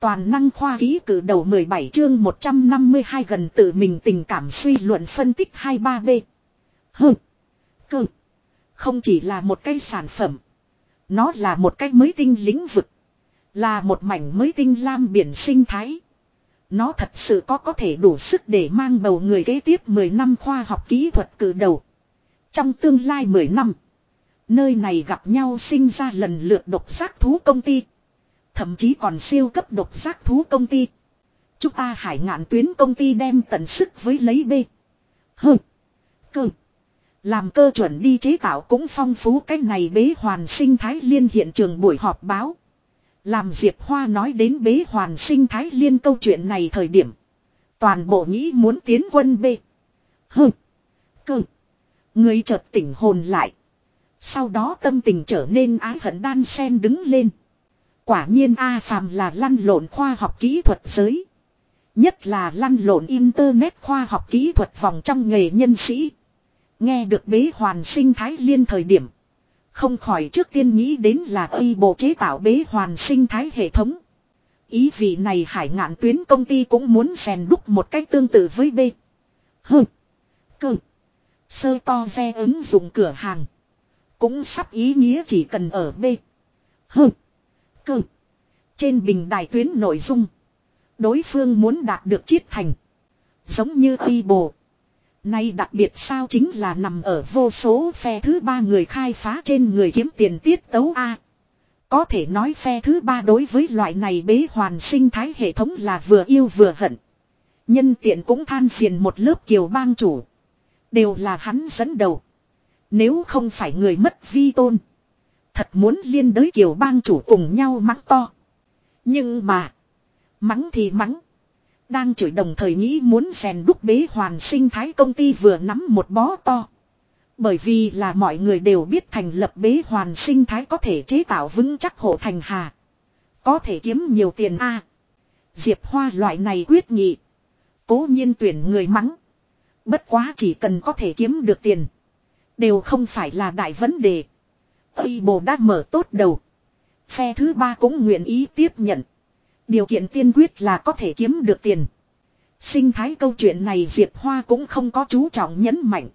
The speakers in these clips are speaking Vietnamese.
Toàn năng khoa ký cử đầu 17 chương 152 gần tự mình tình cảm suy luận phân tích 23B. Hừ. Cơ. Không chỉ là một cái sản phẩm. Nó là một cái mới tinh lĩnh vực. Là một mảnh mới tinh lam biển sinh thái. Nó thật sự có có thể đủ sức để mang bầu người kế tiếp 10 năm khoa học kỹ thuật cử đầu. Trong tương lai 10 năm. Nơi này gặp nhau sinh ra lần lượt độc giác thú công ty. Thậm chí còn siêu cấp độc giác thú công ty. Chúng ta hải ngạn tuyến công ty đem tận sức với lấy B. H. Cơ. Làm cơ chuẩn đi chế tạo cũng phong phú cách này bế hoàn sinh thái liên hiện trường buổi họp báo. Làm Diệp Hoa nói đến bế hoàn sinh thái liên câu chuyện này thời điểm. Toàn bộ nghĩ muốn tiến quân B. H. Cơ. Người chợt tỉnh hồn lại. Sau đó tâm tình trở nên ái hận đan sen đứng lên. Quả nhiên A phàm là lăn lộn khoa học kỹ thuật giới. Nhất là lăn lộn internet khoa học kỹ thuật vòng trong nghề nhân sĩ. Nghe được bế hoàn sinh thái liên thời điểm. Không khỏi trước tiên nghĩ đến là y bộ chế tạo bế hoàn sinh thái hệ thống. Ý vị này hải ngạn tuyến công ty cũng muốn rèn đúc một cách tương tự với B. H. Cơ. Sơ to ve ứng dụng cửa hàng. Cũng sắp ý nghĩa chỉ cần ở B. H. Cơ. Trên bình đài tuyến nội dung. Đối phương muốn đạt được chiết thành. Giống như y bồ. Nay đặc biệt sao chính là nằm ở vô số phe thứ ba người khai phá trên người kiếm tiền tiết tấu A. Có thể nói phe thứ ba đối với loại này bế hoàn sinh thái hệ thống là vừa yêu vừa hận. Nhân tiện cũng than phiền một lớp kiều bang chủ. Đều là hắn dẫn đầu. Nếu không phải người mất vi tôn. Thật muốn liên đới kiều bang chủ cùng nhau mắng to. Nhưng mà. Mắng thì mắng. Đang chửi đồng thời nghĩ muốn rèn đúc bế hoàn sinh thái công ty vừa nắm một bó to. Bởi vì là mọi người đều biết thành lập bế hoàn sinh thái có thể chế tạo vững chắc hộ thành hà. Có thể kiếm nhiều tiền a Diệp Hoa loại này quyết nghị. Cố nhiên tuyển người mắng. Bất quá chỉ cần có thể kiếm được tiền. Đều không phải là đại vấn đề. Tây bồ đã mở tốt đầu. Phe thứ ba cũng nguyện ý tiếp nhận. Điều kiện tiên quyết là có thể kiếm được tiền. Sinh thái câu chuyện này Diệp Hoa cũng không có chú trọng nhấn mạnh.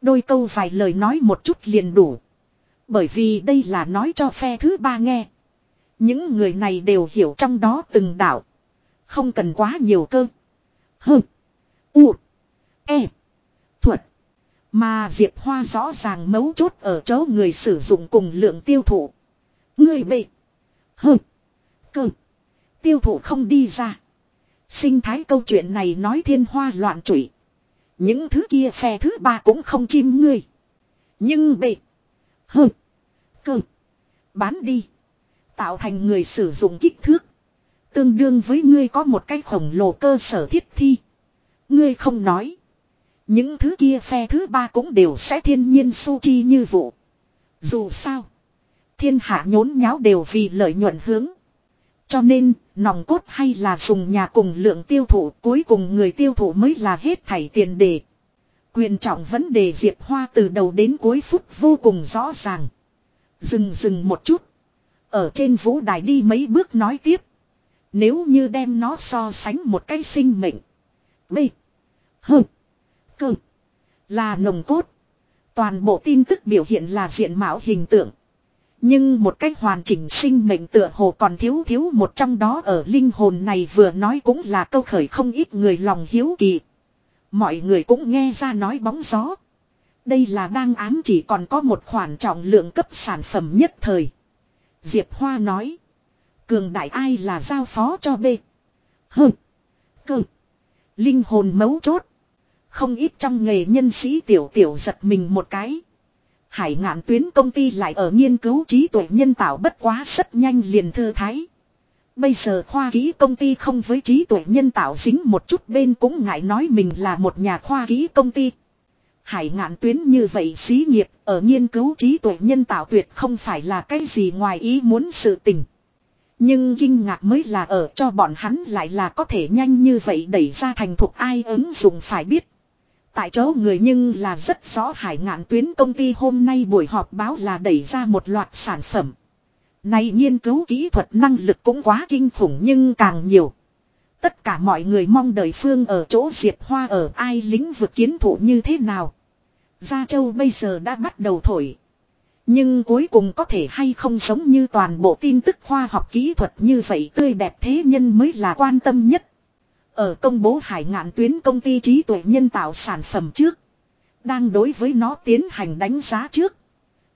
Đôi câu vài lời nói một chút liền đủ. Bởi vì đây là nói cho phe thứ ba nghe. Những người này đều hiểu trong đó từng đạo. Không cần quá nhiều cơ. Hừ, U. E. Mà Diệp Hoa rõ ràng mấu chốt ở chỗ người sử dụng cùng lượng tiêu thụ. Người bị. Hừ. Cơ. Tiêu thụ không đi ra. Sinh thái câu chuyện này nói thiên hoa loạn trụy. Những thứ kia phe thứ ba cũng không chim ngươi. Nhưng bị. Hừ. Cơ. Bán đi. Tạo thành người sử dụng kích thước. Tương đương với ngươi có một cái khổng lồ cơ sở thiết thi. Ngươi không nói. Những thứ kia phe thứ ba cũng đều sẽ thiên nhiên su chi như vụ. Dù sao. Thiên hạ nhốn nháo đều vì lợi nhuận hướng. Cho nên, nòng cốt hay là dùng nhà cùng lượng tiêu thụ cuối cùng người tiêu thụ mới là hết thảy tiền đề. Quyền trọng vấn đề Diệp Hoa từ đầu đến cuối phút vô cùng rõ ràng. Dừng dừng một chút. Ở trên vũ đài đi mấy bước nói tiếp. Nếu như đem nó so sánh một cái sinh mệnh. B. H. Cơ. Là nồng cốt. Toàn bộ tin tức biểu hiện là diện mạo hình tượng. Nhưng một cách hoàn chỉnh sinh mệnh tựa hồ còn thiếu thiếu một trong đó ở linh hồn này vừa nói cũng là câu khởi không ít người lòng hiếu kỳ. Mọi người cũng nghe ra nói bóng gió. Đây là đang ám chỉ còn có một khoản trọng lượng cấp sản phẩm nhất thời. Diệp Hoa nói. Cường đại ai là giao phó cho B. H. Cơ. Linh hồn mấu chốt. Không ít trong nghề nhân sĩ tiểu tiểu giật mình một cái. Hải ngạn tuyến công ty lại ở nghiên cứu trí tuệ nhân tạo bất quá rất nhanh liền thư thái. Bây giờ khoa ký công ty không với trí tuệ nhân tạo dính một chút bên cũng ngại nói mình là một nhà khoa ký công ty. Hải ngạn tuyến như vậy xí nghiệp, ở nghiên cứu trí tuệ nhân tạo tuyệt không phải là cái gì ngoài ý muốn sự tình. Nhưng kinh ngạc mới là ở cho bọn hắn lại là có thể nhanh như vậy đẩy ra thành thuộc ai ứng dụng phải biết. Tại chỗ người nhưng là rất rõ hải ngạn tuyến công ty hôm nay buổi họp báo là đẩy ra một loạt sản phẩm. Này nghiên cứu kỹ thuật năng lực cũng quá kinh khủng nhưng càng nhiều. Tất cả mọi người mong đợi phương ở chỗ Diệp Hoa ở ai lĩnh vực kiến thủ như thế nào. Gia Châu bây giờ đã bắt đầu thổi. Nhưng cuối cùng có thể hay không giống như toàn bộ tin tức khoa học kỹ thuật như vậy tươi đẹp thế nhân mới là quan tâm nhất. Ở công bố hải ngạn tuyến công ty trí tuệ nhân tạo sản phẩm trước. Đang đối với nó tiến hành đánh giá trước.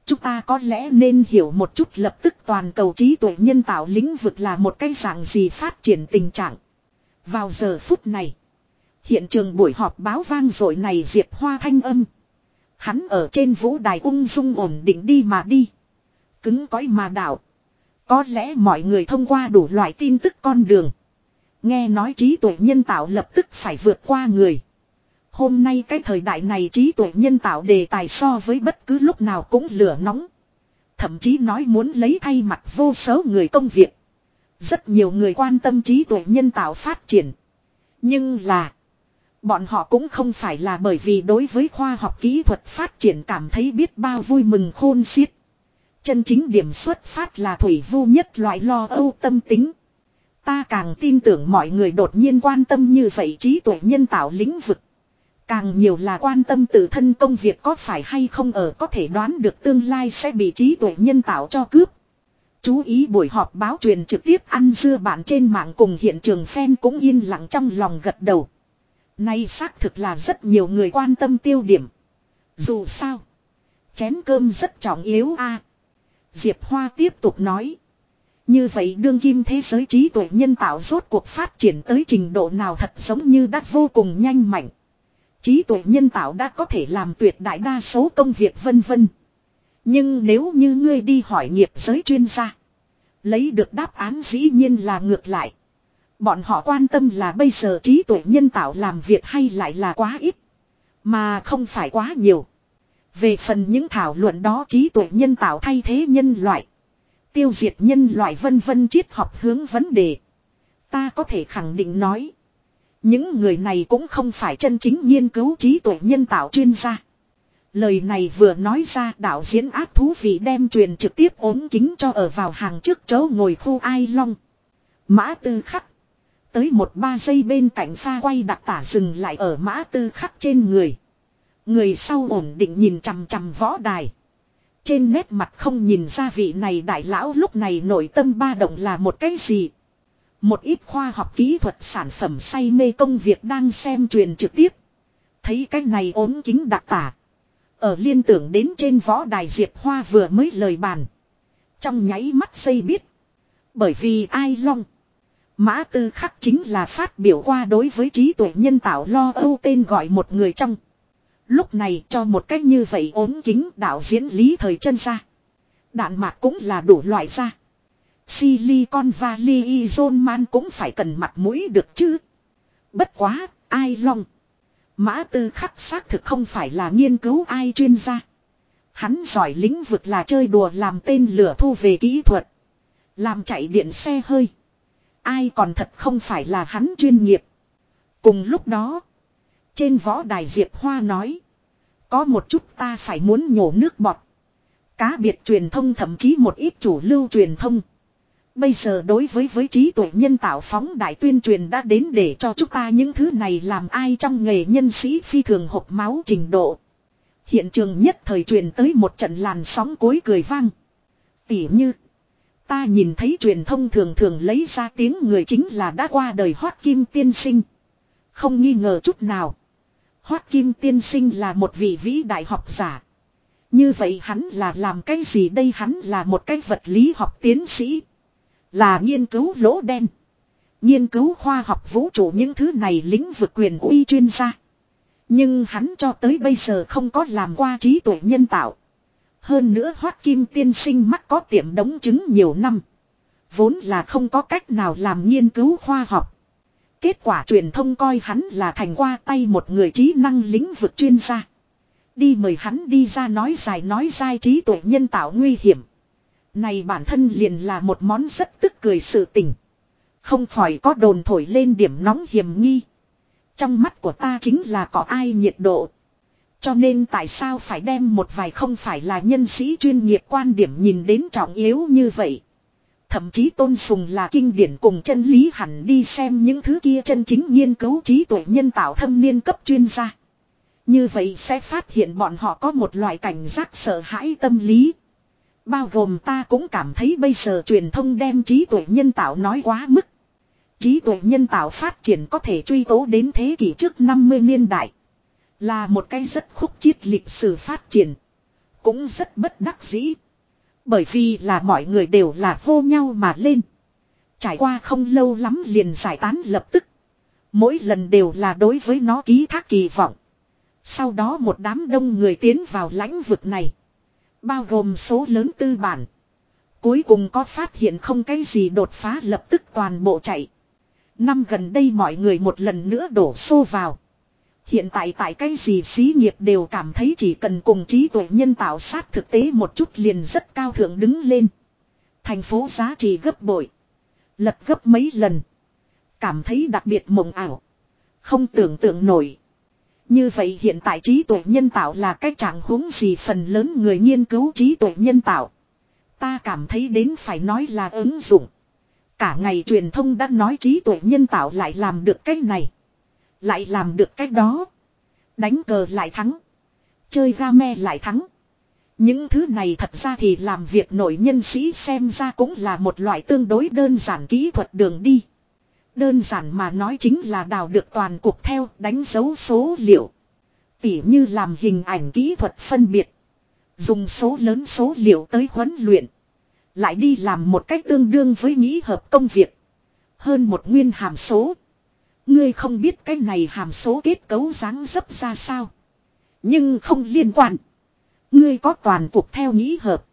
Chúng ta có lẽ nên hiểu một chút lập tức toàn cầu trí tuệ nhân tạo lĩnh vực là một cái dạng gì phát triển tình trạng. Vào giờ phút này. Hiện trường buổi họp báo vang dội này Diệp Hoa thanh âm. Hắn ở trên vũ đài ung dung ổn định đi mà đi. Cứng cõi mà đảo. Có lẽ mọi người thông qua đủ loại tin tức con đường. Nghe nói trí tuệ nhân tạo lập tức phải vượt qua người. Hôm nay cái thời đại này trí tuệ nhân tạo đề tài so với bất cứ lúc nào cũng lửa nóng. Thậm chí nói muốn lấy thay mặt vô số người công việc. Rất nhiều người quan tâm trí tuệ nhân tạo phát triển. Nhưng là. Bọn họ cũng không phải là bởi vì đối với khoa học kỹ thuật phát triển cảm thấy biết bao vui mừng khôn xiết. Chân chính điểm xuất phát là thủy vu nhất loại lo âu tâm tính. Ta càng tin tưởng mọi người đột nhiên quan tâm như vậy trí tuệ nhân tạo lĩnh vực. Càng nhiều là quan tâm tự thân công việc có phải hay không ở có thể đoán được tương lai sẽ bị trí tuệ nhân tạo cho cướp. Chú ý buổi họp báo truyền trực tiếp ăn dưa bạn trên mạng cùng hiện trường fan cũng yên lặng trong lòng gật đầu. Nay xác thực là rất nhiều người quan tâm tiêu điểm. Dù sao. Chén cơm rất trọng yếu a. Diệp Hoa tiếp tục nói. Như vậy đương kim thế giới trí tuệ nhân tạo rốt cuộc phát triển tới trình độ nào thật giống như đã vô cùng nhanh mạnh. Trí tuệ nhân tạo đã có thể làm tuyệt đại đa số công việc vân vân. Nhưng nếu như ngươi đi hỏi nghiệp giới chuyên gia. Lấy được đáp án dĩ nhiên là ngược lại. Bọn họ quan tâm là bây giờ trí tuệ nhân tạo làm việc hay lại là quá ít. Mà không phải quá nhiều. Về phần những thảo luận đó, trí tuệ nhân tạo thay thế nhân loại. Tiêu diệt nhân loại vân vân triết học hướng vấn đề. Ta có thể khẳng định nói. Những người này cũng không phải chân chính nghiên cứu trí tuệ nhân tạo chuyên gia. Lời này vừa nói ra, đạo diễn ác thú vị đem truyền trực tiếp ốm kính cho ở vào hàng trước chỗ ngồi khu ai long. Mã tư khắc. Tới một ba giây bên cạnh pha quay đặc tả dừng lại ở mã tư khắc trên người. Người sau ổn định nhìn chằm chằm võ đài. Trên nét mặt không nhìn ra vị này đại lão lúc này nội tâm ba động là một cái gì. Một ít khoa học kỹ thuật sản phẩm say mê công việc đang xem truyền trực tiếp. Thấy cái này ốm kính đặc tả. Ở liên tưởng đến trên võ đài Diệp Hoa vừa mới lời bàn. Trong nháy mắt xây biết. Bởi vì ai long. Mã tư khắc chính là phát biểu qua đối với trí tuệ nhân tạo lo âu tên gọi một người trong. Lúc này cho một cách như vậy ốm kính đạo diễn lý thời chân ra. Đạn mạc cũng là đủ loại ra. Silicon Valley Zone Man cũng phải cần mặt mũi được chứ. Bất quá, ai long. Mã tư khắc xác thực không phải là nghiên cứu ai chuyên gia. Hắn giỏi lĩnh vực là chơi đùa làm tên lửa thu về kỹ thuật. Làm chạy điện xe hơi. Ai còn thật không phải là hắn chuyên nghiệp. Cùng lúc đó. Trên võ đài Diệp Hoa nói. Có một chút ta phải muốn nhổ nước bọt. Cá biệt truyền thông thậm chí một ít chủ lưu truyền thông. Bây giờ đối với với trí tuệ nhân tạo phóng đại tuyên truyền đã đến để cho chúng ta những thứ này làm ai trong nghề nhân sĩ phi thường hộp máu trình độ. Hiện trường nhất thời truyền tới một trận làn sóng cối cười vang. Tỉ như. Ta nhìn thấy truyền thông thường thường lấy ra tiếng người chính là đã qua đời Hoát Kim Tiên Sinh. Không nghi ngờ chút nào. Hoát Kim Tiên Sinh là một vị vĩ đại học giả. Như vậy hắn là làm cái gì đây hắn là một cái vật lý học tiến sĩ. Là nghiên cứu lỗ đen. Nghiên cứu khoa học vũ trụ những thứ này lĩnh vực quyền uy chuyên gia. Nhưng hắn cho tới bây giờ không có làm qua trí tuệ nhân tạo. Hơn nữa hoát kim tiên sinh mắt có tiệm đống chứng nhiều năm. Vốn là không có cách nào làm nghiên cứu khoa học. Kết quả truyền thông coi hắn là thành qua tay một người trí năng lĩnh vực chuyên gia. Đi mời hắn đi ra nói dài nói dai trí tuệ nhân tạo nguy hiểm. Này bản thân liền là một món rất tức cười sự tình. Không khỏi có đồn thổi lên điểm nóng hiểm nghi. Trong mắt của ta chính là có ai nhiệt độ. Cho nên tại sao phải đem một vài không phải là nhân sĩ chuyên nghiệp quan điểm nhìn đến trọng yếu như vậy. Thậm chí tôn sùng là kinh điển cùng chân lý hẳn đi xem những thứ kia chân chính nghiên cứu trí tuệ nhân tạo thâm niên cấp chuyên gia. Như vậy sẽ phát hiện bọn họ có một loại cảnh giác sợ hãi tâm lý. Bao gồm ta cũng cảm thấy bây giờ truyền thông đem trí tuệ nhân tạo nói quá mức. Trí tuệ nhân tạo phát triển có thể truy tố đến thế kỷ trước 50 niên đại. Là một cái rất khúc chiết lịch sử phát triển. Cũng rất bất đắc dĩ. Bởi vì là mọi người đều là hô nhau mà lên. Trải qua không lâu lắm liền giải tán lập tức. Mỗi lần đều là đối với nó ký thác kỳ vọng. Sau đó một đám đông người tiến vào lãnh vực này. Bao gồm số lớn tư bản. Cuối cùng có phát hiện không cái gì đột phá lập tức toàn bộ chạy. Năm gần đây mọi người một lần nữa đổ xô vào. Hiện tại tại cái gì xí nghiệp đều cảm thấy chỉ cần cùng trí tuệ nhân tạo sát thực tế một chút liền rất cao thượng đứng lên. Thành phố giá trị gấp bội. Lật gấp mấy lần. Cảm thấy đặc biệt mộng ảo. Không tưởng tượng nổi. Như vậy hiện tại trí tuệ nhân tạo là cái trạng huống gì phần lớn người nghiên cứu trí tuệ nhân tạo. Ta cảm thấy đến phải nói là ứng dụng. Cả ngày truyền thông đã nói trí tuệ nhân tạo lại làm được cái này. Lại làm được cách đó. Đánh cờ lại thắng. Chơi game lại thắng. Những thứ này thật ra thì làm việc nội nhân sĩ xem ra cũng là một loại tương đối đơn giản kỹ thuật đường đi. Đơn giản mà nói chính là đào được toàn cục theo, đánh dấu số liệu. Tỉ như làm hình ảnh kỹ thuật phân biệt. Dùng số lớn số liệu tới huấn luyện. Lại đi làm một cách tương đương với nghĩ hợp công việc. Hơn một nguyên hàm số. Ngươi không biết cái này hàm số kết cấu dáng dấp ra sao. Nhưng không liên quan. Ngươi có toàn cuộc theo nghĩ hợp.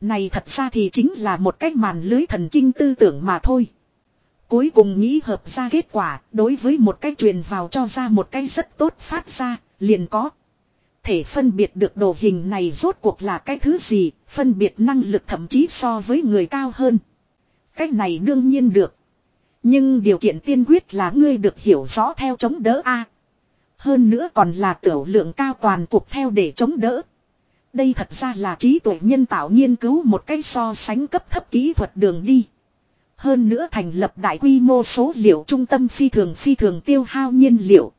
Này thật ra thì chính là một cái màn lưới thần kinh tư tưởng mà thôi. Cuối cùng nghĩ hợp ra kết quả, đối với một cái truyền vào cho ra một cái rất tốt phát ra, liền có. Thể phân biệt được đồ hình này rốt cuộc là cái thứ gì, phân biệt năng lực thậm chí so với người cao hơn. cách này đương nhiên được. Nhưng điều kiện tiên quyết là ngươi được hiểu rõ theo chống đỡ A. Hơn nữa còn là tiểu lượng cao toàn cuộc theo để chống đỡ. Đây thật ra là trí tuệ nhân tạo nghiên cứu một cái so sánh cấp thấp kỹ thuật đường đi. Hơn nữa thành lập đại quy mô số liệu trung tâm phi thường phi thường tiêu hao nhiên liệu.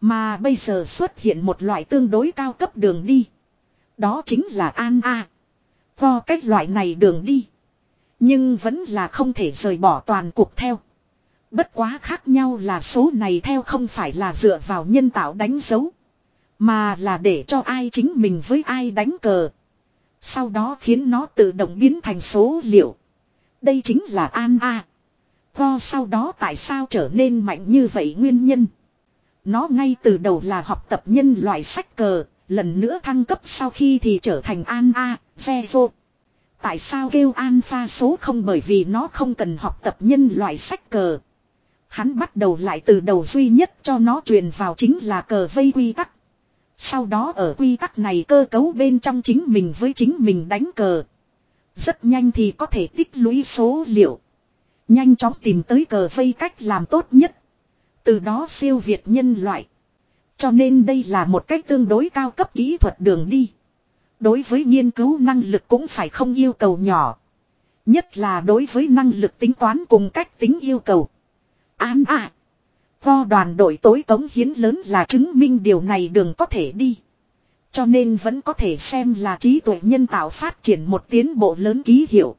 Mà bây giờ xuất hiện một loại tương đối cao cấp đường đi. Đó chính là An A. Do cách loại này đường đi. Nhưng vẫn là không thể rời bỏ toàn cuộc theo. Bất quá khác nhau là số này theo không phải là dựa vào nhân tạo đánh dấu. Mà là để cho ai chính mình với ai đánh cờ. Sau đó khiến nó tự động biến thành số liệu. Đây chính là An A. Do sau đó tại sao trở nên mạnh như vậy nguyên nhân. Nó ngay từ đầu là học tập nhân loại sách cờ, lần nữa thăng cấp sau khi thì trở thành An A, Zero. Tại sao kêu alpha số không bởi vì nó không cần học tập nhân loại sách cờ. Hắn bắt đầu lại từ đầu duy nhất cho nó truyền vào chính là cờ vây quy tắc. Sau đó ở quy tắc này cơ cấu bên trong chính mình với chính mình đánh cờ. Rất nhanh thì có thể tích lũy số liệu. Nhanh chóng tìm tới cờ vây cách làm tốt nhất. Từ đó siêu việt nhân loại. Cho nên đây là một cách tương đối cao cấp kỹ thuật đường đi. Đối với nghiên cứu năng lực cũng phải không yêu cầu nhỏ. Nhất là đối với năng lực tính toán cùng cách tính yêu cầu. An à. Do đoàn đội tối tống hiến lớn là chứng minh điều này đường có thể đi. Cho nên vẫn có thể xem là trí tuệ nhân tạo phát triển một tiến bộ lớn ký hiệu.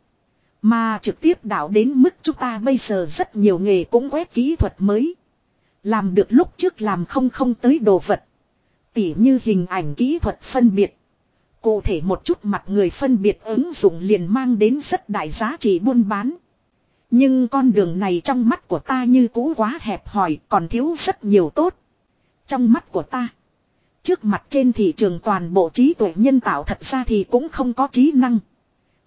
Mà trực tiếp đảo đến mức chúng ta bây giờ rất nhiều nghề cũng quét kỹ thuật mới. Làm được lúc trước làm không không tới đồ vật. Tỉ như hình ảnh kỹ thuật phân biệt. Cụ thể một chút mặt người phân biệt ứng dụng liền mang đến rất đại giá trị buôn bán. Nhưng con đường này trong mắt của ta như cũ quá hẹp hòi, còn thiếu rất nhiều tốt. Trong mắt của ta. Trước mặt trên thị trường toàn bộ trí tuệ nhân tạo thật ra thì cũng không có trí năng.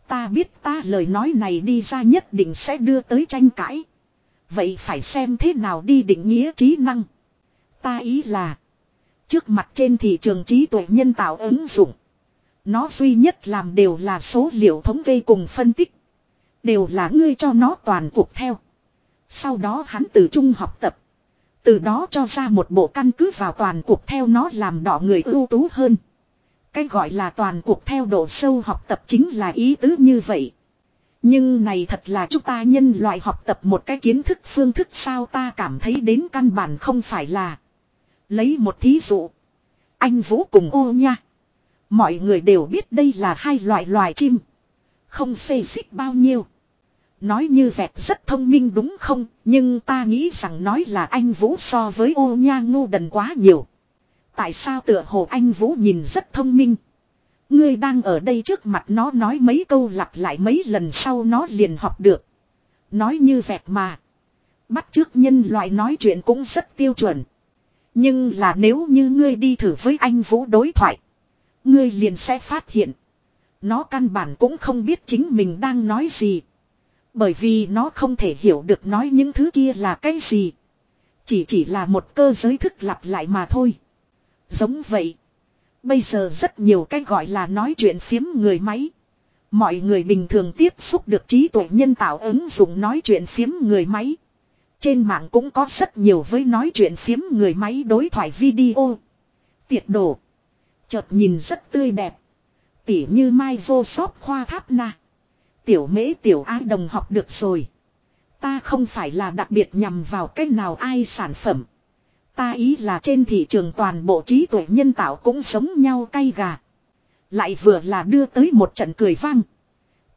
Ta biết ta lời nói này đi ra nhất định sẽ đưa tới tranh cãi. Vậy phải xem thế nào đi định nghĩa trí năng. Ta ý là. Trước mặt trên thị trường trí tuệ nhân tạo ứng dụng. Nó duy nhất làm đều là số liệu thống kê cùng phân tích. Đều là ngươi cho nó toàn cuộc theo. Sau đó hắn từ trung học tập. Từ đó cho ra một bộ căn cứ vào toàn cuộc theo nó làm đỏ người ưu tú hơn. Cái gọi là toàn cuộc theo độ sâu học tập chính là ý tứ như vậy. Nhưng này thật là chúng ta nhân loại học tập một cái kiến thức phương thức sao ta cảm thấy đến căn bản không phải là. Lấy một thí dụ. Anh Vũ cùng ô nha. Mọi người đều biết đây là hai loại loài chim. Không xê xích bao nhiêu. Nói như vẹt rất thông minh đúng không, nhưng ta nghĩ rằng nói là anh Vũ so với ô nha ngu đần quá nhiều. Tại sao tựa hồ anh Vũ nhìn rất thông minh. Ngươi đang ở đây trước mặt nó nói mấy câu lặp lại mấy lần sau nó liền học được. Nói như vẹt mà. Bắt trước nhân loại nói chuyện cũng rất tiêu chuẩn. Nhưng là nếu như ngươi đi thử với anh Vũ đối thoại. Ngươi liền sẽ phát hiện. Nó căn bản cũng không biết chính mình đang nói gì. Bởi vì nó không thể hiểu được nói những thứ kia là cái gì. Chỉ chỉ là một cơ giới thức lặp lại mà thôi. Giống vậy. Bây giờ rất nhiều cái gọi là nói chuyện phiếm người máy. Mọi người bình thường tiếp xúc được trí tuệ nhân tạo ứng dụng nói chuyện phiếm người máy. Trên mạng cũng có rất nhiều với nói chuyện phiếm người máy đối thoại video. Tiệt đổ Chợt nhìn rất tươi đẹp. Tỉ như Microsoft khoa tháp na. Tiểu mễ tiểu á đồng học được rồi. Ta không phải là đặc biệt nhằm vào cách nào ai sản phẩm. Ta ý là trên thị trường toàn bộ trí tuệ nhân tạo cũng giống nhau cay gà. Lại vừa là đưa tới một trận cười vang.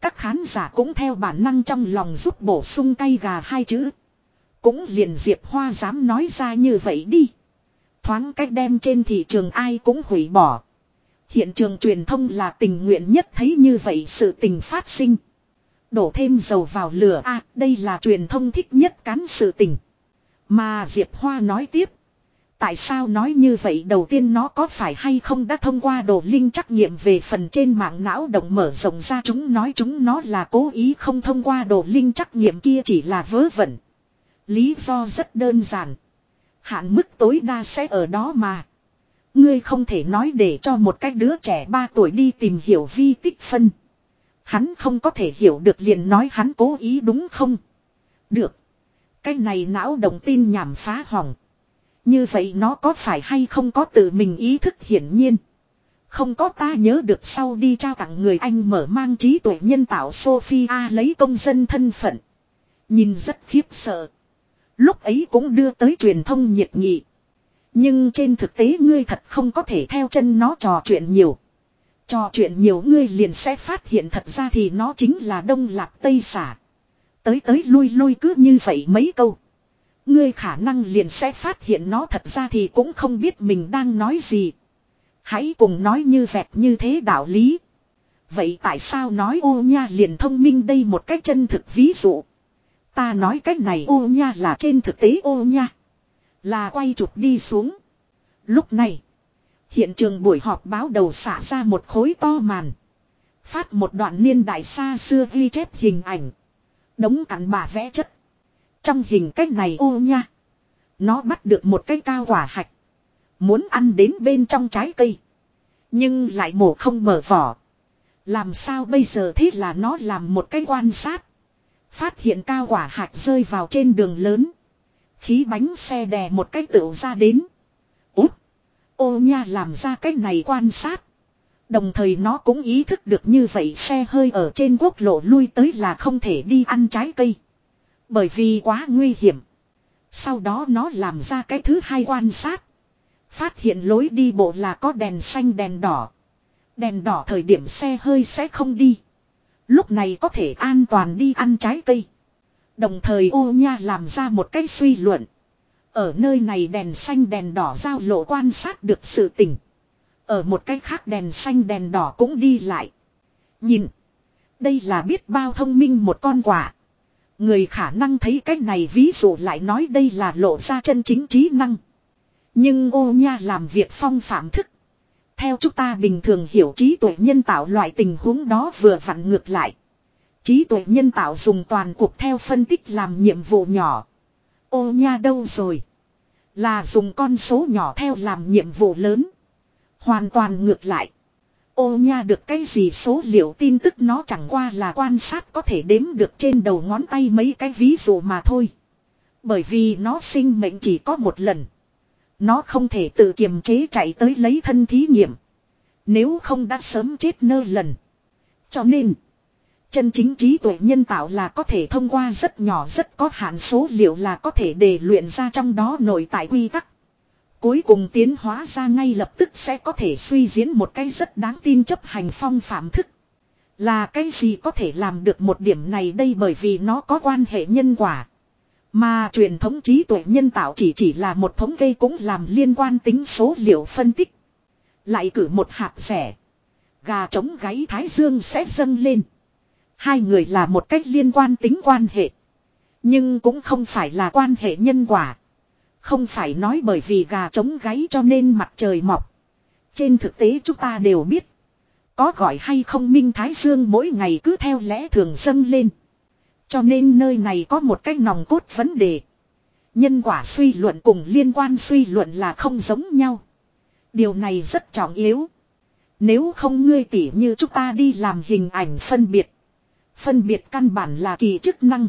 Các khán giả cũng theo bản năng trong lòng giúp bổ sung cay gà hai chữ. Cũng liền Diệp Hoa dám nói ra như vậy đi. Thoáng cách đem trên thị trường ai cũng hủy bỏ. Hiện trường truyền thông là tình nguyện nhất thấy như vậy sự tình phát sinh. Đổ thêm dầu vào lửa a đây là truyền thông thích nhất cán sự tình. Mà Diệp Hoa nói tiếp. Tại sao nói như vậy đầu tiên nó có phải hay không đã thông qua đồ linh trắc nghiệm về phần trên mạng não động mở rộng ra chúng nói chúng nó là cố ý không thông qua đồ linh trắc nghiệm kia chỉ là vớ vẩn. Lý do rất đơn giản. Hạn mức tối đa sẽ ở đó mà. Ngươi không thể nói để cho một cái đứa trẻ 3 tuổi đi tìm hiểu vi tích phân. Hắn không có thể hiểu được liền nói hắn cố ý đúng không? Được. Cái này não đồng tin nhảm phá hỏng. Như vậy nó có phải hay không có tự mình ý thức hiển nhiên. Không có ta nhớ được sau đi trao tặng người anh mở mang trí tuệ nhân tạo Sophia lấy công dân thân phận. Nhìn rất khiếp sợ. Lúc ấy cũng đưa tới truyền thông nhiệt nghị. Nhưng trên thực tế ngươi thật không có thể theo chân nó trò chuyện nhiều. Trò chuyện nhiều ngươi liền sẽ phát hiện thật ra thì nó chính là đông lạc tây xả. Tới tới lui lui cứ như vậy mấy câu. Ngươi khả năng liền sẽ phát hiện nó thật ra thì cũng không biết mình đang nói gì. Hãy cùng nói như vẹt như thế đạo lý. Vậy tại sao nói ô nha liền thông minh đây một cách chân thực ví dụ. Ta nói cách này ô nha là trên thực tế ô nha. Là quay chụp đi xuống. Lúc này. Hiện trường buổi họp báo đầu xả ra một khối to màn. Phát một đoạn niên đại xa xưa ghi chép hình ảnh. Đống cắn bà vẽ chất. Trong hình cách này ô nha. Nó bắt được một cái cao quả hạch. Muốn ăn đến bên trong trái cây. Nhưng lại mổ không mở vỏ. Làm sao bây giờ thế là nó làm một cái quan sát. Phát hiện cao quả hạch rơi vào trên đường lớn. Khí bánh xe đè một cái tựu ra đến. úp Ô nha làm ra cái này quan sát. Đồng thời nó cũng ý thức được như vậy xe hơi ở trên quốc lộ lui tới là không thể đi ăn trái cây. Bởi vì quá nguy hiểm. Sau đó nó làm ra cái thứ hai quan sát. Phát hiện lối đi bộ là có đèn xanh đèn đỏ. Đèn đỏ thời điểm xe hơi sẽ không đi. Lúc này có thể an toàn đi ăn trái cây. Đồng thời ô nha làm ra một cái suy luận. Ở nơi này đèn xanh đèn đỏ giao lộ quan sát được sự tình. Ở một cái khác đèn xanh đèn đỏ cũng đi lại. Nhìn. Đây là biết bao thông minh một con quả. Người khả năng thấy cái này ví dụ lại nói đây là lộ ra chân chính trí năng. Nhưng ô nha làm việc phong phạm thức. Theo chúng ta bình thường hiểu trí tuệ nhân tạo loại tình huống đó vừa vặn ngược lại. Trí tuệ nhân tạo dùng toàn cuộc theo phân tích làm nhiệm vụ nhỏ. Ô nha đâu rồi? Là dùng con số nhỏ theo làm nhiệm vụ lớn. Hoàn toàn ngược lại. Ô nha được cái gì số liệu tin tức nó chẳng qua là quan sát có thể đếm được trên đầu ngón tay mấy cái ví dụ mà thôi. Bởi vì nó sinh mệnh chỉ có một lần. Nó không thể tự kiềm chế chạy tới lấy thân thí nghiệm. Nếu không đã sớm chết nơ lần. Cho nên. Chân chính trí tuệ nhân tạo là có thể thông qua rất nhỏ rất có hạn số liệu là có thể để luyện ra trong đó nội tại quy tắc. Cuối cùng tiến hóa ra ngay lập tức sẽ có thể suy diễn một cái rất đáng tin chấp hành phong phạm thức. Là cái gì có thể làm được một điểm này đây bởi vì nó có quan hệ nhân quả. Mà truyền thống trí tuệ nhân tạo chỉ chỉ là một thống kê cũng làm liên quan tính số liệu phân tích. Lại cử một hạt rẻ. Gà trống gáy thái dương sẽ dâng lên. Hai người là một cách liên quan tính quan hệ. Nhưng cũng không phải là quan hệ nhân quả. Không phải nói bởi vì gà trống gáy cho nên mặt trời mọc. Trên thực tế chúng ta đều biết. Có gọi hay không Minh Thái Dương mỗi ngày cứ theo lẽ thường dâng lên. Cho nên nơi này có một cái nòng cốt vấn đề. Nhân quả suy luận cùng liên quan suy luận là không giống nhau. Điều này rất trọng yếu. Nếu không ngươi tỉ như chúng ta đi làm hình ảnh phân biệt. Phân biệt căn bản là kỳ chức năng.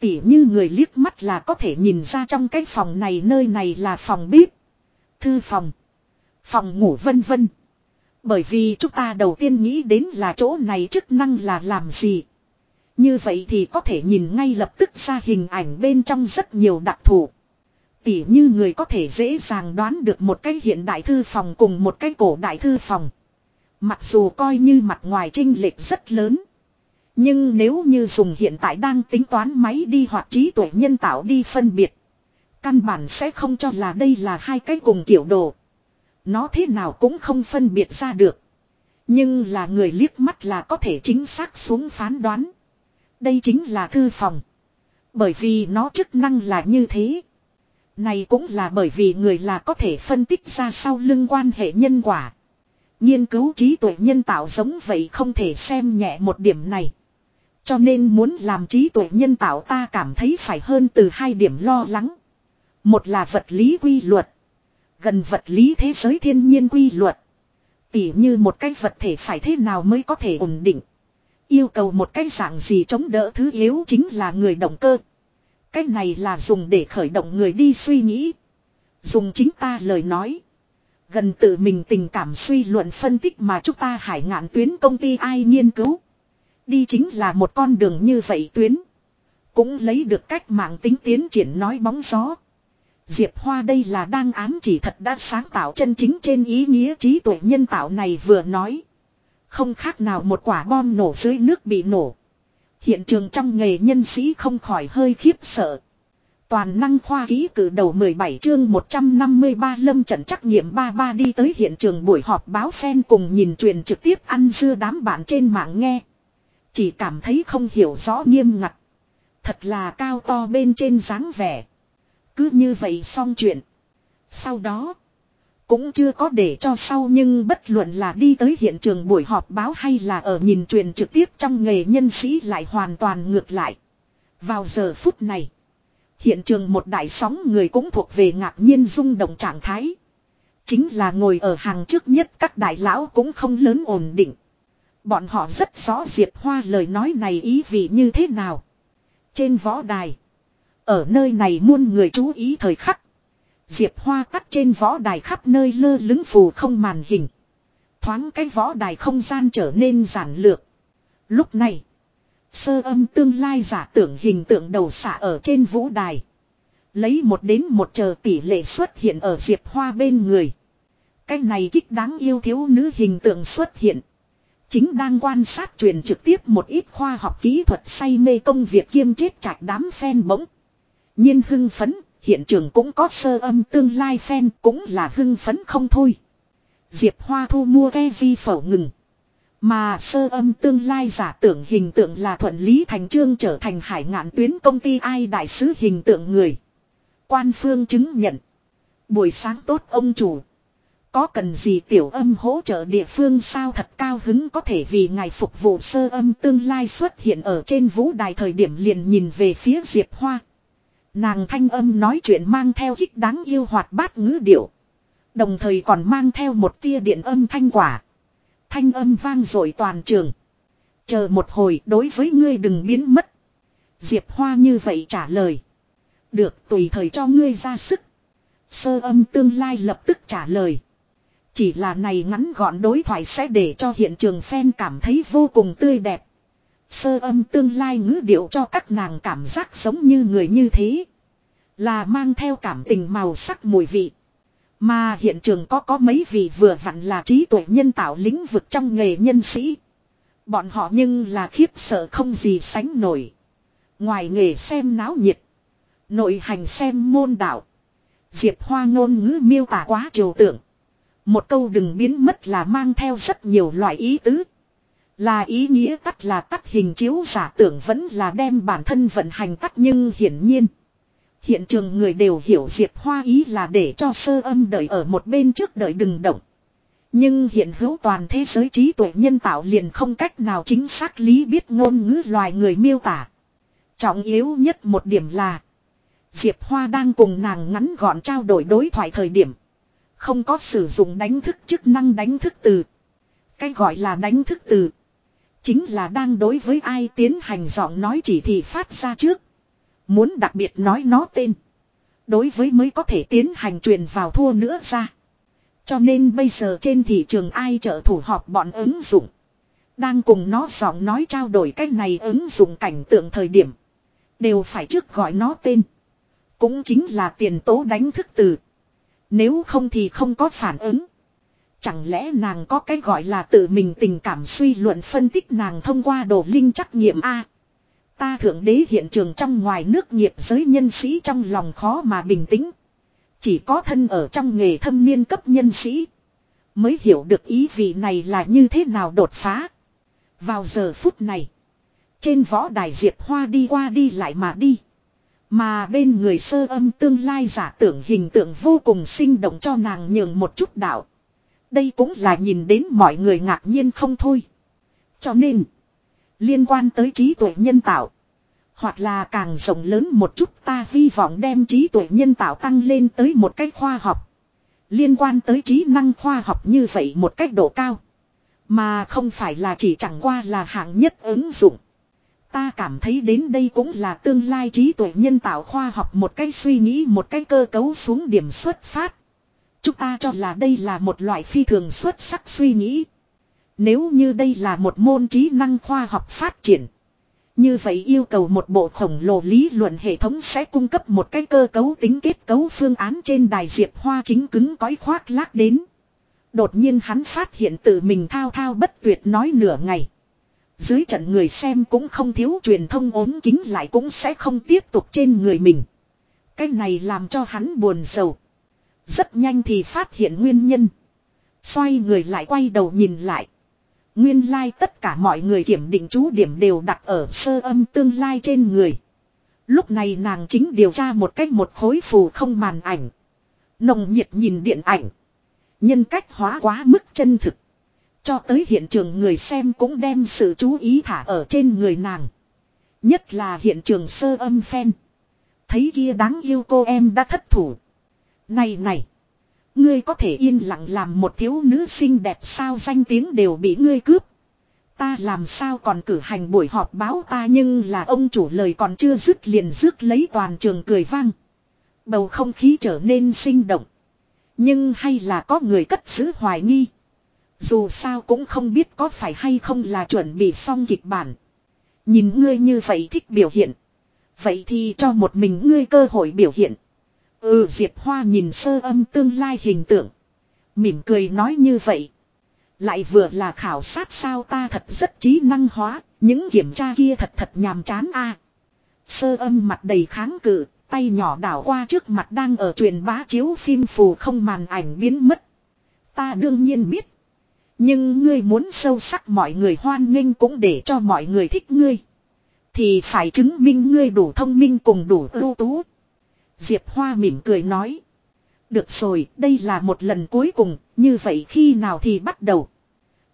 Tỉ như người liếc mắt là có thể nhìn ra trong cái phòng này, nơi này là phòng bếp. Thư phòng. Phòng ngủ vân vân. Bởi vì chúng ta đầu tiên nghĩ đến là chỗ này chức năng là làm gì. Như vậy thì có thể nhìn ngay lập tức ra hình ảnh bên trong rất nhiều đặc thù. Tỉ như người có thể dễ dàng đoán được một cái hiện đại thư phòng cùng một cái cổ đại thư phòng. Mặc dù coi như mặt ngoài trinh lệch rất lớn. Nhưng nếu như dùng hiện tại đang tính toán máy đi hoặc trí tuệ nhân tạo đi phân biệt. Căn bản sẽ không cho là đây là hai cái cùng kiểu đồ. Nó thế nào cũng không phân biệt ra được. Nhưng là người liếc mắt là có thể chính xác xuống phán đoán. Đây chính là thư phòng. Bởi vì nó chức năng là như thế. Này cũng là bởi vì người là có thể phân tích ra sau lưng quan hệ nhân quả. Nghiên cứu trí tuệ nhân tạo giống vậy không thể xem nhẹ một điểm này. Cho nên muốn làm trí tuệ nhân tạo ta cảm thấy phải hơn từ hai điểm lo lắng. Một là vật lý quy luật. Gần vật lý thế giới thiên nhiên quy luật. Tỉ như một cái vật thể phải thế nào mới có thể ổn định. Yêu cầu một cái dạng gì chống đỡ thứ yếu chính là người động cơ. Cái này là dùng để khởi động người đi suy nghĩ. Dùng chính ta lời nói. Gần tự mình tình cảm suy luận phân tích mà chúng ta hải ngạn tuyến công ty ai nghiên cứu. Đi chính là một con đường như vậy tuyến. Cũng lấy được cách mạng tính tiến triển nói bóng gió. Diệp Hoa đây là đang ám chỉ thật đã sáng tạo chân chính trên ý nghĩa trí tuệ nhân tạo này vừa nói. Không khác nào một quả bom nổ dưới nước bị nổ. Hiện trường trong nghề nhân sĩ không khỏi hơi khiếp sợ. Toàn năng khoa ký cử đầu 17 chương 153 lâm trận trắc nghiệm 33 đi tới hiện trường buổi họp báo fan cùng nhìn truyền trực tiếp ăn dưa đám bạn trên mạng nghe. Chỉ cảm thấy không hiểu rõ nghiêm ngặt. Thật là cao to bên trên dáng vẻ. Cứ như vậy xong chuyện. Sau đó. Cũng chưa có để cho sau nhưng bất luận là đi tới hiện trường buổi họp báo hay là ở nhìn truyền trực tiếp trong nghề nhân sĩ lại hoàn toàn ngược lại. Vào giờ phút này. Hiện trường một đại sóng người cũng thuộc về ngạc nhiên rung động trạng thái. Chính là ngồi ở hàng trước nhất các đại lão cũng không lớn ổn định. Bọn họ rất rõ Diệp Hoa lời nói này ý vị như thế nào. Trên võ đài. Ở nơi này muôn người chú ý thời khắc. Diệp Hoa cắt trên võ đài khắp nơi lơ lứng phù không màn hình. Thoáng cái võ đài không gian trở nên giản lược. Lúc này. Sơ âm tương lai giả tưởng hình tượng đầu xạ ở trên vũ đài. Lấy một đến một chờ tỷ lệ xuất hiện ở Diệp Hoa bên người. Cái này kích đáng yêu thiếu nữ hình tượng xuất hiện. Chính đang quan sát truyền trực tiếp một ít khoa học kỹ thuật say mê công việc kiêm chết chạch đám phen bỗng. nhiên hưng phấn, hiện trường cũng có sơ âm tương lai phen cũng là hưng phấn không thôi. Diệp Hoa thu mua ke di phẩu ngừng. Mà sơ âm tương lai giả tưởng hình tượng là thuận lý thành trương trở thành hải ngạn tuyến công ty ai đại sứ hình tượng người. Quan phương chứng nhận. Buổi sáng tốt ông chủ. Có cần gì tiểu âm hỗ trợ địa phương sao thật cao hứng có thể vì ngài phục vụ sơ âm tương lai xuất hiện ở trên vũ đài thời điểm liền nhìn về phía Diệp Hoa. Nàng thanh âm nói chuyện mang theo hích đáng yêu hoạt bát ngữ điệu. Đồng thời còn mang theo một tia điện âm thanh quả. Thanh âm vang dội toàn trường. Chờ một hồi đối với ngươi đừng biến mất. Diệp Hoa như vậy trả lời. Được tùy thời cho ngươi ra sức. Sơ âm tương lai lập tức trả lời. Chỉ là này ngắn gọn đối thoại sẽ để cho hiện trường fan cảm thấy vô cùng tươi đẹp. Sơ âm tương lai ngữ điệu cho các nàng cảm giác giống như người như thế. Là mang theo cảm tình màu sắc mùi vị. Mà hiện trường có có mấy vị vừa vặn là trí tuệ nhân tạo lĩnh vực trong nghề nhân sĩ. Bọn họ nhưng là khiếp sợ không gì sánh nổi. Ngoài nghề xem náo nhiệt. Nội hành xem môn đạo. Diệp Hoa ngôn ngữ miêu tả quá trừu tượng. Một câu đừng biến mất là mang theo rất nhiều loại ý tứ. Là ý nghĩa tắt là tắt hình chiếu giả tưởng vẫn là đem bản thân vận hành tắt nhưng hiển nhiên. Hiện trường người đều hiểu Diệp Hoa ý là để cho sơ âm đợi ở một bên trước đợi đừng động. Nhưng hiện hữu toàn thế giới trí tuệ nhân tạo liền không cách nào chính xác lý biết ngôn ngữ loài người miêu tả. Trọng yếu nhất một điểm là, Diệp Hoa đang cùng nàng ngắn gọn trao đổi đối thoại thời điểm. Không có sử dụng đánh thức chức năng đánh thức từ. Cái gọi là đánh thức từ. Chính là đang đối với ai tiến hành giọng nói chỉ thị phát ra trước. Muốn đặc biệt nói nó tên. Đối với mới có thể tiến hành truyền vào thua nữa ra. Cho nên bây giờ trên thị trường ai trợ thủ họp bọn ứng dụng. Đang cùng nó giọng nói trao đổi cách này ứng dụng cảnh tượng thời điểm. Đều phải trước gọi nó tên. Cũng chính là tiền tố đánh thức từ. Nếu không thì không có phản ứng. Chẳng lẽ nàng có cái gọi là tự mình tình cảm suy luận phân tích nàng thông qua đồ linh trắc nghiệm A. Ta thượng đế hiện trường trong ngoài nước nghiệp giới nhân sĩ trong lòng khó mà bình tĩnh. Chỉ có thân ở trong nghề thâm niên cấp nhân sĩ. Mới hiểu được ý vị này là như thế nào đột phá. Vào giờ phút này. Trên võ đài Diệp Hoa đi qua đi lại mà đi. Mà bên người sơ âm tương lai giả tưởng hình tượng vô cùng sinh động cho nàng nhường một chút đạo. Đây cũng là nhìn đến mọi người ngạc nhiên không thôi. Cho nên, liên quan tới trí tuệ nhân tạo, hoặc là càng rộng lớn một chút ta hy vọng đem trí tuệ nhân tạo tăng lên tới một cách khoa học. Liên quan tới trí năng khoa học như vậy một cách độ cao. Mà không phải là chỉ chẳng qua là hạng nhất ứng dụng. Ta cảm thấy đến đây cũng là tương lai trí tuệ nhân tạo khoa học một cái suy nghĩ, một cái cơ cấu xuống điểm xuất phát. Chúng ta cho là đây là một loại phi thường xuất sắc suy nghĩ. Nếu như đây là một môn trí năng khoa học phát triển. Như vậy yêu cầu một bộ khổng lồ lý luận hệ thống sẽ cung cấp một cái cơ cấu tính kết cấu phương án trên đài diệp hoa chính cứng cõi khoác lác đến. Đột nhiên hắn phát hiện tự mình thao thao bất tuyệt nói nửa ngày. Dưới trận người xem cũng không thiếu, truyền thông ốm kính lại cũng sẽ không tiếp tục trên người mình. Cái này làm cho hắn buồn sầu. Rất nhanh thì phát hiện nguyên nhân. Xoay người lại quay đầu nhìn lại. Nguyên lai like tất cả mọi người kiểm định chú điểm đều đặt ở sơ âm tương lai trên người. Lúc này nàng chính điều tra một cách một khối phù không màn ảnh. Nồng nhiệt nhìn điện ảnh. Nhân cách hóa quá mức chân thực. Cho tới hiện trường người xem cũng đem sự chú ý thả ở trên người nàng. Nhất là hiện trường sơ âm phen. Thấy kia đáng yêu cô em đã thất thủ. Này này. Ngươi có thể yên lặng làm một thiếu nữ xinh đẹp sao danh tiếng đều bị ngươi cướp. Ta làm sao còn cử hành buổi họp báo ta nhưng là ông chủ lời còn chưa dứt liền rước lấy toàn trường cười vang. Bầu không khí trở nên sinh động. Nhưng hay là có người cất giữ hoài nghi. Dù sao cũng không biết có phải hay không là chuẩn bị xong kịch bản. Nhìn ngươi như vậy thích biểu hiện. Vậy thì cho một mình ngươi cơ hội biểu hiện. Ừ Diệp Hoa nhìn sơ âm tương lai hình tượng. Mỉm cười nói như vậy. Lại vừa là khảo sát sao ta thật rất trí năng hóa, những kiểm tra kia thật thật nhàm chán a. Sơ âm mặt đầy kháng cự, tay nhỏ đảo qua trước mặt đang ở truyền bá chiếu phim phù không màn ảnh biến mất. Ta đương nhiên biết. Nhưng ngươi muốn sâu sắc mọi người hoan nghênh cũng để cho mọi người thích ngươi. Thì phải chứng minh ngươi đủ thông minh cùng đủ ưu tú. Diệp Hoa mỉm cười nói. Được rồi, đây là một lần cuối cùng, như vậy khi nào thì bắt đầu.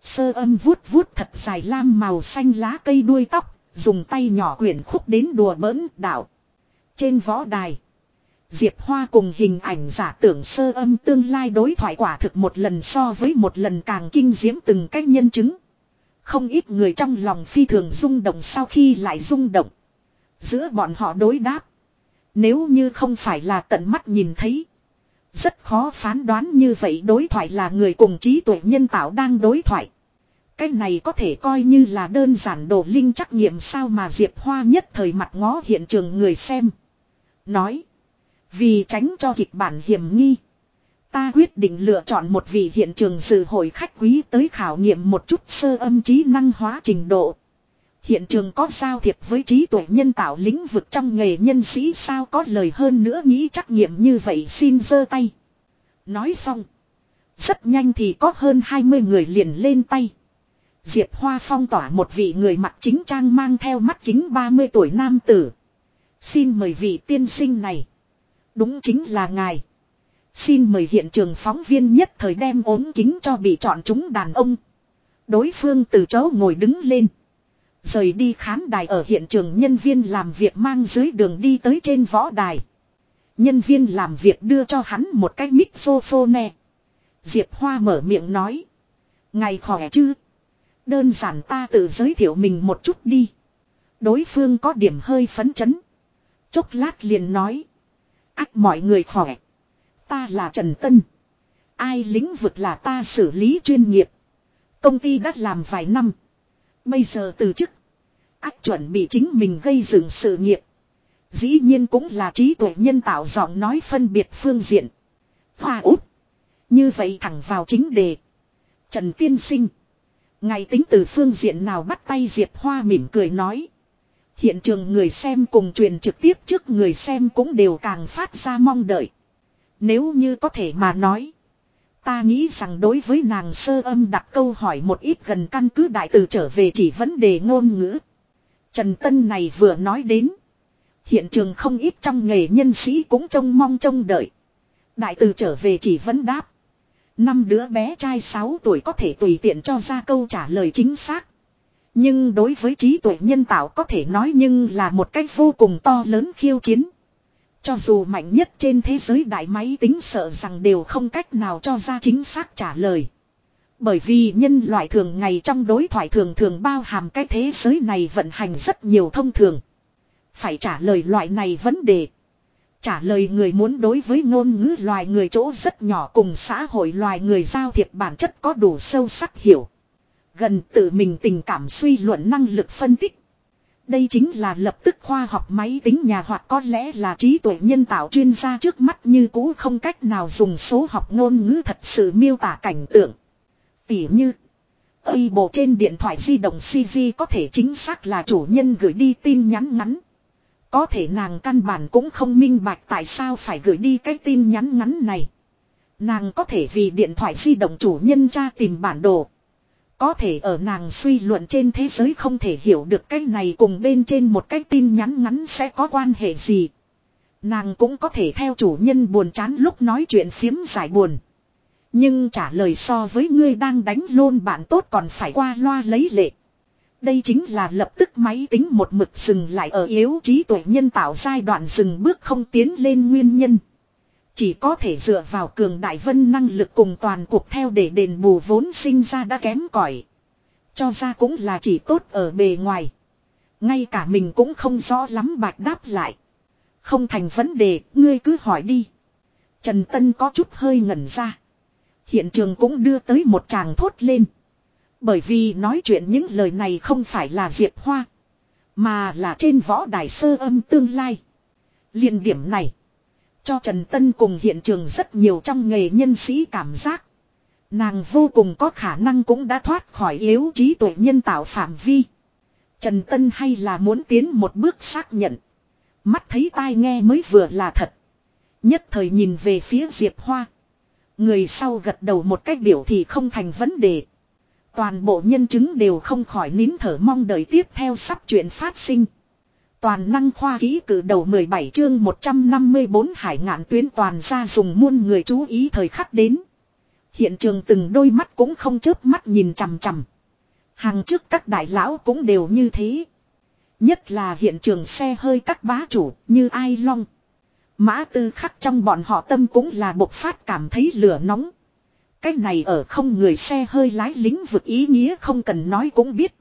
Sơ âm vuốt vuốt thật dài lam màu xanh lá cây đuôi tóc, dùng tay nhỏ quyển khúc đến đùa bỡn đạo. Trên võ đài. Diệp Hoa cùng hình ảnh giả tưởng sơ âm tương lai đối thoại quả thực một lần so với một lần càng kinh diễm từng cách nhân chứng. Không ít người trong lòng phi thường rung động sau khi lại rung động. Giữa bọn họ đối đáp. Nếu như không phải là tận mắt nhìn thấy. Rất khó phán đoán như vậy đối thoại là người cùng trí tuệ nhân tạo đang đối thoại. Cái này có thể coi như là đơn giản đồ linh trắc nghiệm sao mà Diệp Hoa nhất thời mặt ngó hiện trường người xem. Nói. Vì tránh cho kịch bản hiểm nghi. Ta quyết định lựa chọn một vị hiện trường sự hội khách quý tới khảo nghiệm một chút sơ âm trí năng hóa trình độ. Hiện trường có giao thiệp với trí tuệ nhân tạo lĩnh vực trong nghề nhân sĩ sao có lời hơn nữa nghĩ trắc nghiệm như vậy xin giơ tay. Nói xong. Rất nhanh thì có hơn 20 người liền lên tay. Diệp Hoa phong tỏa một vị người mặc chính trang mang theo mắt kính 30 tuổi nam tử. Xin mời vị tiên sinh này. Đúng chính là ngài. Xin mời hiện trường phóng viên nhất thời đem ốm kính cho bị chọn chúng đàn ông. Đối phương từ chỗ ngồi đứng lên. Rời đi khán đài ở hiện trường nhân viên làm việc mang dưới đường đi tới trên võ đài. Nhân viên làm việc đưa cho hắn một cái microphone. Diệp Hoa mở miệng nói. Ngày khỏe chứ? Đơn giản ta tự giới thiệu mình một chút đi. Đối phương có điểm hơi phấn chấn. Chốc lát liền nói. Ách mọi người khỏe. Ta là Trần Tân. Ai lĩnh vực là ta xử lý chuyên nghiệp. Công ty đã làm vài năm. Bây giờ từ chức. Ách chuẩn bị chính mình gây dựng sự nghiệp. Dĩ nhiên cũng là trí tuệ nhân tạo giọng nói phân biệt phương diện. Hoa út. Như vậy thẳng vào chính đề. Trần Tiên Sinh. Ngày tính từ phương diện nào bắt tay Diệp Hoa mỉm cười nói. Hiện trường người xem cùng truyền trực tiếp trước người xem cũng đều càng phát ra mong đợi. Nếu như có thể mà nói. Ta nghĩ rằng đối với nàng sơ âm đặt câu hỏi một ít gần căn cứ đại từ trở về chỉ vấn đề ngôn ngữ. Trần Tân này vừa nói đến. Hiện trường không ít trong nghề nhân sĩ cũng trông mong trông đợi. Đại từ trở về chỉ vấn đáp. Năm đứa bé trai 6 tuổi có thể tùy tiện cho ra câu trả lời chính xác. Nhưng đối với trí tuệ nhân tạo có thể nói nhưng là một cách vô cùng to lớn khiêu chiến. Cho dù mạnh nhất trên thế giới đại máy tính sợ rằng đều không cách nào cho ra chính xác trả lời. Bởi vì nhân loại thường ngày trong đối thoại thường thường bao hàm cái thế giới này vận hành rất nhiều thông thường. Phải trả lời loại này vấn đề. Trả lời người muốn đối với ngôn ngữ loài người chỗ rất nhỏ cùng xã hội loài người giao thiệp bản chất có đủ sâu sắc hiểu. Gần tự mình tình cảm suy luận năng lực phân tích. Đây chính là lập tức khoa học máy tính nhà hoặc có lẽ là trí tuệ nhân tạo chuyên gia trước mắt như cũ không cách nào dùng số học ngôn ngữ thật sự miêu tả cảnh tượng. Tỉ như, Ây bộ trên điện thoại di động CG có thể chính xác là chủ nhân gửi đi tin nhắn ngắn. Có thể nàng căn bản cũng không minh bạch tại sao phải gửi đi cái tin nhắn ngắn này. Nàng có thể vì điện thoại di động chủ nhân tra tìm bản đồ. Có thể ở nàng suy luận trên thế giới không thể hiểu được cái này cùng bên trên một cái tin nhắn ngắn sẽ có quan hệ gì. Nàng cũng có thể theo chủ nhân buồn chán lúc nói chuyện phiếm giải buồn. Nhưng trả lời so với ngươi đang đánh lôn bạn tốt còn phải qua loa lấy lệ. Đây chính là lập tức máy tính một mực dừng lại ở yếu trí tuệ nhân tạo giai đoạn dừng bước không tiến lên nguyên nhân. Chỉ có thể dựa vào cường đại vân năng lực cùng toàn cuộc theo để đền bù vốn sinh ra đã kém cỏi Cho ra cũng là chỉ tốt ở bề ngoài. Ngay cả mình cũng không rõ lắm bạch đáp lại. Không thành vấn đề, ngươi cứ hỏi đi. Trần Tân có chút hơi ngẩn ra. Hiện trường cũng đưa tới một chàng thốt lên. Bởi vì nói chuyện những lời này không phải là Diệp Hoa. Mà là trên võ đài sơ âm tương lai. liền điểm này. Cho Trần Tân cùng hiện trường rất nhiều trong nghề nhân sĩ cảm giác. Nàng vô cùng có khả năng cũng đã thoát khỏi yếu trí tuệ nhân tạo phạm vi. Trần Tân hay là muốn tiến một bước xác nhận. Mắt thấy tai nghe mới vừa là thật. Nhất thời nhìn về phía Diệp Hoa. Người sau gật đầu một cách biểu thì không thành vấn đề. Toàn bộ nhân chứng đều không khỏi nín thở mong đợi tiếp theo sắp chuyện phát sinh. Toàn năng khoa ký cử đầu 17 chương 154 hải ngạn tuyến toàn ra dùng muôn người chú ý thời khắc đến. Hiện trường từng đôi mắt cũng không chớp mắt nhìn chằm chằm. Hàng trước các đại lão cũng đều như thế. Nhất là hiện trường xe hơi các bá chủ như ai long. Mã tư khắc trong bọn họ tâm cũng là bộc phát cảm thấy lửa nóng. Cái này ở không người xe hơi lái lính vực ý nghĩa không cần nói cũng biết.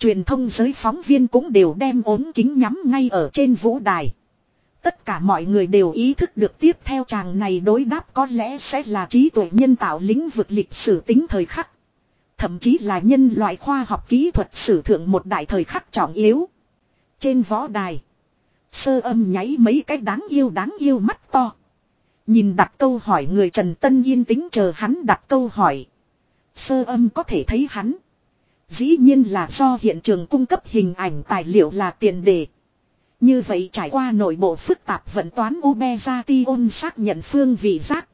Truyền thông giới phóng viên cũng đều đem ốm kính nhắm ngay ở trên vũ đài. Tất cả mọi người đều ý thức được tiếp theo chàng này đối đáp có lẽ sẽ là trí tuệ nhân tạo lĩnh vực lịch sử tính thời khắc. Thậm chí là nhân loại khoa học kỹ thuật sử thượng một đại thời khắc trọng yếu. Trên võ đài. Sơ âm nháy mấy cái đáng yêu đáng yêu mắt to. Nhìn đặt câu hỏi người Trần Tân yên tính chờ hắn đặt câu hỏi. Sơ âm có thể thấy hắn. Dĩ nhiên là do hiện trường cung cấp hình ảnh tài liệu là tiền đề. Như vậy trải qua nội bộ phức tạp vận toán Ubezation xác nhận phương vị giác.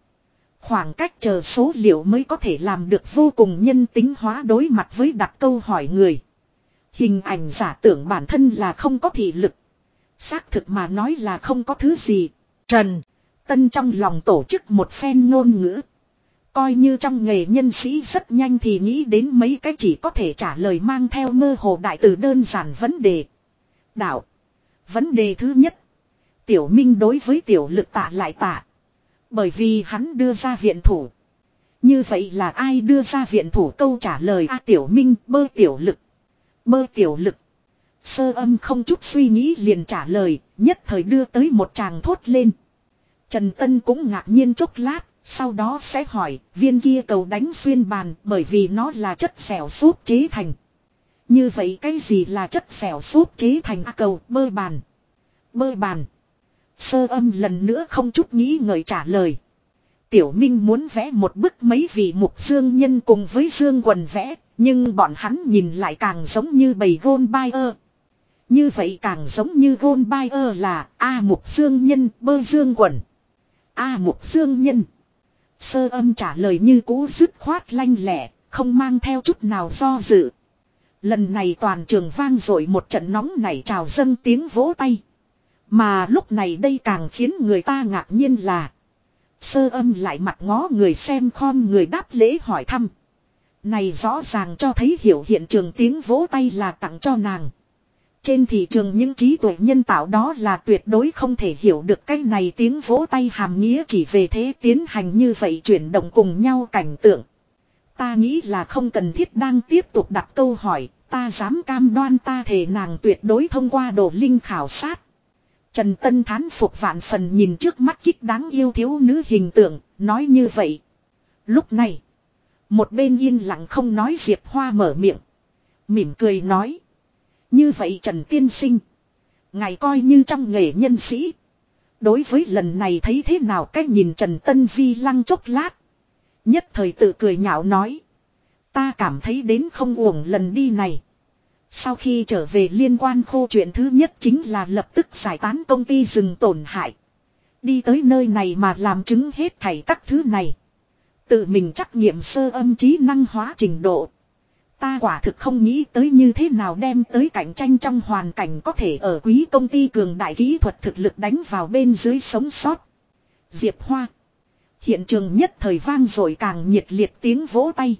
Khoảng cách chờ số liệu mới có thể làm được vô cùng nhân tính hóa đối mặt với đặt câu hỏi người. Hình ảnh giả tưởng bản thân là không có thị lực. Xác thực mà nói là không có thứ gì. Trần, Tân trong lòng tổ chức một phen ngôn ngữ. Coi như trong nghề nhân sĩ rất nhanh thì nghĩ đến mấy cái chỉ có thể trả lời mang theo mơ hồ đại từ đơn giản vấn đề. Đạo. Vấn đề thứ nhất. Tiểu Minh đối với tiểu lực tạ lại tạ. Bởi vì hắn đưa ra viện thủ. Như vậy là ai đưa ra viện thủ câu trả lời A tiểu Minh bơ tiểu lực. Bơ tiểu lực. Sơ âm không chút suy nghĩ liền trả lời, nhất thời đưa tới một chàng thốt lên. Trần Tân cũng ngạc nhiên chốc lát, sau đó sẽ hỏi, viên kia cầu đánh xuyên bàn bởi vì nó là chất xẻo xốp chế thành. Như vậy cái gì là chất xẻo xốp chế thành A cầu bơ bàn? Bơ bàn. Sơ âm lần nữa không chút nghĩ ngợi trả lời. Tiểu Minh muốn vẽ một bức mấy vị mục dương nhân cùng với dương quần vẽ, nhưng bọn hắn nhìn lại càng giống như bầy gôn bai ơ. Như vậy càng giống như gôn bai ơ là A mục dương nhân bơ dương quần. A mục dương nhân. Sơ âm trả lời như cũ dứt khoát lanh lẻ, không mang theo chút nào do dự. Lần này toàn trường vang dội một trận nóng nảy trào dâng tiếng vỗ tay. Mà lúc này đây càng khiến người ta ngạc nhiên là. Sơ âm lại mặt ngó người xem khom người đáp lễ hỏi thăm. Này rõ ràng cho thấy hiểu hiện trường tiếng vỗ tay là tặng cho nàng. Trên thị trường những trí tuệ nhân tạo đó là tuyệt đối không thể hiểu được cái này tiếng vỗ tay hàm nghĩa chỉ về thế tiến hành như vậy chuyển động cùng nhau cảnh tượng. Ta nghĩ là không cần thiết đang tiếp tục đặt câu hỏi, ta dám cam đoan ta thể nàng tuyệt đối thông qua đồ linh khảo sát. Trần Tân thán phục vạn phần nhìn trước mắt kích đáng yêu thiếu nữ hình tượng, nói như vậy. Lúc này, một bên yên lặng không nói Diệp Hoa mở miệng. Mỉm cười nói. Như vậy Trần Tiên Sinh. Ngài coi như trong nghề nhân sĩ. Đối với lần này thấy thế nào cách nhìn Trần Tân Vi lăng chốc lát. Nhất thời tự cười nhạo nói. Ta cảm thấy đến không uổng lần đi này. Sau khi trở về liên quan khô chuyện thứ nhất chính là lập tức giải tán công ty rừng tổn hại. Đi tới nơi này mà làm chứng hết thảy các thứ này. Tự mình trắc nghiệm sơ âm trí năng hóa trình độ. Ta quả thực không nghĩ tới như thế nào đem tới cạnh tranh trong hoàn cảnh có thể ở quý công ty cường đại kỹ thuật thực lực đánh vào bên dưới sống sót. Diệp Hoa. Hiện trường nhất thời vang rồi càng nhiệt liệt tiếng vỗ tay.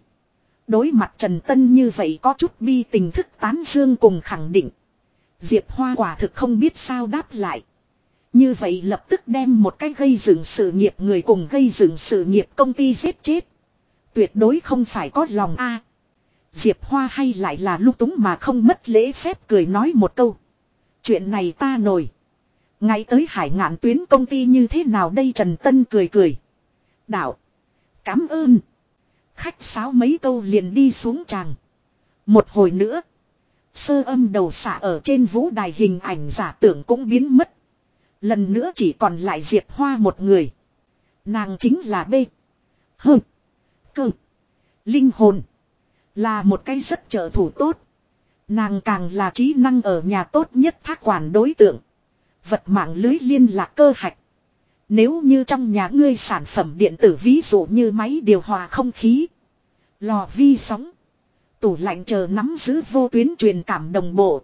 Đối mặt Trần Tân như vậy có chút bi tình thức tán dương cùng khẳng định. Diệp Hoa quả thực không biết sao đáp lại. Như vậy lập tức đem một cái gây dựng sự nghiệp người cùng gây dựng sự nghiệp công ty giết chết. Tuyệt đối không phải có lòng a. Diệp Hoa hay lại là lúc túng mà không mất lễ phép cười nói một câu. Chuyện này ta nổi. Ngay tới hải ngạn tuyến công ty như thế nào đây Trần Tân cười cười. Đạo. Cảm ơn. Khách sáo mấy câu liền đi xuống tràng. Một hồi nữa. Sơ âm đầu xạ ở trên vũ đài hình ảnh giả tưởng cũng biến mất. Lần nữa chỉ còn lại Diệp Hoa một người. Nàng chính là B. H. Cơ. Linh hồn. Là một cái rất trợ thủ tốt. Nàng càng là trí năng ở nhà tốt nhất thác quản đối tượng. Vật mạng lưới liên lạc cơ hạch. Nếu như trong nhà ngươi sản phẩm điện tử ví dụ như máy điều hòa không khí. Lò vi sóng. Tủ lạnh chờ nắm giữ vô tuyến truyền cảm đồng bộ.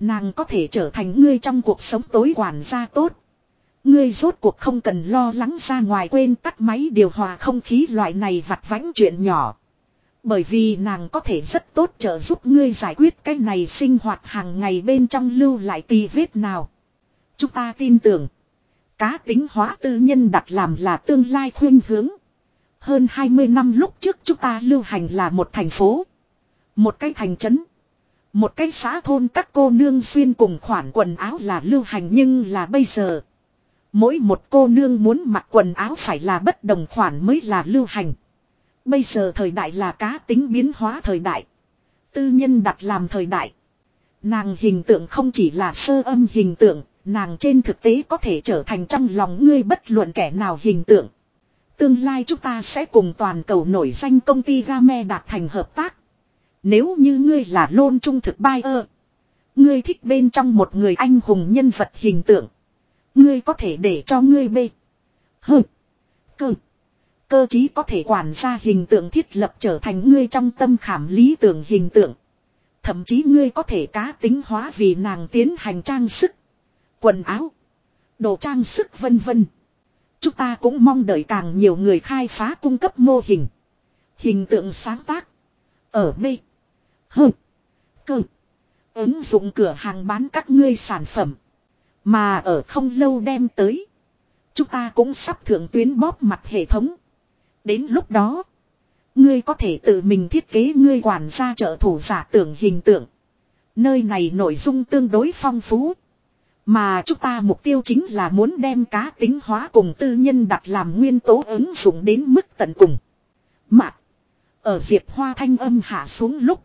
Nàng có thể trở thành ngươi trong cuộc sống tối quản gia tốt. Ngươi rốt cuộc không cần lo lắng ra ngoài quên tắt máy điều hòa không khí loại này vặt vãnh chuyện nhỏ. Bởi vì nàng có thể rất tốt trợ giúp ngươi giải quyết cái này sinh hoạt hàng ngày bên trong lưu lại tì vết nào. Chúng ta tin tưởng. Cá tính hóa tư nhân đặt làm là tương lai khuyên hướng. Hơn 20 năm lúc trước chúng ta lưu hành là một thành phố. Một cái thành trấn. Một cái xã thôn các cô nương xuyên cùng khoản quần áo là lưu hành nhưng là bây giờ. Mỗi một cô nương muốn mặc quần áo phải là bất đồng khoản mới là lưu hành. Bây giờ thời đại là cá tính biến hóa thời đại. Tư nhân đặt làm thời đại. Nàng hình tượng không chỉ là sơ âm hình tượng, nàng trên thực tế có thể trở thành trong lòng ngươi bất luận kẻ nào hình tượng. Tương lai chúng ta sẽ cùng toàn cầu nổi danh công ty Game đạt thành hợp tác. Nếu như ngươi là lôn trung thực buyer. Ngươi thích bên trong một người anh hùng nhân vật hình tượng. Ngươi có thể để cho ngươi bê. Hừ. Cơ. Cơ chí có thể quản ra hình tượng thiết lập trở thành ngươi trong tâm khảm lý tưởng hình tượng. Thậm chí ngươi có thể cá tính hóa vì nàng tiến hành trang sức. Quần áo. Đồ trang sức vân vân. Chúng ta cũng mong đợi càng nhiều người khai phá cung cấp mô hình. Hình tượng sáng tác. Ở B. Hơ. Cơ. Ứng dụng cửa hàng bán các ngươi sản phẩm. Mà ở không lâu đem tới. Chúng ta cũng sắp thượng tuyến bóp mặt hệ thống. Đến lúc đó. Ngươi có thể tự mình thiết kế ngươi quản gia trợ thủ giả tưởng hình tượng. Nơi này nội dung tương đối phong phú. Mà chúng ta mục tiêu chính là muốn đem cá tính hóa cùng tư nhân đặt làm nguyên tố ứng dụng đến mức tận cùng. mặt, Ở Diệp Hoa thanh âm hạ xuống lúc.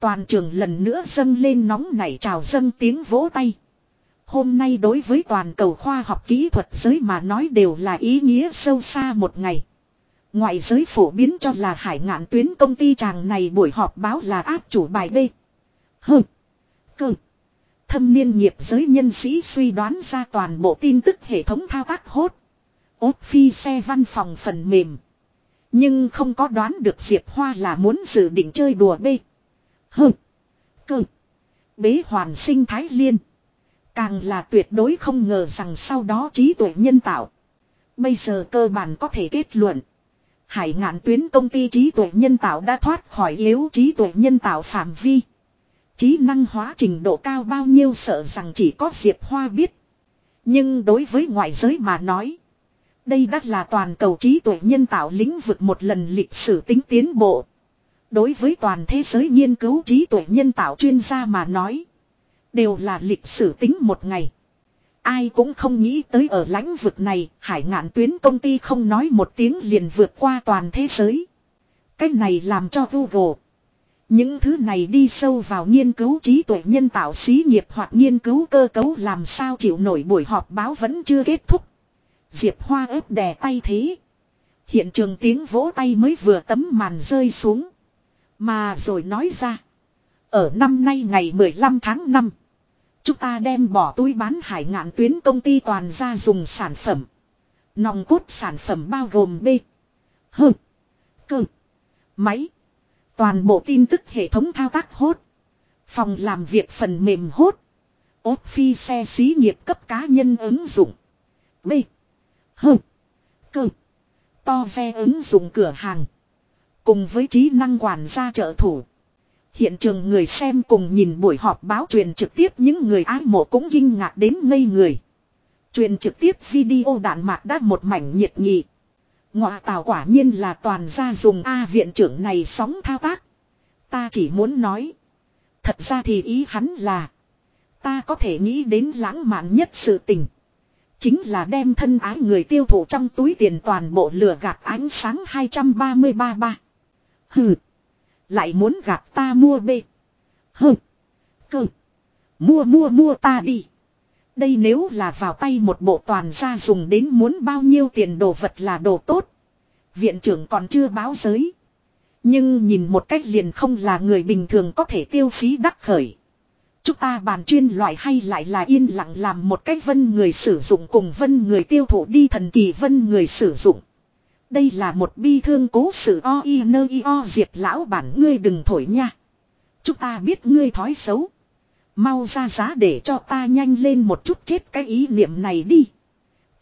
Toàn trường lần nữa dâng lên nóng nảy trào dâng tiếng vỗ tay. Hôm nay đối với toàn cầu khoa học kỹ thuật giới mà nói đều là ý nghĩa sâu xa một ngày. Ngoại giới phổ biến cho là hải ngạn tuyến công ty chàng này buổi họp báo là áp chủ bài B. Hừ. Cơ. Thâm niên nghiệp giới nhân sĩ suy đoán ra toàn bộ tin tức hệ thống thao tác hốt. Ốt phi xe văn phòng phần mềm. Nhưng không có đoán được Diệp Hoa là muốn dự định chơi đùa B. Hừ. Cơ. Bế hoàn sinh thái liên. Càng là tuyệt đối không ngờ rằng sau đó trí tuệ nhân tạo. Bây giờ cơ bản có thể kết luận. Hải ngạn tuyến công ty trí tuệ nhân tạo đã thoát khỏi yếu trí tuệ nhân tạo phạm vi. Trí năng hóa trình độ cao bao nhiêu sợ rằng chỉ có Diệp Hoa biết. Nhưng đối với ngoại giới mà nói. Đây đã là toàn cầu trí tuệ nhân tạo lĩnh vực một lần lịch sử tính tiến bộ. Đối với toàn thế giới nghiên cứu trí tuệ nhân tạo chuyên gia mà nói. Đều là lịch sử tính một ngày. Ai cũng không nghĩ tới ở lãnh vực này, hải ngạn tuyến công ty không nói một tiếng liền vượt qua toàn thế giới. Cách này làm cho Google. Những thứ này đi sâu vào nghiên cứu trí tuệ nhân tạo xí nghiệp hoặc nghiên cứu cơ cấu làm sao chịu nổi buổi họp báo vẫn chưa kết thúc. Diệp Hoa ép đè tay thế. Hiện trường tiếng vỗ tay mới vừa tấm màn rơi xuống. Mà rồi nói ra. Ở năm nay ngày 15 tháng 5. Chúng ta đem bỏ túi bán hải ngạn tuyến công ty toàn ra dùng sản phẩm. Nòng cốt sản phẩm bao gồm B. H. Cơ. Máy. Toàn bộ tin tức hệ thống thao tác hốt. Phòng làm việc phần mềm hốt. Ốp phi xe xí nghiệp cấp cá nhân ứng dụng. B. H. Cơ. To xe ứng dụng cửa hàng. Cùng với trí năng quản gia trợ thủ. Hiện trường người xem cùng nhìn buổi họp báo truyền trực tiếp những người ái mộ cũng kinh ngạc đến ngây người. Truyền trực tiếp video đạn mạc đã một mảnh nhiệt nghị. Ngọa tào quả nhiên là toàn gia dùng A viện trưởng này sóng thao tác. Ta chỉ muốn nói. Thật ra thì ý hắn là. Ta có thể nghĩ đến lãng mạn nhất sự tình. Chính là đem thân ái người tiêu thụ trong túi tiền toàn bộ lửa gạt ánh sáng 233 ba. Hừ. Lại muốn gạt ta mua bê. Hừ. Cơ. Mua mua mua ta đi. Đây nếu là vào tay một bộ toàn gia dùng đến muốn bao nhiêu tiền đồ vật là đồ tốt. Viện trưởng còn chưa báo giới. Nhưng nhìn một cách liền không là người bình thường có thể tiêu phí đắc khởi. Chúng ta bàn chuyên loại hay lại là yên lặng làm một cách vân người sử dụng cùng vân người tiêu thụ đi thần kỳ vân người sử dụng. Đây là một bi thương cố sự o i nơ i o diệp lão bản ngươi đừng thổi nha. Chúng ta biết ngươi thói xấu. Mau ra giá để cho ta nhanh lên một chút chết cái ý niệm này đi.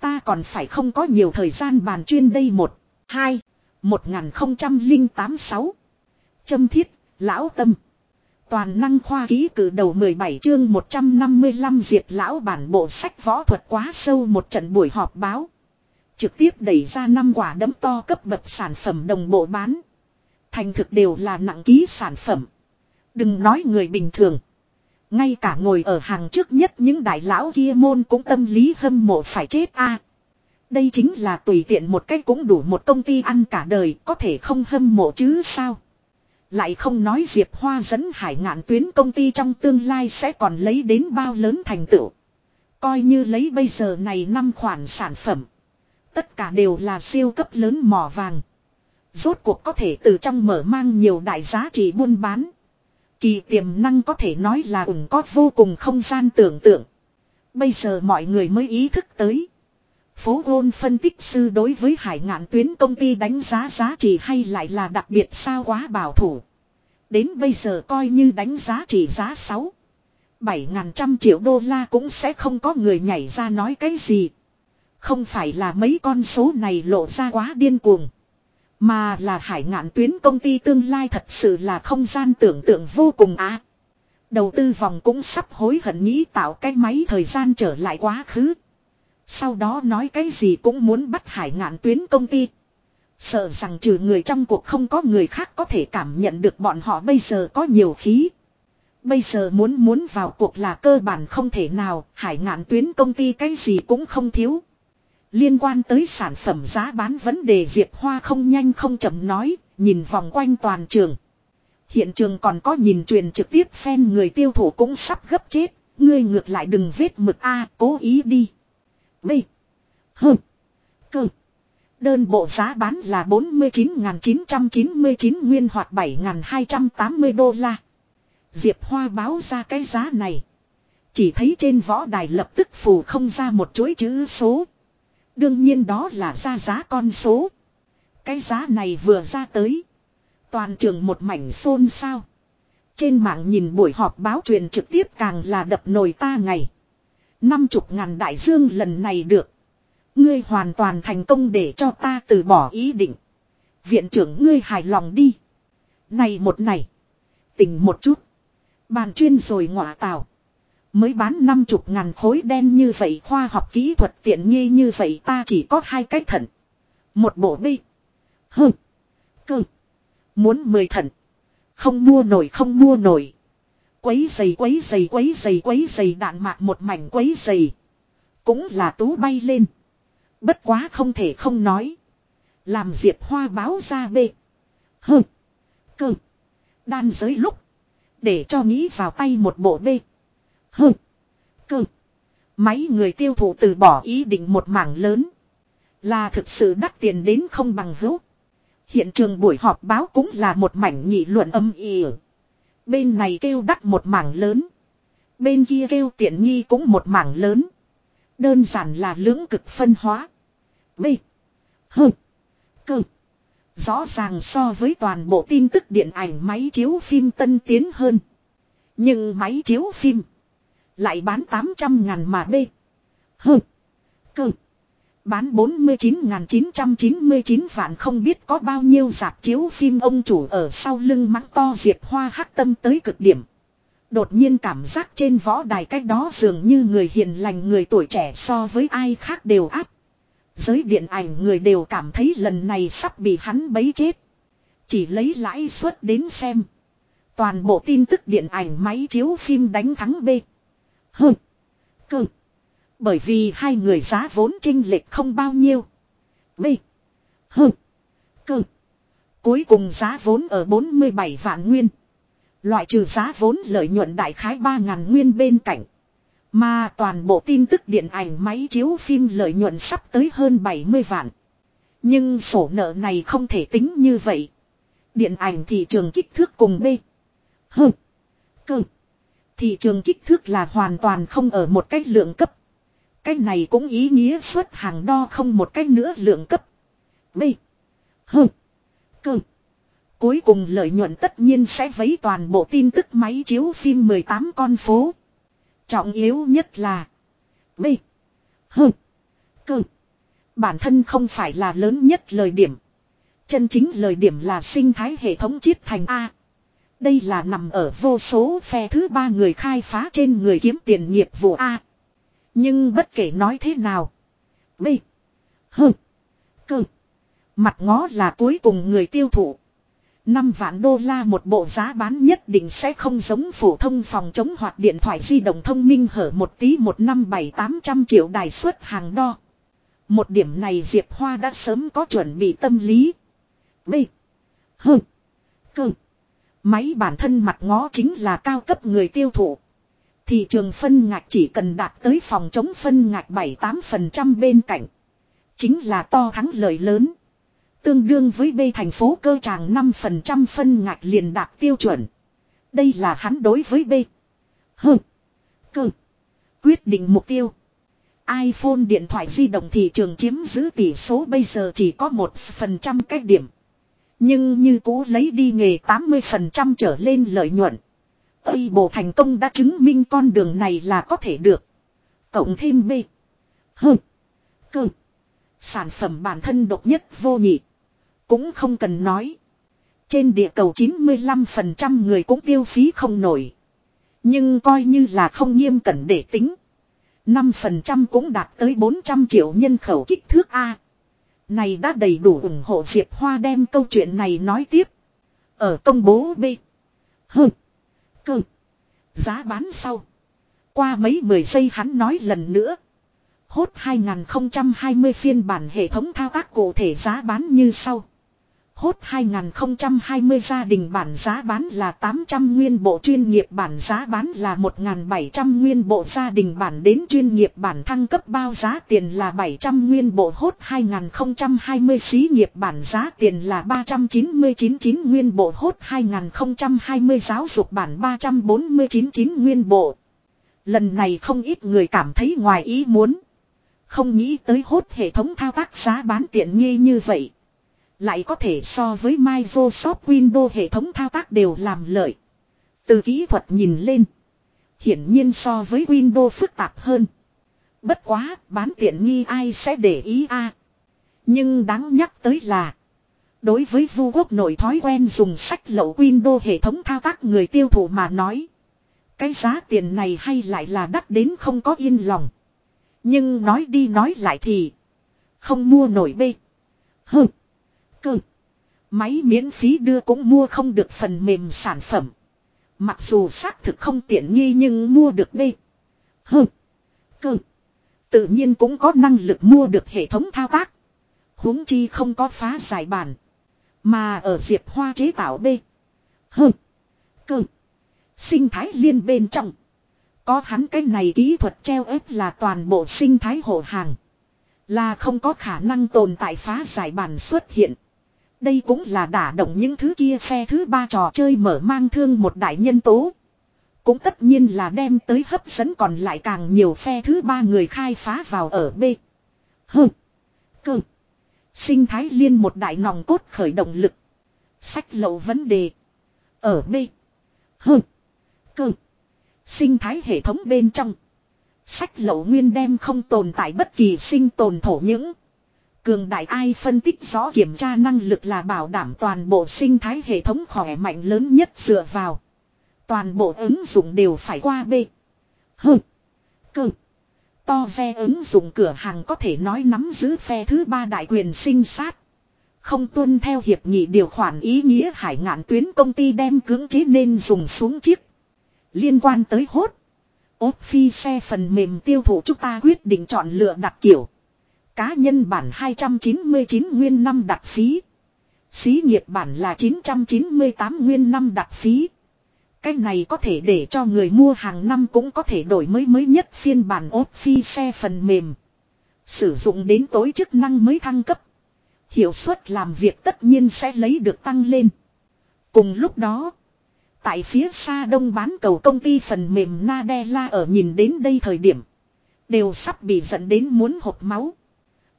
Ta còn phải không có nhiều thời gian bàn chuyên đây một, hai, một nghìn không trăm linh tám sáu. Châm thiết, lão tâm. Toàn năng khoa ký cử đầu 17 chương 155 diệt lão bản bộ sách võ thuật quá sâu một trận buổi họp báo. Trực tiếp đẩy ra năm quả đấm to cấp bậc sản phẩm đồng bộ bán. Thành thực đều là nặng ký sản phẩm. Đừng nói người bình thường. Ngay cả ngồi ở hàng trước nhất những đại lão kia môn cũng tâm lý hâm mộ phải chết a. Đây chính là tùy tiện một cách cũng đủ một công ty ăn cả đời, có thể không hâm mộ chứ sao. Lại không nói Diệp Hoa dẫn hải ngạn tuyến công ty trong tương lai sẽ còn lấy đến bao lớn thành tựu. Coi như lấy bây giờ này năm khoản sản phẩm. Tất cả đều là siêu cấp lớn mỏ vàng. Rốt cuộc có thể từ trong mở mang nhiều đại giá trị buôn bán. Kỳ tiềm năng có thể nói là ủng có vô cùng không gian tưởng tượng. Bây giờ mọi người mới ý thức tới. Phố ôn phân tích sư đối với hải ngạn tuyến công ty đánh giá giá trị hay lại là đặc biệt sao quá bảo thủ. Đến bây giờ coi như đánh giá trị giá 6. 7 ngàn trăm triệu đô la cũng sẽ không có người nhảy ra nói cái gì. Không phải là mấy con số này lộ ra quá điên cuồng. Mà là hải ngạn tuyến công ty tương lai thật sự là không gian tưởng tượng vô cùng á. Đầu tư vòng cũng sắp hối hận nghĩ tạo cái máy thời gian trở lại quá khứ. Sau đó nói cái gì cũng muốn bắt hải ngạn tuyến công ty. Sợ rằng trừ người trong cuộc không có người khác có thể cảm nhận được bọn họ bây giờ có nhiều khí. Bây giờ muốn muốn vào cuộc là cơ bản không thể nào, hải ngạn tuyến công ty cái gì cũng không thiếu. Liên quan tới sản phẩm giá bán vấn đề Diệp Hoa không nhanh không chậm nói, nhìn vòng quanh toàn trường. Hiện trường còn có nhìn truyền trực tiếp fan người tiêu thụ cũng sắp gấp chết, ngươi ngược lại đừng vết mực A, cố ý đi. B. H. C. Đơn bộ giá bán là 49.999 nguyên hoặc 7.280 đô la. Diệp Hoa báo ra cái giá này. Chỉ thấy trên võ đài lập tức phù không ra một chuỗi chữ số. Đương nhiên đó là ra giá con số. Cái giá này vừa ra tới. Toàn trường một mảnh xôn xao. Trên mạng nhìn buổi họp báo truyền trực tiếp càng là đập nồi ta ngày. Năm chục ngàn đại dương lần này được. Ngươi hoàn toàn thành công để cho ta từ bỏ ý định. Viện trưởng ngươi hài lòng đi. Này một này. Tỉnh một chút. Bàn chuyên rồi ngọa tào. Mới bán năm chục ngàn khối đen như vậy, khoa học kỹ thuật tiện nghi như vậy, ta chỉ có hai cái thận. Một bộ bi. Hừ. Cơ. Muốn mười thận. Không mua nổi, không mua nổi. Quấy giày quấy giày quấy giày quấy giày, đạn mạc một mảnh quấy giày. Cũng là tú bay lên. Bất quá không thể không nói. Làm diệp hoa báo ra bê. Hừ. Cơ. Đan giới lúc. Để cho nghĩ vào tay một bộ bê. Hơ. Cơ. Máy người tiêu thụ từ bỏ ý định một mảng lớn. Là thực sự đắt tiền đến không bằng hữu. Hiện trường buổi họp báo cũng là một mảnh nghị luận âm ỉ. Bên này kêu đắt một mảng lớn. Bên kia kêu tiện nghi cũng một mảng lớn. Đơn giản là lưỡng cực phân hóa. B. H. Cơ. Rõ ràng so với toàn bộ tin tức điện ảnh máy chiếu phim tân tiến hơn. Nhưng máy chiếu phim. Lại bán 800 ngàn mà B. hừ Cơ. Bán 49.999 vạn không biết có bao nhiêu dạp chiếu phim ông chủ ở sau lưng mắng to diệp hoa hắc tâm tới cực điểm. Đột nhiên cảm giác trên võ đài cách đó dường như người hiền lành người tuổi trẻ so với ai khác đều áp. Giới điện ảnh người đều cảm thấy lần này sắp bị hắn bấy chết. Chỉ lấy lãi suất đến xem. Toàn bộ tin tức điện ảnh máy chiếu phim đánh thắng B. H. Cơ. Bởi vì hai người giá vốn trinh lệch không bao nhiêu. B. H. Cơ. Cuối cùng giá vốn ở 47 vạn nguyên. Loại trừ giá vốn lợi nhuận đại khái 3.000 nguyên bên cạnh. Mà toàn bộ tin tức điện ảnh máy chiếu phim lợi nhuận sắp tới hơn 70 vạn. Nhưng sổ nợ này không thể tính như vậy. Điện ảnh thị trường kích thước cùng B. H. Cơ. Thị trường kích thước là hoàn toàn không ở một cách lượng cấp. Cách này cũng ý nghĩa xuất hàng đo không một cách nữa lượng cấp. B. H. C. Cuối cùng lợi nhuận tất nhiên sẽ vấy toàn bộ tin tức máy chiếu phim 18 con phố. Trọng yếu nhất là B. H. C. Bản thân không phải là lớn nhất lời điểm. Chân chính lời điểm là sinh thái hệ thống chiết thành A. Đây là nằm ở vô số phe thứ ba người khai phá trên người kiếm tiền nghiệp vụ A. Nhưng bất kể nói thế nào. B. H. Cơ. Mặt ngó là cuối cùng người tiêu thụ. 5 vạn đô la một bộ giá bán nhất định sẽ không giống phổ thông phòng chống hoạt điện thoại di động thông minh hở một tí một năm bảy tám trăm triệu đài suất hàng đo. Một điểm này Diệp Hoa đã sớm có chuẩn bị tâm lý. B. H. Cơ. Máy bản thân mặt ngó chính là cao cấp người tiêu thụ. Thị trường phân ngạch chỉ cần đạt tới phòng chống phân ngạch 7-8% bên cạnh. Chính là to thắng lợi lớn. Tương đương với B thành phố cơ tràng 5% phân ngạch liền đạt tiêu chuẩn. Đây là hắn đối với B. H. Cơ. Quyết định mục tiêu. iPhone điện thoại di động thị trường chiếm giữ tỷ số bây giờ chỉ có 1% cách điểm. Nhưng như cũ lấy đi nghề 80% trở lên lợi nhuận. Ây bộ thành công đã chứng minh con đường này là có thể được. Cộng thêm B. H. Cơ. Sản phẩm bản thân độc nhất vô nhị. Cũng không cần nói. Trên địa cầu 95% người cũng tiêu phí không nổi. Nhưng coi như là không nghiêm cẩn để tính. 5% cũng đạt tới 400 triệu nhân khẩu kích thước A. Này đã đầy đủ ủng hộ Diệp Hoa đem câu chuyện này nói tiếp. Ở công bố B. Hừ. Cơ. Giá bán sau. Qua mấy mười giây hắn nói lần nữa. Hốt 2020 phiên bản hệ thống thao tác cụ thể giá bán như sau. Hốt 2020 gia đình bản giá bán là 800 nguyên, bộ chuyên nghiệp bản giá bán là 1.700 nguyên, bộ gia đình bản đến chuyên nghiệp bản thăng cấp bao giá tiền là 700 nguyên, bộ hốt 2020 xí nghiệp bản giá tiền là 399 nguyên, bộ hốt 2020 giáo dục bản 349 nguyên, bộ. Lần này không ít người cảm thấy ngoài ý muốn. Không nghĩ tới hốt hệ thống thao tác giá bán tiện nghi như vậy. Lại có thể so với Microsoft Windows hệ thống thao tác đều làm lợi. Từ kỹ thuật nhìn lên. Hiển nhiên so với Windows phức tạp hơn. Bất quá, bán tiện nghi ai sẽ để ý a Nhưng đáng nhắc tới là. Đối với vu quốc nội thói quen dùng sách lậu Windows hệ thống thao tác người tiêu thụ mà nói. Cái giá tiền này hay lại là đắt đến không có yên lòng. Nhưng nói đi nói lại thì. Không mua nổi bê. Hừ cơ. Máy miễn phí đưa cũng mua không được phần mềm sản phẩm. Mặc dù xác thực không tiện nghi nhưng mua được B. Hơ. Cơ. Tự nhiên cũng có năng lực mua được hệ thống thao tác. huống chi không có phá giải bản. Mà ở Diệp Hoa chế tạo B. Hơ. Cơ. Sinh thái liên bên trong. Có hắn cái này kỹ thuật treo ép là toàn bộ sinh thái hộ hàng. Là không có khả năng tồn tại phá giải bản xuất hiện. Đây cũng là đả động những thứ kia phe thứ ba trò chơi mở mang thương một đại nhân tố. Cũng tất nhiên là đem tới hấp dẫn còn lại càng nhiều phe thứ ba người khai phá vào ở B. H. Cơ. Sinh thái liên một đại nòng cốt khởi động lực. Sách lậu vấn đề. Ở B. H. Cơ. Sinh thái hệ thống bên trong. Sách lậu nguyên đem không tồn tại bất kỳ sinh tồn thổ những. Cường đại ai phân tích rõ kiểm tra năng lực là bảo đảm toàn bộ sinh thái hệ thống khỏe mạnh lớn nhất dựa vào. Toàn bộ ứng dụng đều phải qua B. H. Cơ. To ve ứng dụng cửa hàng có thể nói nắm giữ phe thứ ba đại quyền sinh sát. Không tuân theo hiệp nghị điều khoản ý nghĩa hải ngạn tuyến công ty đem cưỡng chế nên dùng xuống chiếc. Liên quan tới hốt. Ốp phi xe phần mềm tiêu thụ chúng ta quyết định chọn lựa đặt kiểu. Cá nhân bản 299 nguyên năm đặt phí. Xí nghiệp bản là 998 nguyên năm đặt phí. Cái này có thể để cho người mua hàng năm cũng có thể đổi mới mới nhất phiên bản ốp phi xe phần mềm. Sử dụng đến tối chức năng mới thăng cấp. Hiệu suất làm việc tất nhiên sẽ lấy được tăng lên. Cùng lúc đó, tại phía xa đông bán cầu công ty phần mềm Nadella ở nhìn đến đây thời điểm, đều sắp bị dẫn đến muốn hộp máu.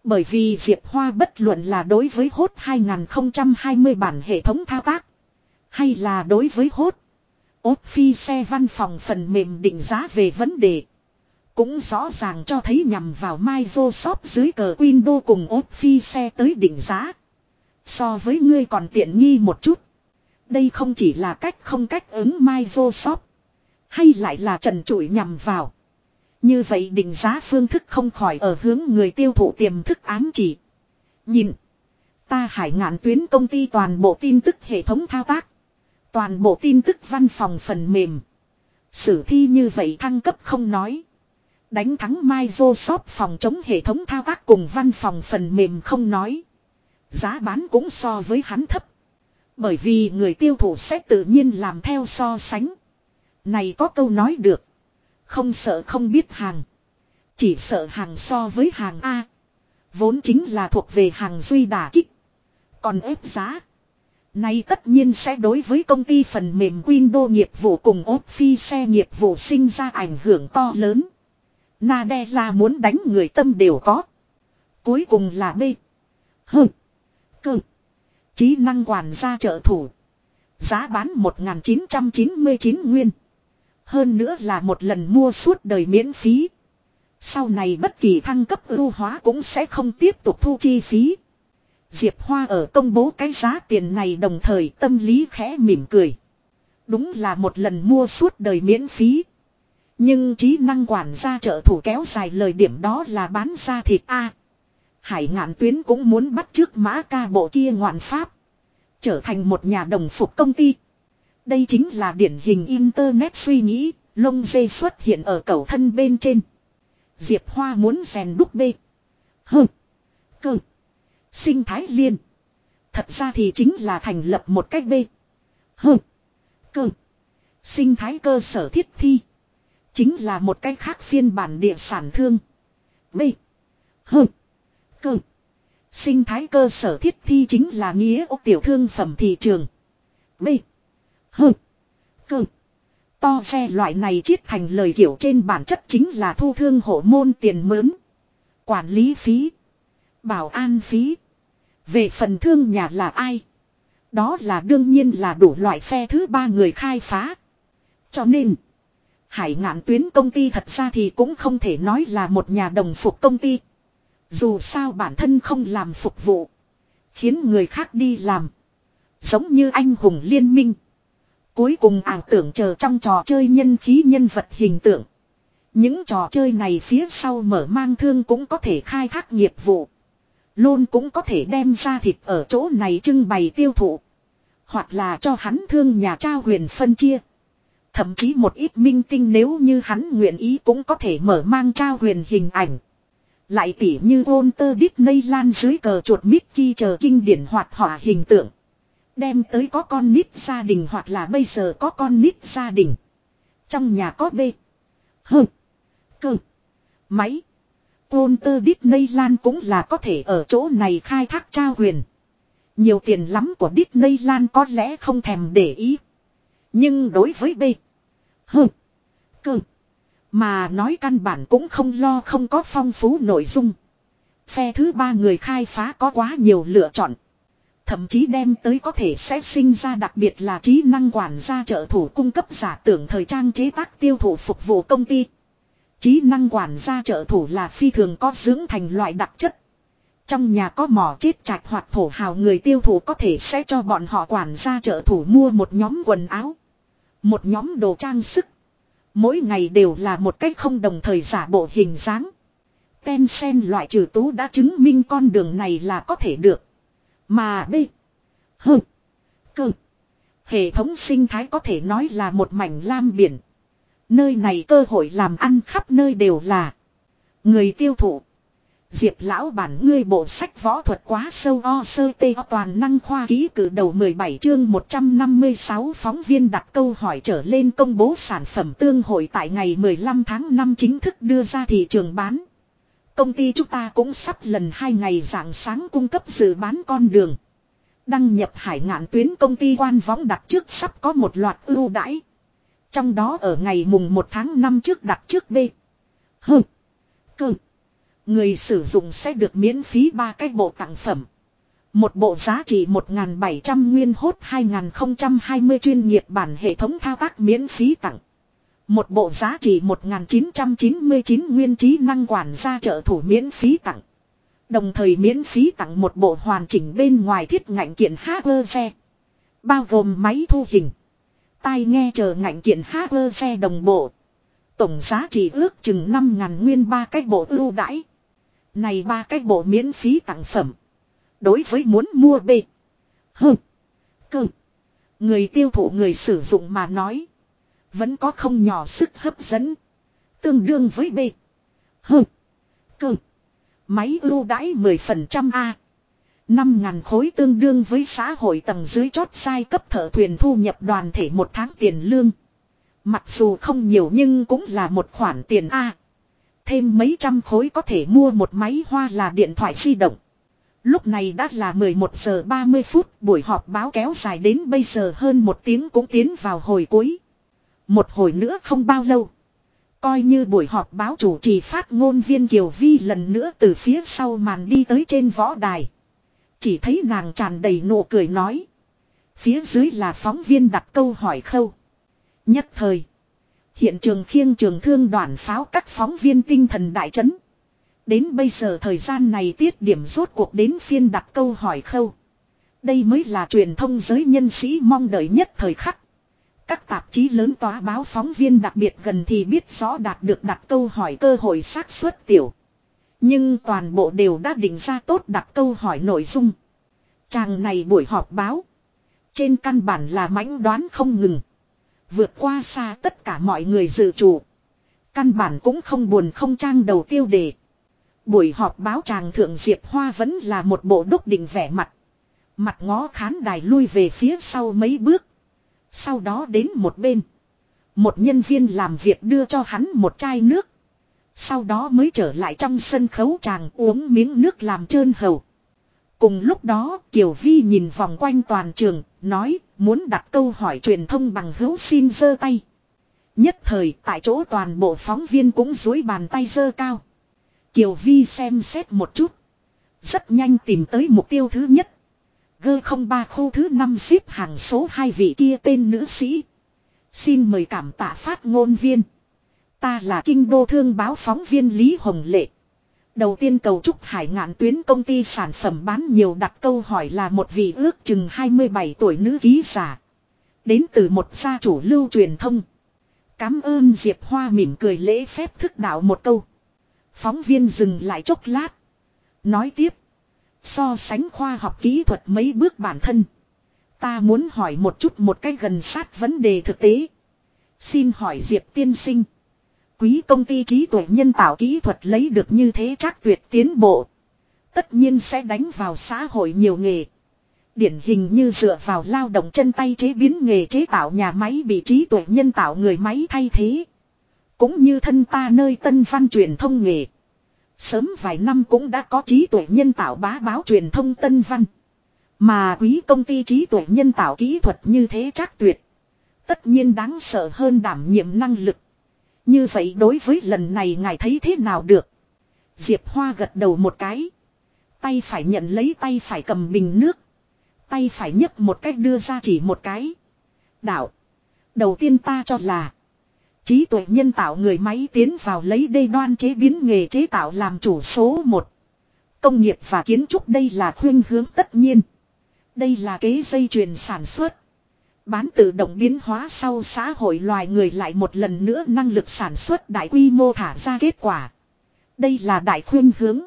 Bởi vì Diệp Hoa bất luận là đối với hốt 2020 bản hệ thống thao tác. Hay là đối với hốt. Ốt phi xe văn phòng phần mềm định giá về vấn đề. Cũng rõ ràng cho thấy nhằm vào Microsoft dưới cờ Windows cùng ốt phi xe tới định giá. So với ngươi còn tiện nghi một chút. Đây không chỉ là cách không cách ứng Microsoft. Hay lại là trần trụi nhằm vào. Như vậy định giá phương thức không khỏi ở hướng người tiêu thụ tiềm thức ám chỉ. Nhìn. Ta hải ngạn tuyến công ty toàn bộ tin tức hệ thống thao tác. Toàn bộ tin tức văn phòng phần mềm. Sử thi như vậy thăng cấp không nói. Đánh thắng Microsoft phòng chống hệ thống thao tác cùng văn phòng phần mềm không nói. Giá bán cũng so với hắn thấp. Bởi vì người tiêu thụ sẽ tự nhiên làm theo so sánh. Này có câu nói được. Không sợ không biết hàng. Chỉ sợ hàng so với hàng A. Vốn chính là thuộc về hàng duy đà kích. Còn ép giá. nay tất nhiên sẽ đối với công ty phần mềm Windows nghiệp vụ cùng Office nghiệp vụ sinh ra ảnh hưởng to lớn. Nadella muốn đánh người tâm đều có. Cuối cùng là B. H. Cơ. Trí năng quản gia trợ thủ. Giá bán 1999 nguyên. Hơn nữa là một lần mua suốt đời miễn phí. Sau này bất kỳ thăng cấp ưu hóa cũng sẽ không tiếp tục thu chi phí. Diệp Hoa ở công bố cái giá tiền này đồng thời tâm lý khẽ mỉm cười. Đúng là một lần mua suốt đời miễn phí. Nhưng trí năng quản gia trợ thủ kéo dài lời điểm đó là bán ra thịt A. Hải ngạn tuyến cũng muốn bắt trước mã ca bộ kia ngoạn pháp. Trở thành một nhà đồng phục công ty. Đây chính là điển hình Internet suy nghĩ, lông dây xuất hiện ở cầu thân bên trên. Diệp Hoa muốn rèn đúc bê. Hừ. Cơ. Sinh thái liên. Thật ra thì chính là thành lập một cách bê. Hừ. Cơ. Sinh thái cơ sở thiết thi. Chính là một cách khác phiên bản địa sản thương. Bê. Hừ. Cơ. Sinh thái cơ sở thiết thi chính là nghĩa ốc tiểu thương phẩm thị trường. bê Hơ. Cơ. To xe loại này chiết thành lời kiểu trên bản chất chính là thu thương hộ môn tiền mướn. Quản lý phí. Bảo an phí. Về phần thương nhà là ai? Đó là đương nhiên là đủ loại phe thứ ba người khai phá. Cho nên. Hải ngạn tuyến công ty thật ra thì cũng không thể nói là một nhà đồng phục công ty. Dù sao bản thân không làm phục vụ. Khiến người khác đi làm. Giống như anh hùng liên minh. Cuối cùng ảo tưởng chờ trong trò chơi nhân khí nhân vật hình tượng. Những trò chơi này phía sau mở mang thương cũng có thể khai thác nghiệp vụ. Luôn cũng có thể đem ra thịt ở chỗ này trưng bày tiêu thụ. Hoặc là cho hắn thương nhà trao huyền phân chia. Thậm chí một ít minh tinh nếu như hắn nguyện ý cũng có thể mở mang trao huyền hình ảnh. Lại tỉ như Walter Disneyland dưới cờ chuột Mickey chờ kinh điển hoạt họa hình tượng. Đem tới có con nít gia đình hoặc là bây giờ có con nít gia đình. Trong nhà có bê. Hơ. Cơ. Máy. Walter Disneyland cũng là có thể ở chỗ này khai thác trao huyền. Nhiều tiền lắm của Disneyland có lẽ không thèm để ý. Nhưng đối với B. Hơ. Cơ. Mà nói căn bản cũng không lo không có phong phú nội dung. Phe thứ ba người khai phá có quá nhiều lựa chọn. Thậm chí đem tới có thể sẽ sinh ra đặc biệt là trí năng quản gia trợ thủ cung cấp giả tưởng thời trang chế tác tiêu thụ phục vụ công ty. Trí năng quản gia trợ thủ là phi thường có dưỡng thành loại đặc chất. Trong nhà có mỏ chết chạch hoặc thổ hào người tiêu thụ có thể sẽ cho bọn họ quản gia trợ thủ mua một nhóm quần áo. Một nhóm đồ trang sức. Mỗi ngày đều là một cách không đồng thời giả bộ hình dáng. Tencent sen loại trừ tú đã chứng minh con đường này là có thể được. Mà B. H. Cơ. Hệ thống sinh thái có thể nói là một mảnh lam biển. Nơi này cơ hội làm ăn khắp nơi đều là. Người tiêu thụ. Diệp lão bản ngươi bộ sách võ thuật quá sâu o sơ tê toàn năng khoa ký cử đầu 17 chương 156 phóng viên đặt câu hỏi trở lên công bố sản phẩm tương hội tại ngày 15 tháng 5 chính thức đưa ra thị trường bán. Công ty chúng ta cũng sắp lần hai ngày dạng sáng cung cấp dự bán con đường. Đăng nhập hải ngạn tuyến công ty quan võng đặt trước sắp có một loạt ưu đãi. Trong đó ở ngày mùng 1 tháng 5 trước đặt trước B. H. Cơ. Người sử dụng sẽ được miễn phí ba cái bộ tặng phẩm. Một bộ giá trị 1.700 nguyên hốt 2020 chuyên nghiệp bản hệ thống thao tác miễn phí tặng. Một bộ giá trị 1999 nguyên trí năng quản gia trợ thủ miễn phí tặng. Đồng thời miễn phí tặng một bộ hoàn chỉnh bên ngoài thiết ngạnh kiện hacker xe. Bao gồm máy thu hình. Tai nghe chờ ngạnh kiện hacker xe đồng bộ. Tổng giá trị ước chừng 5.000 nguyên ba cái bộ ưu đãi. Này ba cái bộ miễn phí tặng phẩm. Đối với muốn mua B. H. Cơ. Người tiêu thụ người sử dụng mà nói. Vẫn có không nhỏ sức hấp dẫn. Tương đương với B. h Cơ. Máy ưu đãi 10% A. 5.000 khối tương đương với xã hội tầng dưới chót sai cấp thợ thuyền thu nhập đoàn thể một tháng tiền lương. Mặc dù không nhiều nhưng cũng là một khoản tiền A. Thêm mấy trăm khối có thể mua một máy hoa là điện thoại di động. Lúc này đã là 11 giờ 30 phút, buổi họp báo kéo dài đến bây giờ hơn một tiếng cũng tiến vào hồi cuối. Một hồi nữa không bao lâu. Coi như buổi họp báo chủ trì phát ngôn viên Kiều Vi lần nữa từ phía sau màn đi tới trên võ đài. Chỉ thấy nàng tràn đầy nụ cười nói. Phía dưới là phóng viên đặt câu hỏi khâu. Nhất thời. Hiện trường khiêng trường thương đoàn pháo các phóng viên tinh thần đại chấn. Đến bây giờ thời gian này tiết điểm rốt cuộc đến phiên đặt câu hỏi khâu. Đây mới là truyền thông giới nhân sĩ mong đợi nhất thời khắc. Các tạp chí lớn tòa báo phóng viên đặc biệt gần thì biết rõ đạt được đặt câu hỏi cơ hội xác suất tiểu. Nhưng toàn bộ đều đã định ra tốt đặt câu hỏi nội dung. Chàng này buổi họp báo. Trên căn bản là mãnh đoán không ngừng. Vượt qua xa tất cả mọi người dự chủ. Căn bản cũng không buồn không trang đầu tiêu đề. Buổi họp báo chàng thượng Diệp Hoa vẫn là một bộ đúc định vẻ mặt. Mặt ngó khán đài lui về phía sau mấy bước. Sau đó đến một bên. Một nhân viên làm việc đưa cho hắn một chai nước. Sau đó mới trở lại trong sân khấu chàng uống miếng nước làm trơn hầu. Cùng lúc đó Kiều Vi nhìn vòng quanh toàn trường, nói muốn đặt câu hỏi truyền thông bằng hữu xin giơ tay. Nhất thời tại chỗ toàn bộ phóng viên cũng dối bàn tay giơ cao. Kiều Vi xem xét một chút. Rất nhanh tìm tới mục tiêu thứ nhất. Gơ không ba khu thứ năm xếp hàng số hai vị kia tên nữ sĩ. Xin mời cảm tạ phát ngôn viên. Ta là kinh đô thương báo phóng viên Lý Hồng Lệ. Đầu tiên cầu chúc hải ngạn tuyến công ty sản phẩm bán nhiều đặt câu hỏi là một vị ước chừng 27 tuổi nữ ký giả. Đến từ một gia chủ lưu truyền thông. Cám ơn Diệp Hoa mỉm cười lễ phép thức đạo một câu. Phóng viên dừng lại chốc lát. Nói tiếp. So sánh khoa học kỹ thuật mấy bước bản thân. Ta muốn hỏi một chút một cách gần sát vấn đề thực tế. Xin hỏi Diệp tiên sinh. Quý công ty trí tuệ nhân tạo kỹ thuật lấy được như thế chắc tuyệt tiến bộ. Tất nhiên sẽ đánh vào xã hội nhiều nghề. Điển hình như dựa vào lao động chân tay chế biến nghề chế tạo nhà máy bị trí tuệ nhân tạo người máy thay thế. Cũng như thân ta nơi tân văn truyền thông nghề. Sớm vài năm cũng đã có trí tuệ nhân tạo bá báo truyền thông tân văn. Mà quý công ty trí tuệ nhân tạo kỹ thuật như thế chắc tuyệt. Tất nhiên đáng sợ hơn đảm nhiệm năng lực. Như vậy đối với lần này ngài thấy thế nào được? Diệp Hoa gật đầu một cái. Tay phải nhận lấy tay phải cầm bình nước. Tay phải nhấc một cách đưa ra chỉ một cái. Đạo. Đầu tiên ta cho là. Trí tuệ nhân tạo người máy tiến vào lấy đê đoan chế biến nghề chế tạo làm chủ số 1. Công nghiệp và kiến trúc đây là khuyên hướng tất nhiên. Đây là kế dây chuyền sản xuất. Bán tự động biến hóa sau xã hội loài người lại một lần nữa năng lực sản xuất đại quy mô thả ra kết quả. Đây là đại khuyên hướng.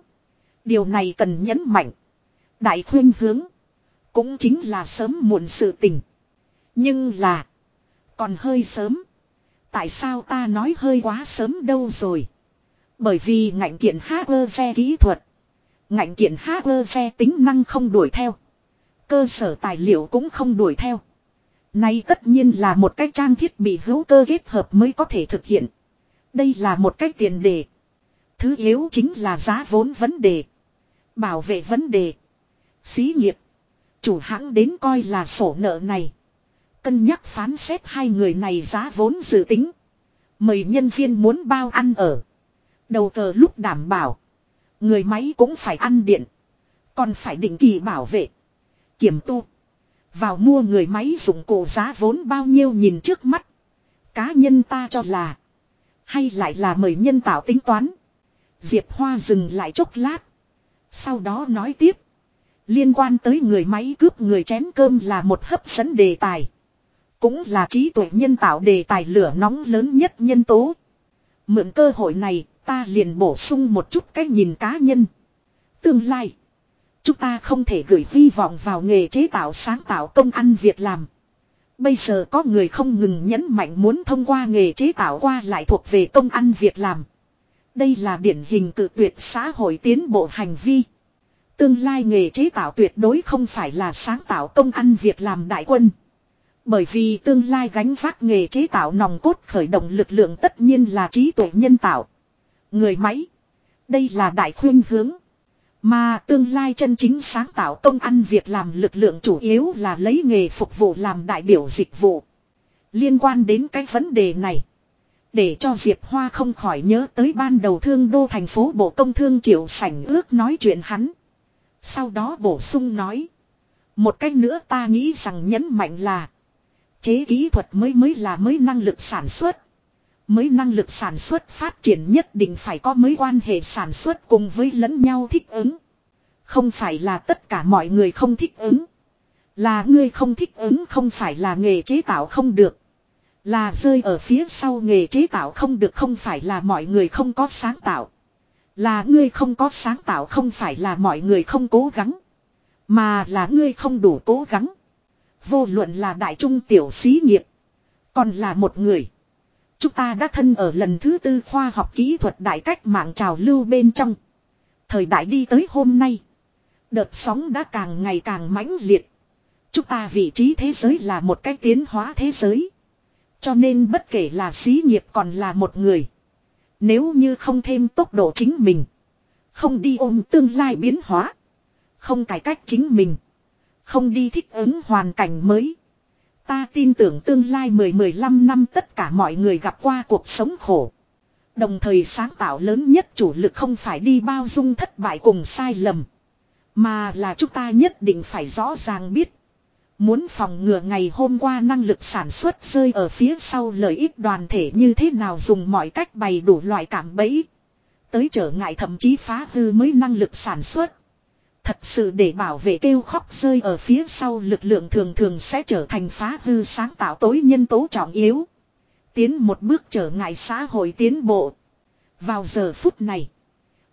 Điều này cần nhấn mạnh. Đại khuyên hướng. Cũng chính là sớm muộn sự tình. Nhưng là. Còn hơi sớm. Tại sao ta nói hơi quá sớm đâu rồi. Bởi vì ngạnh kiện hacker xe kỹ thuật. Ngạnh kiện hacker xe tính năng không đuổi theo. Cơ sở tài liệu cũng không đuổi theo. Này tất nhiên là một cách trang thiết bị hữu cơ kết hợp mới có thể thực hiện. Đây là một cách tiền đề. Thứ yếu chính là giá vốn vấn đề. Bảo vệ vấn đề. Xí nghiệp. Chủ hãng đến coi là sổ nợ này. Cân nhắc phán xét hai người này giá vốn dự tính. Mời nhân viên muốn bao ăn ở. Đầu tờ lúc đảm bảo. Người máy cũng phải ăn điện. Còn phải định kỳ bảo vệ. Kiểm tu. Vào mua người máy dụng cụ giá vốn bao nhiêu nhìn trước mắt. Cá nhân ta cho là. Hay lại là mời nhân tạo tính toán. Diệp Hoa dừng lại chốc lát. Sau đó nói tiếp. Liên quan tới người máy cướp người chén cơm là một hấp dẫn đề tài. Cũng là trí tuệ nhân tạo đề tài lửa nóng lớn nhất nhân tố. Mượn cơ hội này, ta liền bổ sung một chút cách nhìn cá nhân. Tương lai. Chúng ta không thể gửi hy vọng vào nghề chế tạo sáng tạo công ăn việc làm. Bây giờ có người không ngừng nhấn mạnh muốn thông qua nghề chế tạo qua lại thuộc về công ăn việc làm. Đây là điển hình cự tuyệt xã hội tiến bộ hành vi. Tương lai nghề chế tạo tuyệt đối không phải là sáng tạo công ăn việc làm đại quân. Bởi vì tương lai gánh vác nghề chế tạo nòng cốt khởi động lực lượng tất nhiên là trí tuệ nhân tạo. Người máy. Đây là đại khuyên hướng. Mà tương lai chân chính sáng tạo công ăn việc làm lực lượng chủ yếu là lấy nghề phục vụ làm đại biểu dịch vụ. Liên quan đến cái vấn đề này. Để cho Diệp Hoa không khỏi nhớ tới ban đầu thương đô thành phố Bộ Công Thương Triệu Sảnh ước nói chuyện hắn. Sau đó bổ sung nói. Một cách nữa ta nghĩ rằng nhấn mạnh là. Chế kỹ thuật mới mới là mới năng lực sản xuất. Mới năng lực sản xuất phát triển nhất định phải có mới quan hệ sản xuất cùng với lẫn nhau thích ứng. Không phải là tất cả mọi người không thích ứng. Là ngươi không thích ứng không phải là nghề chế tạo không được. Là rơi ở phía sau nghề chế tạo không được không phải là mọi người không có sáng tạo. Là ngươi không có sáng tạo không phải là mọi người không cố gắng. Mà là ngươi không đủ cố gắng. Vô luận là đại trung tiểu xí nghiệp. Còn là một người. Chúng ta đã thân ở lần thứ tư khoa học kỹ thuật đại cách mạng trào lưu bên trong. Thời đại đi tới hôm nay. Đợt sóng đã càng ngày càng mãnh liệt. Chúng ta vị trí thế giới là một cách tiến hóa thế giới. Cho nên bất kể là xí nghiệp còn là một người. Nếu như không thêm tốc độ chính mình. Không đi ôm tương lai biến hóa. Không cải cách chính mình. Không đi thích ứng hoàn cảnh mới. Ta tin tưởng tương lai 10-15 năm tất cả mọi người gặp qua cuộc sống khổ. Đồng thời sáng tạo lớn nhất chủ lực không phải đi bao dung thất bại cùng sai lầm. Mà là chúng ta nhất định phải rõ ràng biết. Muốn phòng ngừa ngày hôm qua năng lực sản xuất rơi ở phía sau lợi ích đoàn thể như thế nào dùng mọi cách bày đủ loại cảm bẫy. Tới trở ngại thậm chí phá hư mới năng lực sản xuất. Thật sự để bảo vệ kêu khóc rơi ở phía sau lực lượng thường thường sẽ trở thành phá hư sáng tạo tối nhân tố trọng yếu. Tiến một bước trở ngại xã hội tiến bộ. Vào giờ phút này.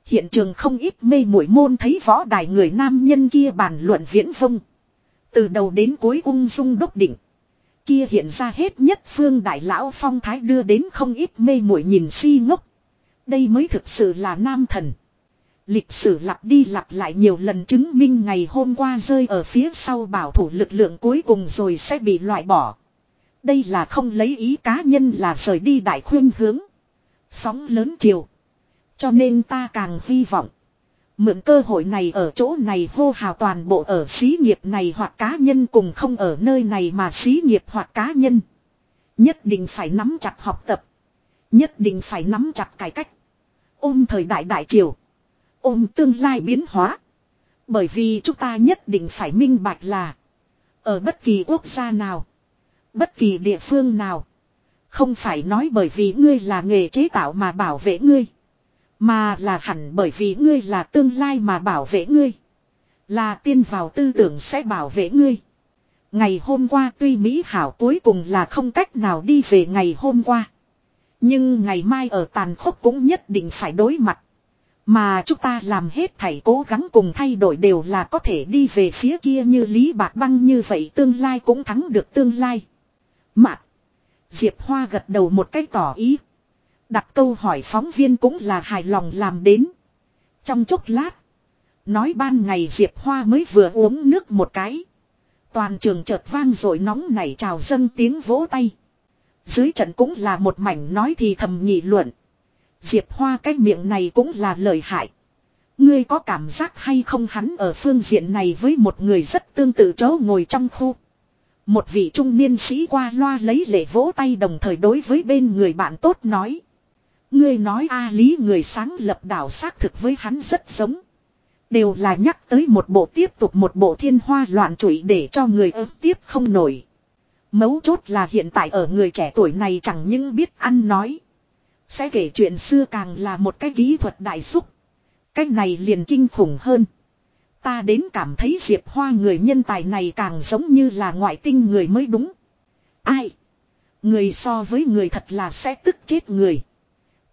Hiện trường không ít mê mũi môn thấy võ đài người nam nhân kia bàn luận viễn vông. Từ đầu đến cuối ung dung đốc định. Kia hiện ra hết nhất phương đại lão phong thái đưa đến không ít mê muội nhìn si ngốc. Đây mới thực sự là nam thần. Lịch sử lặp đi lặp lại nhiều lần chứng minh ngày hôm qua rơi ở phía sau bảo thủ lực lượng cuối cùng rồi sẽ bị loại bỏ. Đây là không lấy ý cá nhân là rời đi đại khuyên hướng. Sóng lớn chiều. Cho nên ta càng hy vọng. Mượn cơ hội này ở chỗ này hô hào toàn bộ ở xí nghiệp này hoặc cá nhân cùng không ở nơi này mà xí nghiệp hoặc cá nhân. Nhất định phải nắm chặt học tập. Nhất định phải nắm chặt cải cách. Ôm thời đại đại triều. Ôm tương lai biến hóa. Bởi vì chúng ta nhất định phải minh bạch là. Ở bất kỳ quốc gia nào. Bất kỳ địa phương nào. Không phải nói bởi vì ngươi là nghề chế tạo mà bảo vệ ngươi. Mà là hẳn bởi vì ngươi là tương lai mà bảo vệ ngươi. Là tiên vào tư tưởng sẽ bảo vệ ngươi. Ngày hôm qua tuy Mỹ Hảo cuối cùng là không cách nào đi về ngày hôm qua. Nhưng ngày mai ở tàn khốc cũng nhất định phải đối mặt. Mà chúng ta làm hết thảy cố gắng cùng thay đổi đều là có thể đi về phía kia như Lý Bạc Băng như vậy tương lai cũng thắng được tương lai. Mạc. Diệp Hoa gật đầu một cách tỏ ý. Đặt câu hỏi phóng viên cũng là hài lòng làm đến. Trong chốc lát. Nói ban ngày Diệp Hoa mới vừa uống nước một cái. Toàn trường chợt vang rồi nóng nảy trào dâng tiếng vỗ tay. Dưới trận cũng là một mảnh nói thì thầm nghị luận. Diệp Hoa cái miệng này cũng là lời hại. Ngươi có cảm giác hay không hắn ở phương diện này với một người rất tương tự chó ngồi trong khu. Một vị trung niên sĩ qua loa lấy lệ vỗ tay đồng thời đối với bên người bạn tốt nói. Ngươi nói A Lý người sáng lập đảo xác thực với hắn rất giống. Đều là nhắc tới một bộ tiếp tục một bộ thiên hoa loạn trụy để cho người ớt tiếp không nổi. Mấu chốt là hiện tại ở người trẻ tuổi này chẳng những biết ăn nói. Sẽ kể chuyện xưa càng là một cái kỹ thuật đại xúc. Cái này liền kinh khủng hơn. Ta đến cảm thấy Diệp Hoa người nhân tài này càng giống như là ngoại tinh người mới đúng. Ai? Người so với người thật là sẽ tức chết người.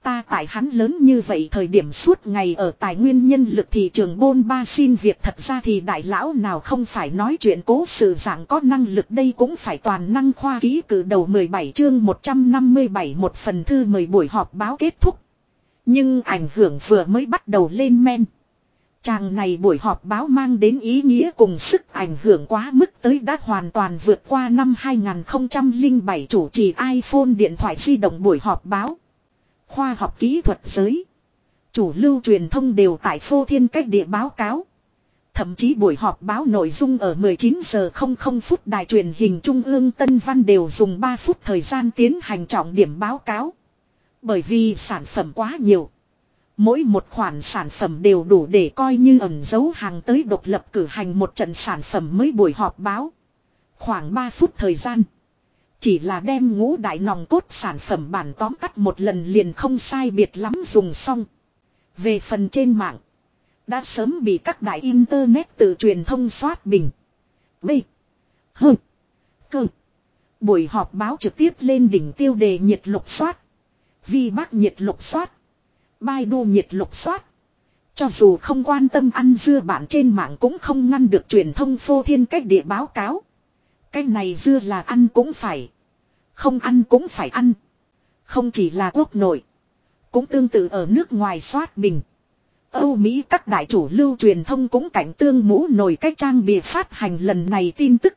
Ta tại hắn lớn như vậy thời điểm suốt ngày ở tài nguyên nhân lực thị trường bôn ba xin việc thật ra thì đại lão nào không phải nói chuyện cố sự dạng có năng lực đây cũng phải toàn năng khoa ký cử đầu 17 chương 157 một phần thư mời buổi họp báo kết thúc. Nhưng ảnh hưởng vừa mới bắt đầu lên men. Chàng này buổi họp báo mang đến ý nghĩa cùng sức ảnh hưởng quá mức tới đã hoàn toàn vượt qua năm 2007 chủ trì iPhone điện thoại di động buổi họp báo. Khoa học kỹ thuật giới. Chủ lưu truyền thông đều tại phô thiên cách địa báo cáo. Thậm chí buổi họp báo nội dung ở 19 giờ 00 phút đài truyền hình Trung ương Tân Văn đều dùng 3 phút thời gian tiến hành trọng điểm báo cáo. Bởi vì sản phẩm quá nhiều. Mỗi một khoản sản phẩm đều đủ để coi như ẩn dấu hàng tới độc lập cử hành một trận sản phẩm mới buổi họp báo. Khoảng 3 phút thời gian. Chỉ là đem ngũ đại nòng cốt sản phẩm bản tóm tắt một lần liền không sai biệt lắm dùng xong. Về phần trên mạng. Đã sớm bị các đại internet tự truyền thông soát bình. B. H. Cơ. Buổi họp báo trực tiếp lên đỉnh tiêu đề nhiệt lục soát. Vi bác nhiệt lục soát. Baidu nhiệt lục soát. Cho dù không quan tâm ăn dưa bạn trên mạng cũng không ngăn được truyền thông phô thiên cách địa báo cáo. Cái này dưa là ăn cũng phải. Không ăn cũng phải ăn. Không chỉ là quốc nội. Cũng tương tự ở nước ngoài soát bình. Âu Mỹ các đại chủ lưu truyền thông cũng cảnh tương mũ nổi cách trang bìa phát hành lần này tin tức.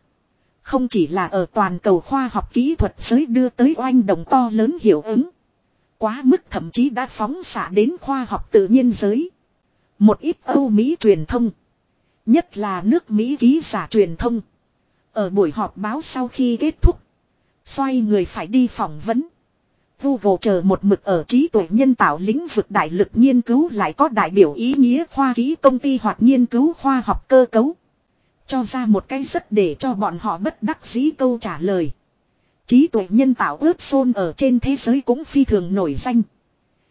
Không chỉ là ở toàn cầu khoa học kỹ thuật giới đưa tới oanh động to lớn hiệu ứng. Quá mức thậm chí đã phóng xạ đến khoa học tự nhiên giới. Một ít Âu Mỹ truyền thông. Nhất là nước Mỹ ký giả truyền thông. Ở buổi họp báo sau khi kết thúc. Xoay người phải đi phỏng vấn. Google chờ một mực ở trí tuệ nhân tạo lĩnh vực đại lực nghiên cứu lại có đại biểu ý nghĩa khoa ký công ty hoặc nghiên cứu khoa học cơ cấu. Cho ra một cái rất để cho bọn họ bất đắc dĩ câu trả lời. Trí tuệ nhân tạo ướp xôn ở trên thế giới cũng phi thường nổi danh.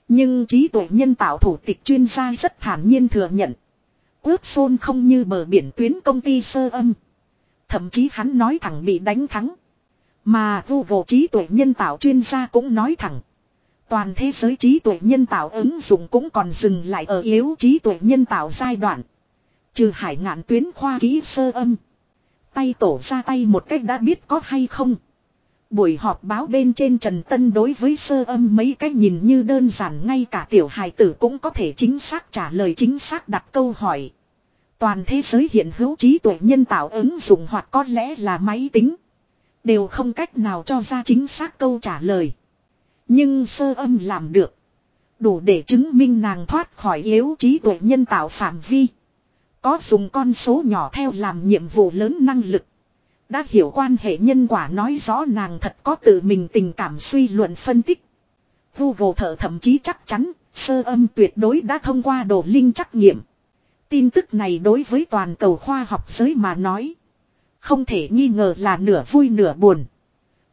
Nhưng trí tuệ nhân tạo thủ tịch chuyên gia rất thản nhiên thừa nhận. Ướp xôn không như bờ biển tuyến công ty sơ âm. Thậm chí hắn nói thẳng bị đánh thắng. Mà Google trí tuệ nhân tạo chuyên gia cũng nói thẳng. Toàn thế giới trí tuệ nhân tạo ứng dụng cũng còn dừng lại ở yếu trí tuệ nhân tạo giai đoạn. Trừ hải ngạn tuyến khoa ký sơ âm. Tay tổ ra tay một cách đã biết có hay không. Buổi họp báo bên trên Trần Tân đối với sơ âm mấy cách nhìn như đơn giản ngay cả tiểu hài tử cũng có thể chính xác trả lời chính xác đặt câu hỏi. Toàn thế giới hiện hữu trí tuệ nhân tạo ứng dụng hoặc có lẽ là máy tính. Đều không cách nào cho ra chính xác câu trả lời. Nhưng sơ âm làm được. Đủ để chứng minh nàng thoát khỏi yếu trí tuệ nhân tạo phạm vi. Có dùng con số nhỏ theo làm nhiệm vụ lớn năng lực. Đã hiểu quan hệ nhân quả nói rõ nàng thật có tự mình tình cảm suy luận phân tích. Google thở thậm chí chắc chắn, sơ âm tuyệt đối đã thông qua đồ linh trắc nghiệm. Tin tức này đối với toàn cầu khoa học giới mà nói. Không thể nghi ngờ là nửa vui nửa buồn.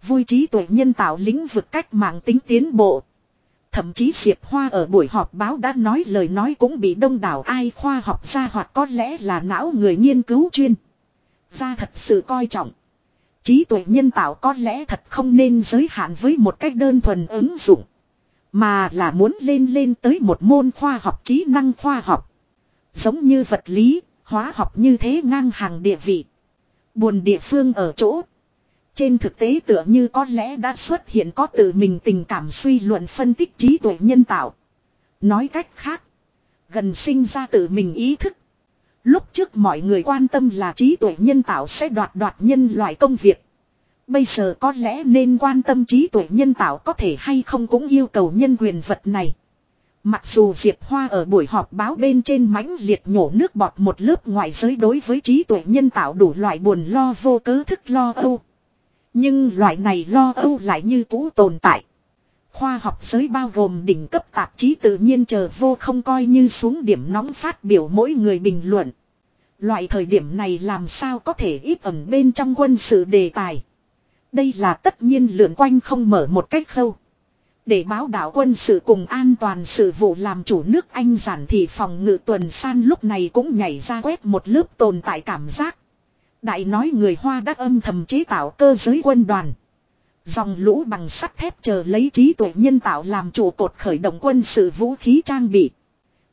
Vui trí tuệ nhân tạo lĩnh vực cách mạng tính tiến bộ. Thậm chí Diệp Hoa ở buổi họp báo đã nói lời nói cũng bị đông đảo ai khoa học gia hoặc có lẽ là não người nghiên cứu chuyên. Ra thật sự coi trọng. Trí tuệ nhân tạo có lẽ thật không nên giới hạn với một cách đơn thuần ứng dụng. Mà là muốn lên lên tới một môn khoa học trí năng khoa học. Giống như vật lý, hóa học như thế ngang hàng địa vị. Buồn địa phương ở chỗ. Trên thực tế tựa như có lẽ đã xuất hiện có tự mình tình cảm suy luận phân tích trí tuệ nhân tạo. Nói cách khác. Gần sinh ra tự mình ý thức. Lúc trước mọi người quan tâm là trí tuệ nhân tạo sẽ đoạt đoạt nhân loại công việc. Bây giờ có lẽ nên quan tâm trí tuệ nhân tạo có thể hay không cũng yêu cầu nhân quyền vật này. Mặc dù Diệp Hoa ở buổi họp báo bên trên mãnh liệt nhổ nước bọt một lớp ngoại giới đối với trí tuệ nhân tạo đủ loại buồn lo vô cớ thức lo âu. Nhưng loại này lo âu lại như cũ tồn tại. Khoa học giới bao gồm đỉnh cấp tạp chí tự nhiên chờ vô không coi như xuống điểm nóng phát biểu mỗi người bình luận. Loại thời điểm này làm sao có thể ít ẩn bên trong quân sự đề tài. Đây là tất nhiên lượn quanh không mở một cách khâu. Để báo đạo quân sự cùng an toàn sự vụ làm chủ nước Anh giản thị phòng ngự tuần san lúc này cũng nhảy ra quét một lớp tồn tại cảm giác. Đại nói người Hoa đã âm thầm chế tạo cơ giới quân đoàn. Dòng lũ bằng sắt thép chờ lấy trí tuệ nhân tạo làm trụ cột khởi động quân sự vũ khí trang bị.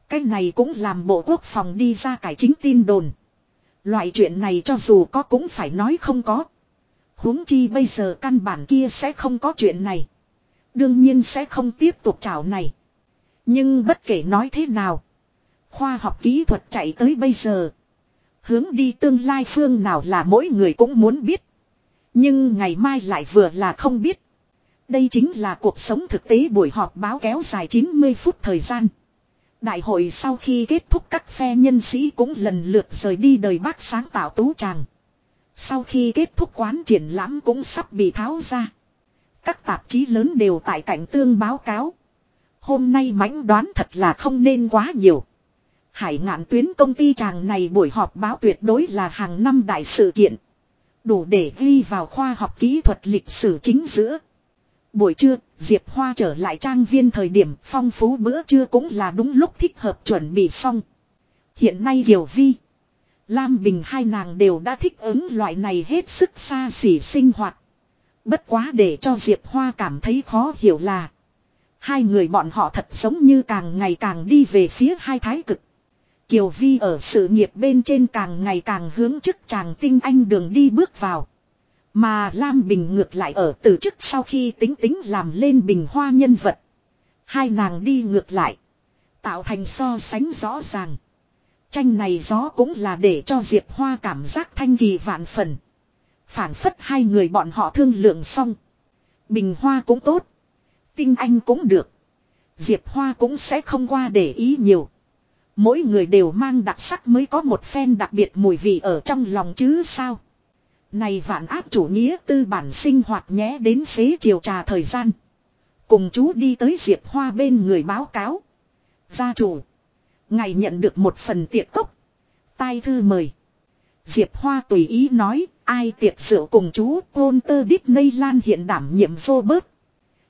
Cái này cũng làm bộ quốc phòng đi ra cải chính tin đồn. Loại chuyện này cho dù có cũng phải nói không có. huống chi bây giờ căn bản kia sẽ không có chuyện này. Đương nhiên sẽ không tiếp tục chảo này. Nhưng bất kể nói thế nào. Khoa học kỹ thuật chạy tới bây giờ. Hướng đi tương lai phương nào là mỗi người cũng muốn biết. Nhưng ngày mai lại vừa là không biết. Đây chính là cuộc sống thực tế buổi họp báo kéo dài 90 phút thời gian. Đại hội sau khi kết thúc các phe nhân sĩ cũng lần lượt rời đi đời bác sáng tạo tú tràng. Sau khi kết thúc quán triển lãm cũng sắp bị tháo ra. Các tạp chí lớn đều tại cảnh tương báo cáo. Hôm nay mãnh đoán thật là không nên quá nhiều. Hải ngạn tuyến công ty chàng này buổi họp báo tuyệt đối là hàng năm đại sự kiện. Đủ để ghi vào khoa học kỹ thuật lịch sử chính giữa. Buổi trưa, Diệp Hoa trở lại trang viên thời điểm phong phú bữa trưa cũng là đúng lúc thích hợp chuẩn bị xong. Hiện nay Kiều Vi, Lam Bình hai nàng đều đã thích ứng loại này hết sức xa xỉ sinh hoạt. Bất quá để cho Diệp Hoa cảm thấy khó hiểu là, Hai người bọn họ thật giống như càng ngày càng đi về phía hai thái cực. Kiều Vi ở sự nghiệp bên trên càng ngày càng hướng chức chàng tinh anh đường đi bước vào. Mà Lam Bình ngược lại ở từ chức sau khi tính tính làm lên bình hoa nhân vật. Hai nàng đi ngược lại. Tạo thành so sánh rõ ràng. Tranh này gió cũng là để cho Diệp Hoa cảm giác thanh kỳ vạn phần. Phản phất hai người bọn họ thương lượng xong. Bình hoa cũng tốt. Tinh anh cũng được. Diệp Hoa cũng sẽ không qua để ý nhiều. Mỗi người đều mang đặc sắc mới có một phen đặc biệt mùi vị ở trong lòng chứ sao. Này vạn áp chủ nghĩa tư bản sinh hoạt nhé đến xế chiều trà thời gian. Cùng chú đi tới Diệp Hoa bên người báo cáo. Gia chủ. Ngày nhận được một phần tiệc cốc. Tai thư mời. Diệp Hoa tùy ý nói, ai tiệc rượu cùng chú Walter Disney Lan hiện đảm nhiệm vô bớt.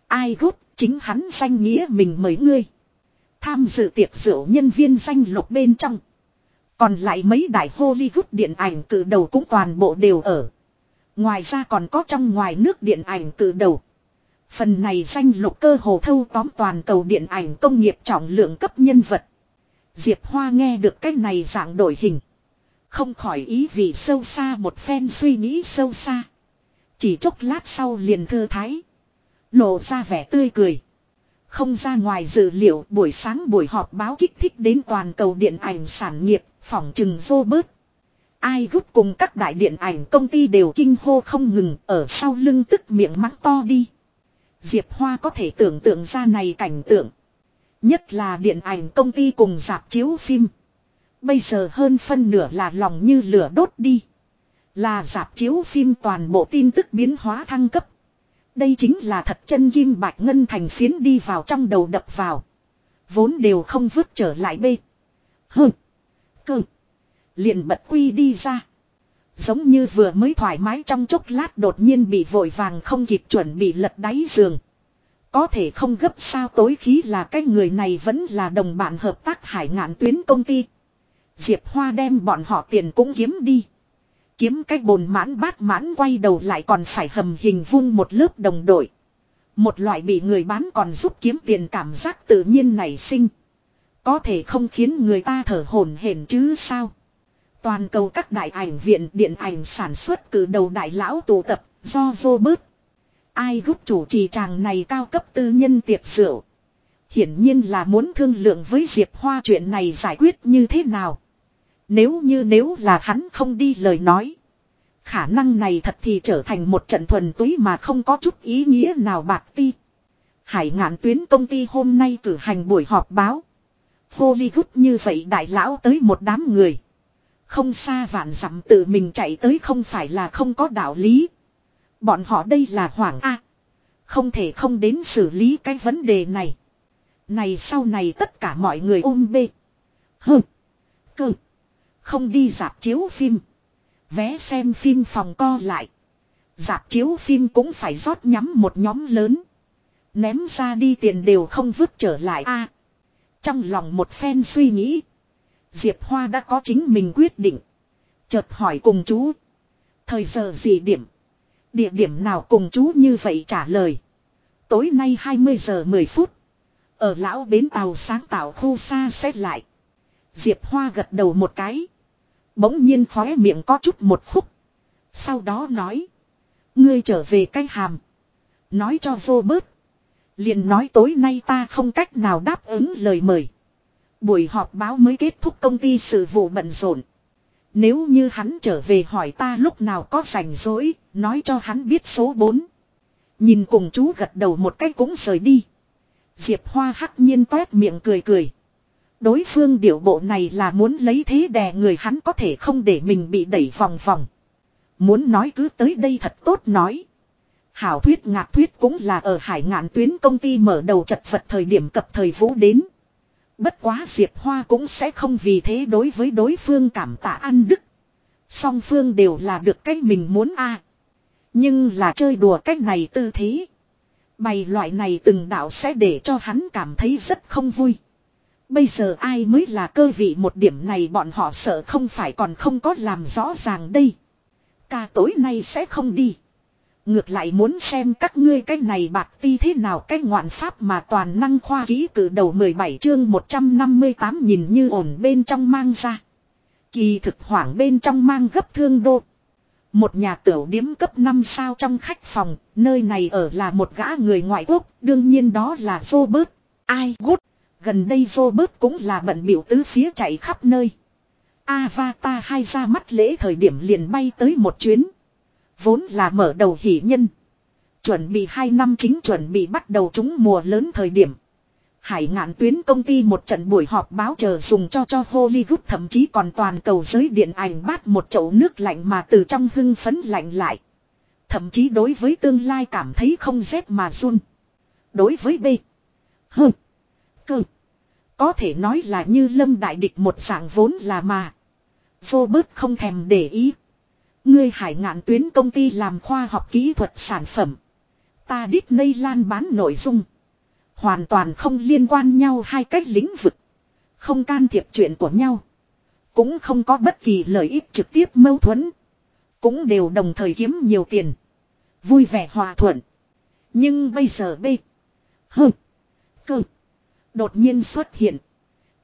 Ai gút, chính hắn danh nghĩa mình mời ngươi. Tham dự tiệc rượu nhân viên danh lục bên trong. Còn lại mấy đại Hollywood điện ảnh cử đầu cũng toàn bộ đều ở. Ngoài ra còn có trong ngoài nước điện ảnh cử đầu. Phần này danh lục cơ hồ thâu tóm toàn cầu điện ảnh công nghiệp trọng lượng cấp nhân vật. Diệp Hoa nghe được cái này dạng đổi hình. Không khỏi ý vị sâu xa một phen suy nghĩ sâu xa. Chỉ chốc lát sau liền thư thái. Lộ ra vẻ tươi cười. Không ra ngoài dự liệu buổi sáng buổi họp báo kích thích đến toàn cầu điện ảnh sản nghiệp, phỏng trừng vô bớt. Ai gúc cùng các đại điện ảnh công ty đều kinh hô không ngừng ở sau lưng tức miệng mắng to đi. Diệp Hoa có thể tưởng tượng ra này cảnh tượng. Nhất là điện ảnh công ty cùng dạp chiếu phim. Bây giờ hơn phân nửa là lòng như lửa đốt đi. Là dạp chiếu phim toàn bộ tin tức biến hóa thăng cấp. Đây chính là thật chân kim bạch ngân thành phiến đi vào trong đầu đập vào. Vốn đều không vứt trở lại bê. Hừ. Cơ. Liền bật quy đi ra. Giống như vừa mới thoải mái trong chốc lát đột nhiên bị vội vàng không kịp chuẩn bị lật đáy giường. Có thể không gấp sao tối khí là cái người này vẫn là đồng bạn hợp tác hải ngạn tuyến công ty. Diệp Hoa đem bọn họ tiền cũng kiếm đi. Kiếm cái bồn mãn bát mãn quay đầu lại còn phải hầm hình vung một lớp đồng đội. Một loại bị người bán còn giúp kiếm tiền cảm giác tự nhiên nảy sinh. Có thể không khiến người ta thở hổn hển chứ sao. Toàn cầu các đại ảnh viện điện ảnh sản xuất cử đầu đại lão tụ tập, do vô bớt. Ai gúc chủ trì tràng này cao cấp tư nhân tiệc rượu. Hiển nhiên là muốn thương lượng với Diệp Hoa chuyện này giải quyết như thế nào. Nếu như nếu là hắn không đi lời nói. Khả năng này thật thì trở thành một trận thuần túy mà không có chút ý nghĩa nào bạc ti. Hải ngạn tuyến công ty hôm nay cử hành buổi họp báo. Hollywood như vậy đại lão tới một đám người. Không xa vạn dặm tự mình chạy tới không phải là không có đạo lý. Bọn họ đây là hoảng A. Không thể không đến xử lý cái vấn đề này. Này sau này tất cả mọi người ôm bê. hừ Cơ. Không đi dạp chiếu phim. Vé xem phim phòng co lại. Dạp chiếu phim cũng phải rót nhắm một nhóm lớn. Ném ra đi tiền đều không vứt trở lại a. trong lòng một phen suy nghĩ. Diệp Hoa đã có chính mình quyết định. Chợt hỏi cùng chú. Thời giờ gì điểm? Địa điểm nào cùng chú như vậy trả lời. Tối nay 20 giờ 10 phút. Ở lão bến tàu sáng tạo khu xa xét lại. Diệp Hoa gật đầu một cái. Bỗng nhiên khóe miệng có chút một khúc. Sau đó nói. Ngươi trở về cái hàm. Nói cho vô bớt. liền nói tối nay ta không cách nào đáp ứng lời mời. Buổi họp báo mới kết thúc công ty sự vụ bận rộn. Nếu như hắn trở về hỏi ta lúc nào có rảnh rỗi, nói cho hắn biết số 4. Nhìn cùng chú gật đầu một cách cũng rời đi. Diệp Hoa hắc nhiên toét miệng cười cười. Đối phương điệu bộ này là muốn lấy thế đè người hắn có thể không để mình bị đẩy vòng vòng. Muốn nói cứ tới đây thật tốt nói. Hảo thuyết ngạc thuyết cũng là ở hải ngạn tuyến công ty mở đầu chật vật thời điểm cập thời vũ đến. Bất quá Diệp Hoa cũng sẽ không vì thế đối với đối phương cảm tạ ăn đức. Song phương đều là được cách mình muốn a Nhưng là chơi đùa cách này tư thế. Bày loại này từng đạo sẽ để cho hắn cảm thấy rất không vui. Bây giờ ai mới là cơ vị một điểm này bọn họ sợ không phải còn không có làm rõ ràng đây. Ca tối nay sẽ không đi. Ngược lại muốn xem các ngươi cái này bạc ti thế nào cái ngoạn pháp mà toàn năng khoa ký cử đầu 17 chương 158 nhìn như ổn bên trong mang ra. Kỳ thực hoảng bên trong mang gấp thương đô. Một nhà tiểu điếm cấp 5 sao trong khách phòng, nơi này ở là một gã người ngoại quốc, đương nhiên đó là Robert. Ai gút, gần đây Robert cũng là bận biểu tứ phía chạy khắp nơi. Avatar hai ra mắt lễ thời điểm liền bay tới một chuyến. Vốn là mở đầu hỷ nhân. Chuẩn bị hai năm chính chuẩn bị bắt đầu trúng mùa lớn thời điểm. Hải ngạn tuyến công ty một trận buổi họp báo chờ dùng cho cho Hollywood, thậm chí còn toàn cầu giới điện ảnh bát một chậu nước lạnh mà từ trong hưng phấn lạnh lại. Thậm chí đối với tương lai cảm thấy không rét mà run. Đối với B. Hừm. Cơ. Có thể nói là như lâm đại địch một dạng vốn là mà. Vô bớt không thèm để ý. Ngươi hải ngạn tuyến công ty làm khoa học kỹ thuật sản phẩm. Ta Disney lan bán nội dung. Hoàn toàn không liên quan nhau hai cách lĩnh vực. Không can thiệp chuyện của nhau. Cũng không có bất kỳ lợi ích trực tiếp mâu thuẫn. Cũng đều đồng thời kiếm nhiều tiền. Vui vẻ hòa thuận. Nhưng bây giờ bê. Hơ. Cơ. Đột nhiên xuất hiện.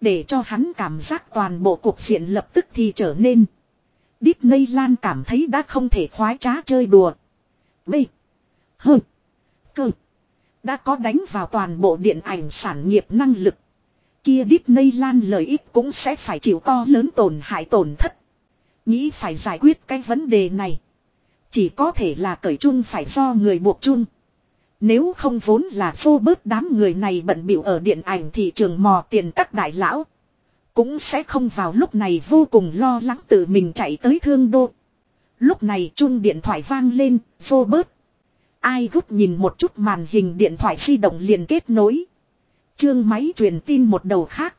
Để cho hắn cảm giác toàn bộ cuộc diện lập tức thì trở nên. Disneyland cảm thấy đã không thể khoái trá chơi đùa. B. H. Cơ. Đã có đánh vào toàn bộ điện ảnh sản nghiệp năng lực. Kia Disneyland lợi ích cũng sẽ phải chịu to lớn tổn hại tổn thất. Nghĩ phải giải quyết cái vấn đề này. Chỉ có thể là cởi chung phải do người buộc chung. Nếu không vốn là vô bớt đám người này bận bịu ở điện ảnh thị trường mò tiền các đại lão. Cũng sẽ không vào lúc này vô cùng lo lắng tự mình chạy tới thương đô. Lúc này chung điện thoại vang lên, vô bớt. Ai gúc nhìn một chút màn hình điện thoại di động liền kết nối. Trương máy truyền tin một đầu khác.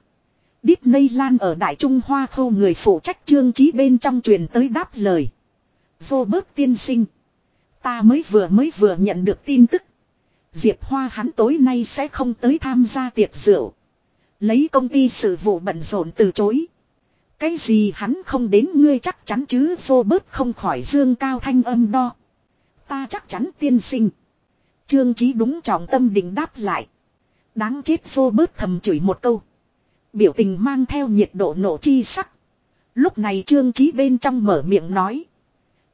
Disneyland ở Đại Trung Hoa khâu người phụ trách trương trí bên trong truyền tới đáp lời. Vô bớt tiên sinh. Ta mới vừa mới vừa nhận được tin tức. Diệp Hoa hắn tối nay sẽ không tới tham gia tiệc rượu. Lấy công ty sự vụ bận rộn từ chối. Cái gì hắn không đến ngươi chắc chắn chứ, vô bớt không khỏi dương cao thanh âm đo. Ta chắc chắn tiên sinh. Trương Chí đúng trọng tâm định đáp lại. Đáng chết vô bớt thầm chửi một câu. Biểu tình mang theo nhiệt độ nổ chi sắc. Lúc này Trương Chí bên trong mở miệng nói.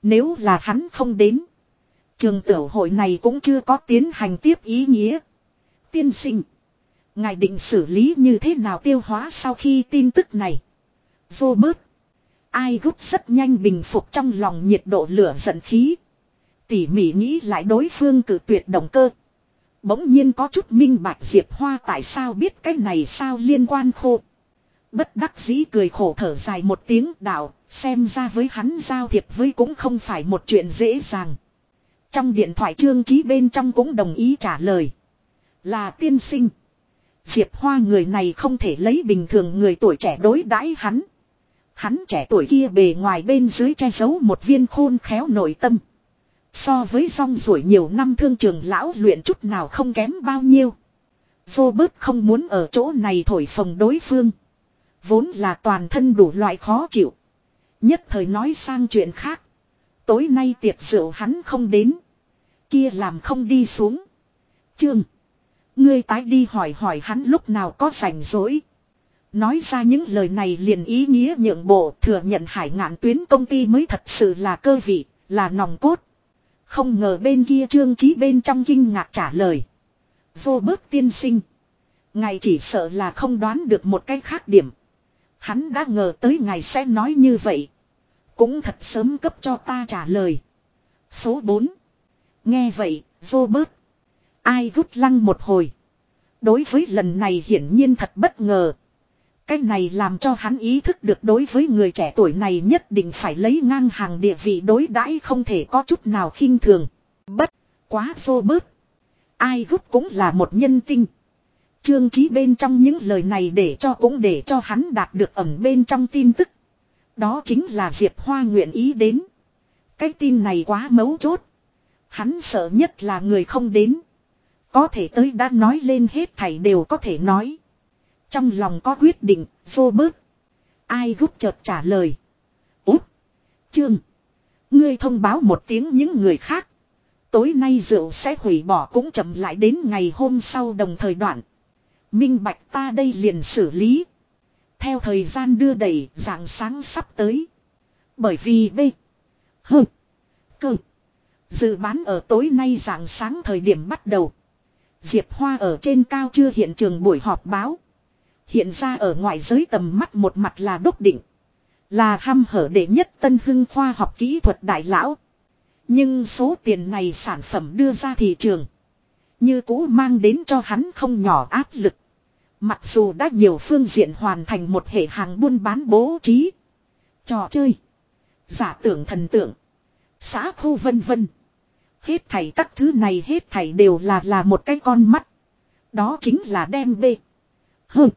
Nếu là hắn không đến. Trường tiểu hội này cũng chưa có tiến hành tiếp ý nghĩa. Tiên sinh. Ngài định xử lý như thế nào tiêu hóa sau khi tin tức này. Vô bớt. Ai gúc rất nhanh bình phục trong lòng nhiệt độ lửa giận khí. Tỉ mỉ nghĩ lại đối phương cử tuyệt động cơ. Bỗng nhiên có chút minh bạch Diệp Hoa tại sao biết cái này sao liên quan khô. Bất đắc dĩ cười khổ thở dài một tiếng đạo, xem ra với hắn giao thiệp với cũng không phải một chuyện dễ dàng. Trong điện thoại trương trí bên trong cũng đồng ý trả lời. Là tiên sinh. Diệp Hoa người này không thể lấy bình thường người tuổi trẻ đối đãi hắn. Hắn trẻ tuổi kia bề ngoài bên dưới che giấu một viên khôn khéo nội tâm. So với song ruổi nhiều năm thương trường lão luyện chút nào không kém bao nhiêu. Vô bớt không muốn ở chỗ này thổi phồng đối phương. Vốn là toàn thân đủ loại khó chịu. Nhất thời nói sang chuyện khác. Tối nay tiệc rượu hắn không đến. Kia làm không đi xuống. Trương. Ngươi tái đi hỏi hỏi hắn lúc nào có rảnh rỗi. Nói ra những lời này liền ý nghĩa nhượng bộ thừa nhận hải ngạn tuyến công ty mới thật sự là cơ vị, là nòng cốt. Không ngờ bên kia trương trí bên trong kinh ngạc trả lời. Vô bớt tiên sinh. Ngài chỉ sợ là không đoán được một cái khác điểm. Hắn đã ngờ tới ngài sẽ nói như vậy. Cũng thật sớm cấp cho ta trả lời. Số 4. Nghe vậy, vô bớt. Ai rút lăng một hồi. Đối với lần này hiển nhiên thật bất ngờ. Cái này làm cho hắn ý thức được đối với người trẻ tuổi này nhất định phải lấy ngang hàng địa vị đối đãi không thể có chút nào khinh thường. Bất, quá vô bớt. Ai rút cũng là một nhân tinh. Trương trí bên trong những lời này để cho cũng để cho hắn đạt được ẩn bên trong tin tức. Đó chính là Diệp Hoa nguyện ý đến. Cái tin này quá mấu chốt. Hắn sợ nhất là người không đến. Có thể tới đã nói lên hết thảy đều có thể nói. Trong lòng có quyết định, vô bớt. Ai gúc chợt trả lời. Út. Trương. Ngươi thông báo một tiếng những người khác. Tối nay rượu sẽ hủy bỏ cũng chậm lại đến ngày hôm sau đồng thời đoạn. Minh bạch ta đây liền xử lý. Theo thời gian đưa đẩy dạng sáng sắp tới. Bởi vì B. H. Cơ. Dự bán ở tối nay dạng sáng thời điểm bắt đầu. Diệp Hoa ở trên cao chưa hiện trường buổi họp báo. Hiện ra ở ngoài giới tầm mắt một mặt là đốc định. Là ham hở đệ nhất tân hưng khoa học kỹ thuật đại lão. Nhưng số tiền này sản phẩm đưa ra thị trường. Như cũ mang đến cho hắn không nhỏ áp lực. Mặc dù đã nhiều phương diện hoàn thành một hệ hàng buôn bán bố trí. Trò chơi. Giả tưởng thần tượng. Xã khu vân vân. Hết thảy các thứ này hết thảy đều là là một cái con mắt. Đó chính là đem bê. Hừ.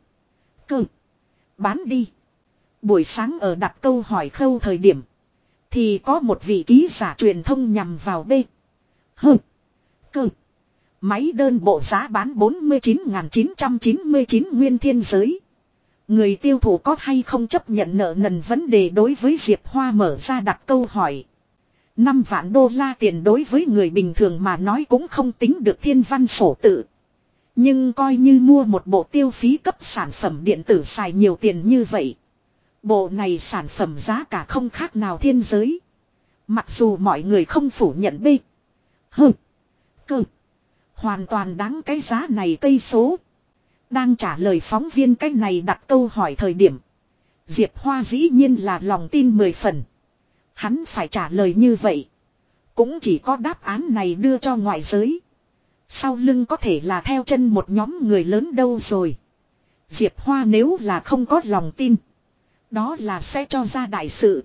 Cơ. Bán đi. Buổi sáng ở đặt câu hỏi khâu thời điểm. Thì có một vị ký giả truyền thông nhằm vào bê. Hừ. Cơ. Máy đơn bộ giá bán 49.999 nguyên thiên giới. Người tiêu thụ có hay không chấp nhận nợ nần vấn đề đối với Diệp Hoa mở ra đặt câu hỏi. 5 vạn đô la tiền đối với người bình thường mà nói cũng không tính được thiên văn sổ tự. Nhưng coi như mua một bộ tiêu phí cấp sản phẩm điện tử xài nhiều tiền như vậy. Bộ này sản phẩm giá cả không khác nào thiên giới. Mặc dù mọi người không phủ nhận bê. Hừ. Cơ. Hoàn toàn đáng cái giá này cây số. Đang trả lời phóng viên cái này đặt câu hỏi thời điểm. Diệp Hoa dĩ nhiên là lòng tin mười phần. Hắn phải trả lời như vậy. Cũng chỉ có đáp án này đưa cho ngoại giới. Sau lưng có thể là theo chân một nhóm người lớn đâu rồi. Diệp Hoa nếu là không có lòng tin. Đó là sẽ cho ra đại sự.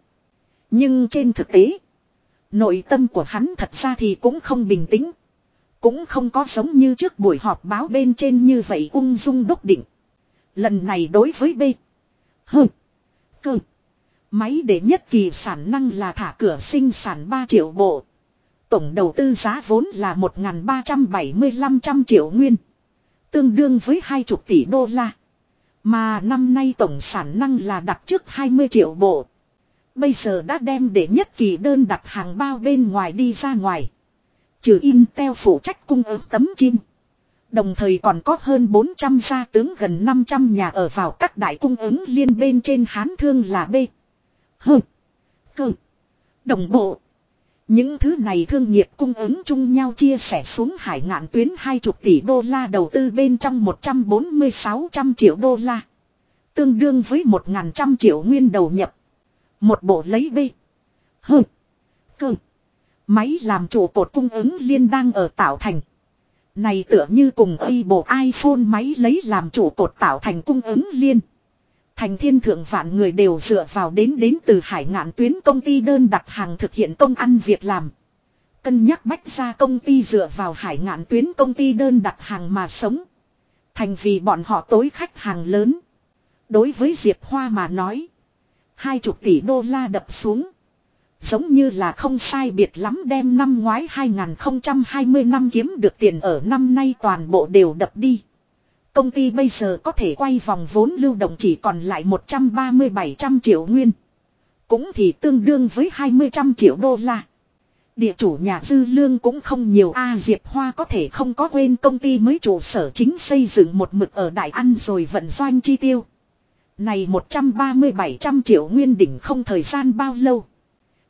Nhưng trên thực tế. Nội tâm của hắn thật ra thì cũng không bình tĩnh. Cũng không có giống như trước buổi họp báo bên trên như vậy ung dung đúc định. Lần này đối với B. H. Cơ. Máy để nhất kỳ sản năng là thả cửa sinh sản 3 triệu bộ. Tổng đầu tư giá vốn là 1.375 triệu nguyên. Tương đương với 20 tỷ đô la. Mà năm nay tổng sản năng là đặt trước 20 triệu bộ. Bây giờ đã đem để nhất kỳ đơn đặt hàng bao bên ngoài đi ra ngoài. Trừ Intel phụ trách cung ứng tấm chim. Đồng thời còn có hơn 400 gia tướng gần 500 nhà ở vào các đại cung ứng liên bên trên hán thương là B hơ, Cơ. Đồng bộ. Những thứ này thương nghiệp cung ứng chung nhau chia sẻ xuống hải ngạn tuyến 20 tỷ đô la đầu tư bên trong 140-600 triệu đô la. Tương đương với 1.100 triệu nguyên đầu nhập. Một bộ lấy B. H. Cơ. Máy làm chủ cột cung ứng liên đang ở tạo thành. Này tựa như cùng y bộ iPhone máy lấy làm chủ cột tạo thành cung ứng liên. Thành thiên thượng vạn người đều dựa vào đến đến từ hải ngạn tuyến công ty đơn đặt hàng thực hiện công ăn việc làm. Cân nhắc bách ra công ty dựa vào hải ngạn tuyến công ty đơn đặt hàng mà sống. Thành vì bọn họ tối khách hàng lớn. Đối với Diệp Hoa mà nói. Hai chục tỷ đô la đập xuống. Giống như là không sai biệt lắm đem năm ngoái 2020 năm kiếm được tiền ở năm nay toàn bộ đều đập đi. Công ty bây giờ có thể quay vòng vốn lưu động chỉ còn lại 130-700 triệu nguyên. Cũng thì tương đương với 20 trăm triệu đô la. Địa chủ nhà dư lương cũng không nhiều A Diệp Hoa có thể không có quên công ty mới trụ sở chính xây dựng một mực ở Đại Ăn rồi vận doanh chi tiêu. Này 130-700 triệu nguyên đỉnh không thời gian bao lâu.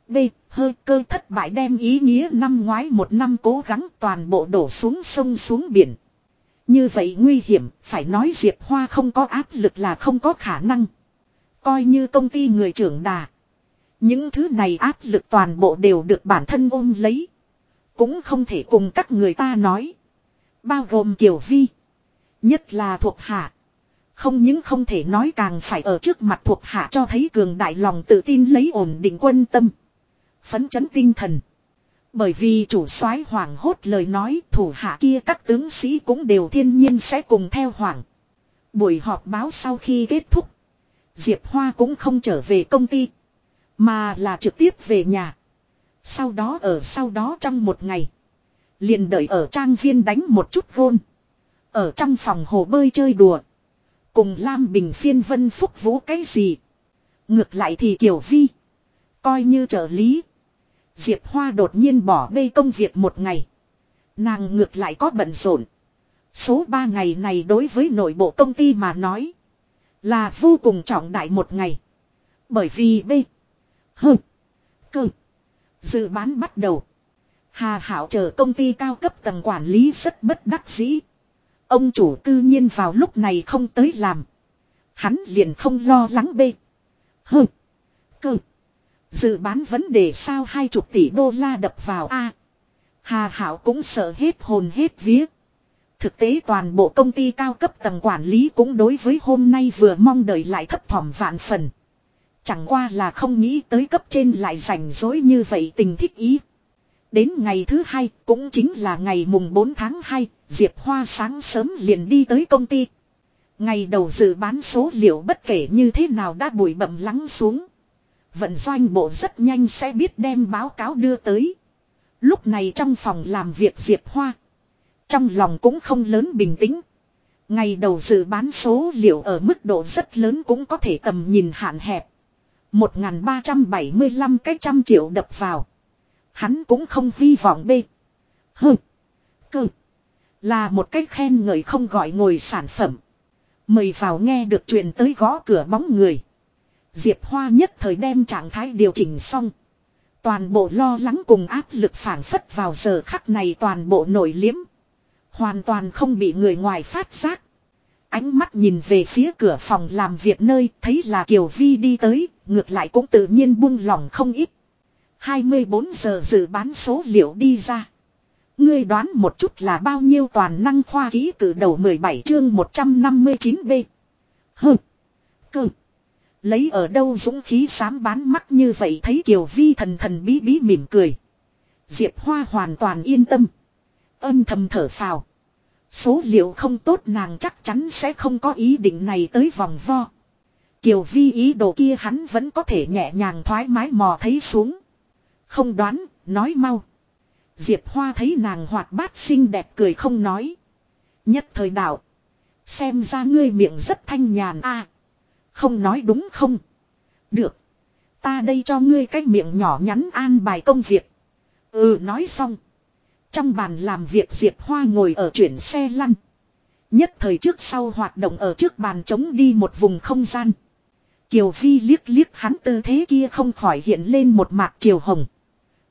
B. Hơi cơ thất bại đem ý nghĩa năm ngoái một năm cố gắng toàn bộ đổ xuống sông xuống biển. Như vậy nguy hiểm, phải nói Diệp Hoa không có áp lực là không có khả năng. Coi như công ty người trưởng đà. Những thứ này áp lực toàn bộ đều được bản thân ôm lấy. Cũng không thể cùng các người ta nói. Bao gồm Kiều Vi. Nhất là thuộc hạ. Không những không thể nói càng phải ở trước mặt thuộc hạ cho thấy cường đại lòng tự tin lấy ổn định quân tâm. Phấn chấn tinh thần. Bởi vì chủ soái hoàng hốt lời nói, thủ hạ kia các tướng sĩ cũng đều thiên nhiên sẽ cùng theo hoàng. Buổi họp báo sau khi kết thúc. Diệp Hoa cũng không trở về công ty. Mà là trực tiếp về nhà. Sau đó, ở sau đó trong một ngày. Liền đợi ở trang viên đánh một chút gôn. Ở trong phòng hồ bơi chơi đùa. Cùng Lam Bình phiên vân phúc vũ cái gì. Ngược lại thì Kiều Vi. Coi như trợ lý. Diệp Hoa đột nhiên bỏ bê công việc một ngày. Nàng ngược lại có bận rộn. Số ba ngày này đối với nội bộ công ty mà nói. Là vô cùng trọng đại một ngày. Bởi vì B. H. Cơ. Dự bán bắt đầu. Hà Hảo chờ công ty cao cấp tầng quản lý rất bất đắc dĩ. Ông chủ cư nhiên vào lúc này không tới làm. Hắn liền không lo lắng bê. Hơ. Cơ. Dự bán vấn đề sao hai chục tỷ đô la đập vào A. Hà Hảo cũng sợ hết hồn hết vía. Thực tế toàn bộ công ty cao cấp tầng quản lý cũng đối với hôm nay vừa mong đợi lại thấp thỏm vạn phần. Chẳng qua là không nghĩ tới cấp trên lại rảnh rỗi như vậy tình thích ý. Đến ngày thứ hai cũng chính là ngày mùng 4 tháng 2, Diệp Hoa sáng sớm liền đi tới công ty. Ngày đầu dự bán số liệu bất kể như thế nào đã bụi bậm lắng xuống. Vận doanh bộ rất nhanh sẽ biết đem báo cáo đưa tới. Lúc này trong phòng làm việc Diệp Hoa. Trong lòng cũng không lớn bình tĩnh. Ngày đầu dự bán số liệu ở mức độ rất lớn cũng có thể tầm nhìn hạn hẹp. 1.375 cái trăm triệu đập vào. Hắn cũng không hy vọng bê. Hừ. Cơ. Là một cách khen ngợi không gọi ngồi sản phẩm. Mời vào nghe được chuyện tới gõ cửa bóng người. Diệp Hoa nhất thời đem trạng thái điều chỉnh xong. Toàn bộ lo lắng cùng áp lực phản phất vào giờ khắc này toàn bộ nổi liếm. Hoàn toàn không bị người ngoài phát giác. Ánh mắt nhìn về phía cửa phòng làm việc nơi thấy là Kiều Vi đi tới, ngược lại cũng tự nhiên buông lòng không ít. 24 giờ dự bán số liệu đi ra. Ngươi đoán một chút là bao nhiêu toàn năng khoa ký cử đầu 17 chương 159B. Hừ. Cơ. Lấy ở đâu dũng khí dám bán mắt như vậy thấy Kiều Vi thần thần bí bí mỉm cười. Diệp Hoa hoàn toàn yên tâm. Âm thầm thở phào. Số liệu không tốt nàng chắc chắn sẽ không có ý định này tới vòng vo. Kiều Vi ý đồ kia hắn vẫn có thể nhẹ nhàng thoải mái mò thấy xuống. Không đoán, nói mau. Diệp Hoa thấy nàng hoạt bát xinh đẹp cười không nói. Nhất thời đạo. Xem ra ngươi miệng rất thanh nhàn a không nói đúng không? Được. Ta đây cho ngươi cái miệng nhỏ nhắn an bài công việc. Ừ nói xong. Trong bàn làm việc Diệp Hoa ngồi ở chuyển xe lăn. Nhất thời trước sau hoạt động ở trước bàn chống đi một vùng không gian. Kiều Vi liếc liếc hắn tư thế kia không khỏi hiện lên một mạc chiều hồng.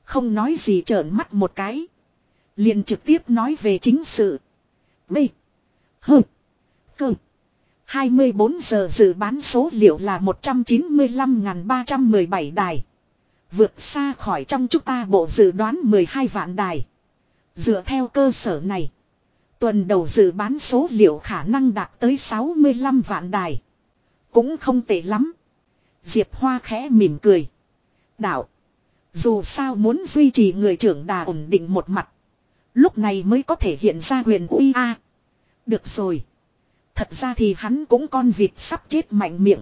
Không nói gì trợn mắt một cái. liền trực tiếp nói về chính sự. B. H. Cơ. 24 giờ dự bán số liệu là 195.317 đài. Vượt xa khỏi trong chúng ta bộ dự đoán 12 vạn đài. Dựa theo cơ sở này. Tuần đầu dự bán số liệu khả năng đạt tới 65 vạn đài. Cũng không tệ lắm. Diệp Hoa khẽ mỉm cười. Đạo. Dù sao muốn duy trì người trưởng đà ổn định một mặt. Lúc này mới có thể hiện ra huyền uy a. Được rồi. Thật ra thì hắn cũng con vịt sắp chết mạnh miệng.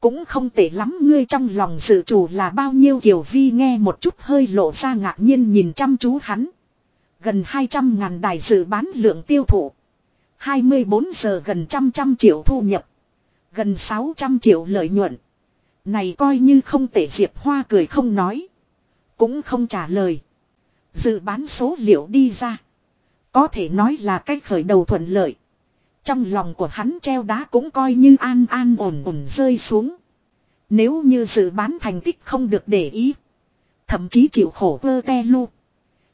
Cũng không tệ lắm, ngươi trong lòng dự chủ là bao nhiêu Kiều Vi nghe một chút hơi lộ ra ngạc nhiên nhìn chăm chú hắn. Gần 200 ngàn đài dự bán lượng tiêu thụ. 24 giờ gần trăm trăm triệu thu nhập. Gần 600 triệu lợi nhuận. Này coi như không tệ, Diệp Hoa cười không nói. Cũng không trả lời. Dự bán số liệu đi ra. Có thể nói là cách khởi đầu thuận lợi. Trong lòng của hắn treo đá cũng coi như an an ổn ổn rơi xuống. Nếu như dự bán thành tích không được để ý. Thậm chí chịu khổ vơ te lu.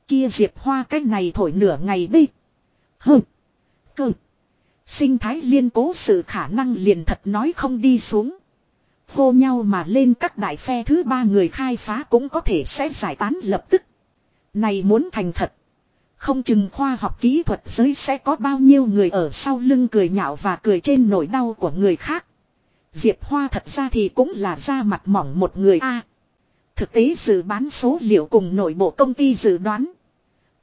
Kia Diệp Hoa cách này thổi nửa ngày đi. Hừ. Cơ. Sinh thái liên cố sự khả năng liền thật nói không đi xuống. Hô nhau mà lên các đại phe thứ ba người khai phá cũng có thể sẽ giải tán lập tức. Này muốn thành thật. Không chừng khoa học kỹ thuật giới sẽ có bao nhiêu người ở sau lưng cười nhạo và cười trên nỗi đau của người khác. Diệp Hoa thật ra thì cũng là da mặt mỏng một người a. thực tế dự bán số liệu cùng nội bộ công ty dự đoán.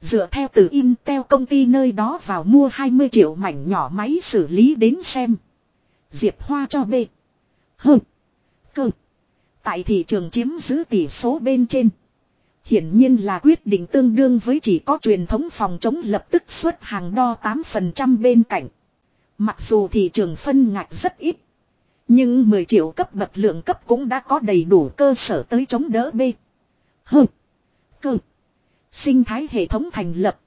Dựa theo từ Intel công ty nơi đó vào mua 20 triệu mảnh nhỏ máy xử lý đến xem. Diệp Hoa cho B. hơn. Cơ. Tại thị trường chiếm giữ tỷ số bên trên. Hiển nhiên là quyết định tương đương với chỉ có truyền thống phòng chống lập tức xuất hàng đo 8% bên cạnh. Mặc dù thị trường phân ngạch rất ít. Nhưng 10 triệu cấp bậc lượng cấp cũng đã có đầy đủ cơ sở tới chống đỡ B. H. Cơ. Sinh thái hệ thống thành lập.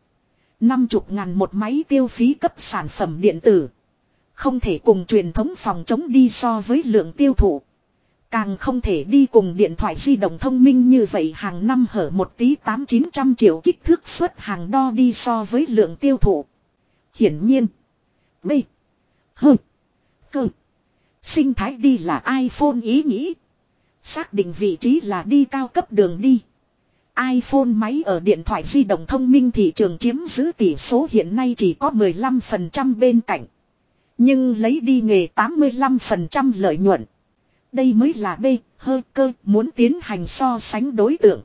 Năm chục ngàn một máy tiêu phí cấp sản phẩm điện tử. Không thể cùng truyền thống phòng chống đi so với lượng tiêu thụ. Càng không thể đi cùng điện thoại di động thông minh như vậy hàng năm hở một tí tám chín trăm triệu kích thước suất hàng đo đi so với lượng tiêu thụ. Hiển nhiên. B. H. Cơ. Sinh thái đi là iPhone ý nghĩ. Xác định vị trí là đi cao cấp đường đi iPhone máy ở điện thoại di động thông minh thị trường chiếm giữ tỷ số hiện nay chỉ có 15% bên cạnh. Nhưng lấy đi nghề 85% lợi nhuận. Đây mới là B, hơi cơ muốn tiến hành so sánh đối tượng.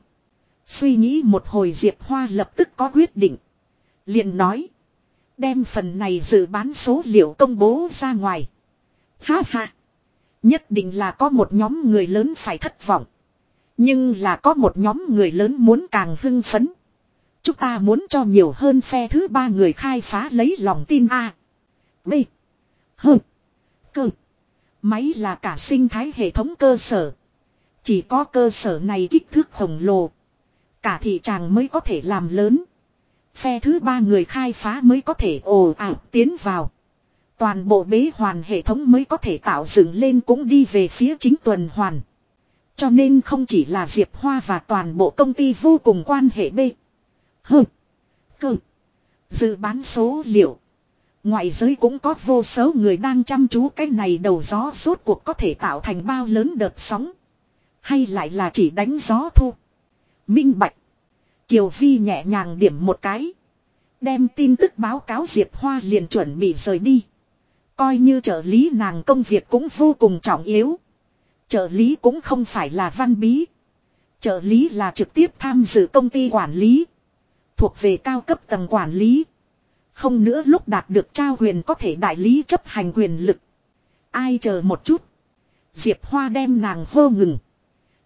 Suy nghĩ một hồi Diệp Hoa lập tức có quyết định. liền nói. Đem phần này dự bán số liệu công bố ra ngoài. Ha ha. Nhất định là có một nhóm người lớn phải thất vọng. Nhưng là có một nhóm người lớn muốn càng hưng phấn. Chúng ta muốn cho nhiều hơn phe thứ ba người khai phá lấy lòng tin A. B. H. Cơ. Máy là cả sinh thái hệ thống cơ sở. Chỉ có cơ sở này kích thước khổng lồ. Cả thị tràng mới có thể làm lớn. Phe thứ ba người khai phá mới có thể ồ ảo tiến vào. Toàn bộ bế hoàn hệ thống mới có thể tạo dựng lên cũng đi về phía chính tuần hoàn. Cho nên không chỉ là Diệp Hoa và toàn bộ công ty vô cùng quan hệ B. H. Cơ. Dự bán số liệu. Ngoại giới cũng có vô số người đang chăm chú cái này đầu gió suốt cuộc có thể tạo thành bao lớn đợt sóng. Hay lại là chỉ đánh gió thu. Minh Bạch. Kiều Vi nhẹ nhàng điểm một cái. Đem tin tức báo cáo Diệp Hoa liền chuẩn bị rời đi. Coi như trợ lý nàng công việc cũng vô cùng trọng yếu. Trợ lý cũng không phải là văn bí. Trợ lý là trực tiếp tham dự công ty quản lý. Thuộc về cao cấp tầng quản lý. Không nữa lúc đạt được trao quyền có thể đại lý chấp hành quyền lực. Ai chờ một chút. Diệp Hoa đem nàng hô ngừng.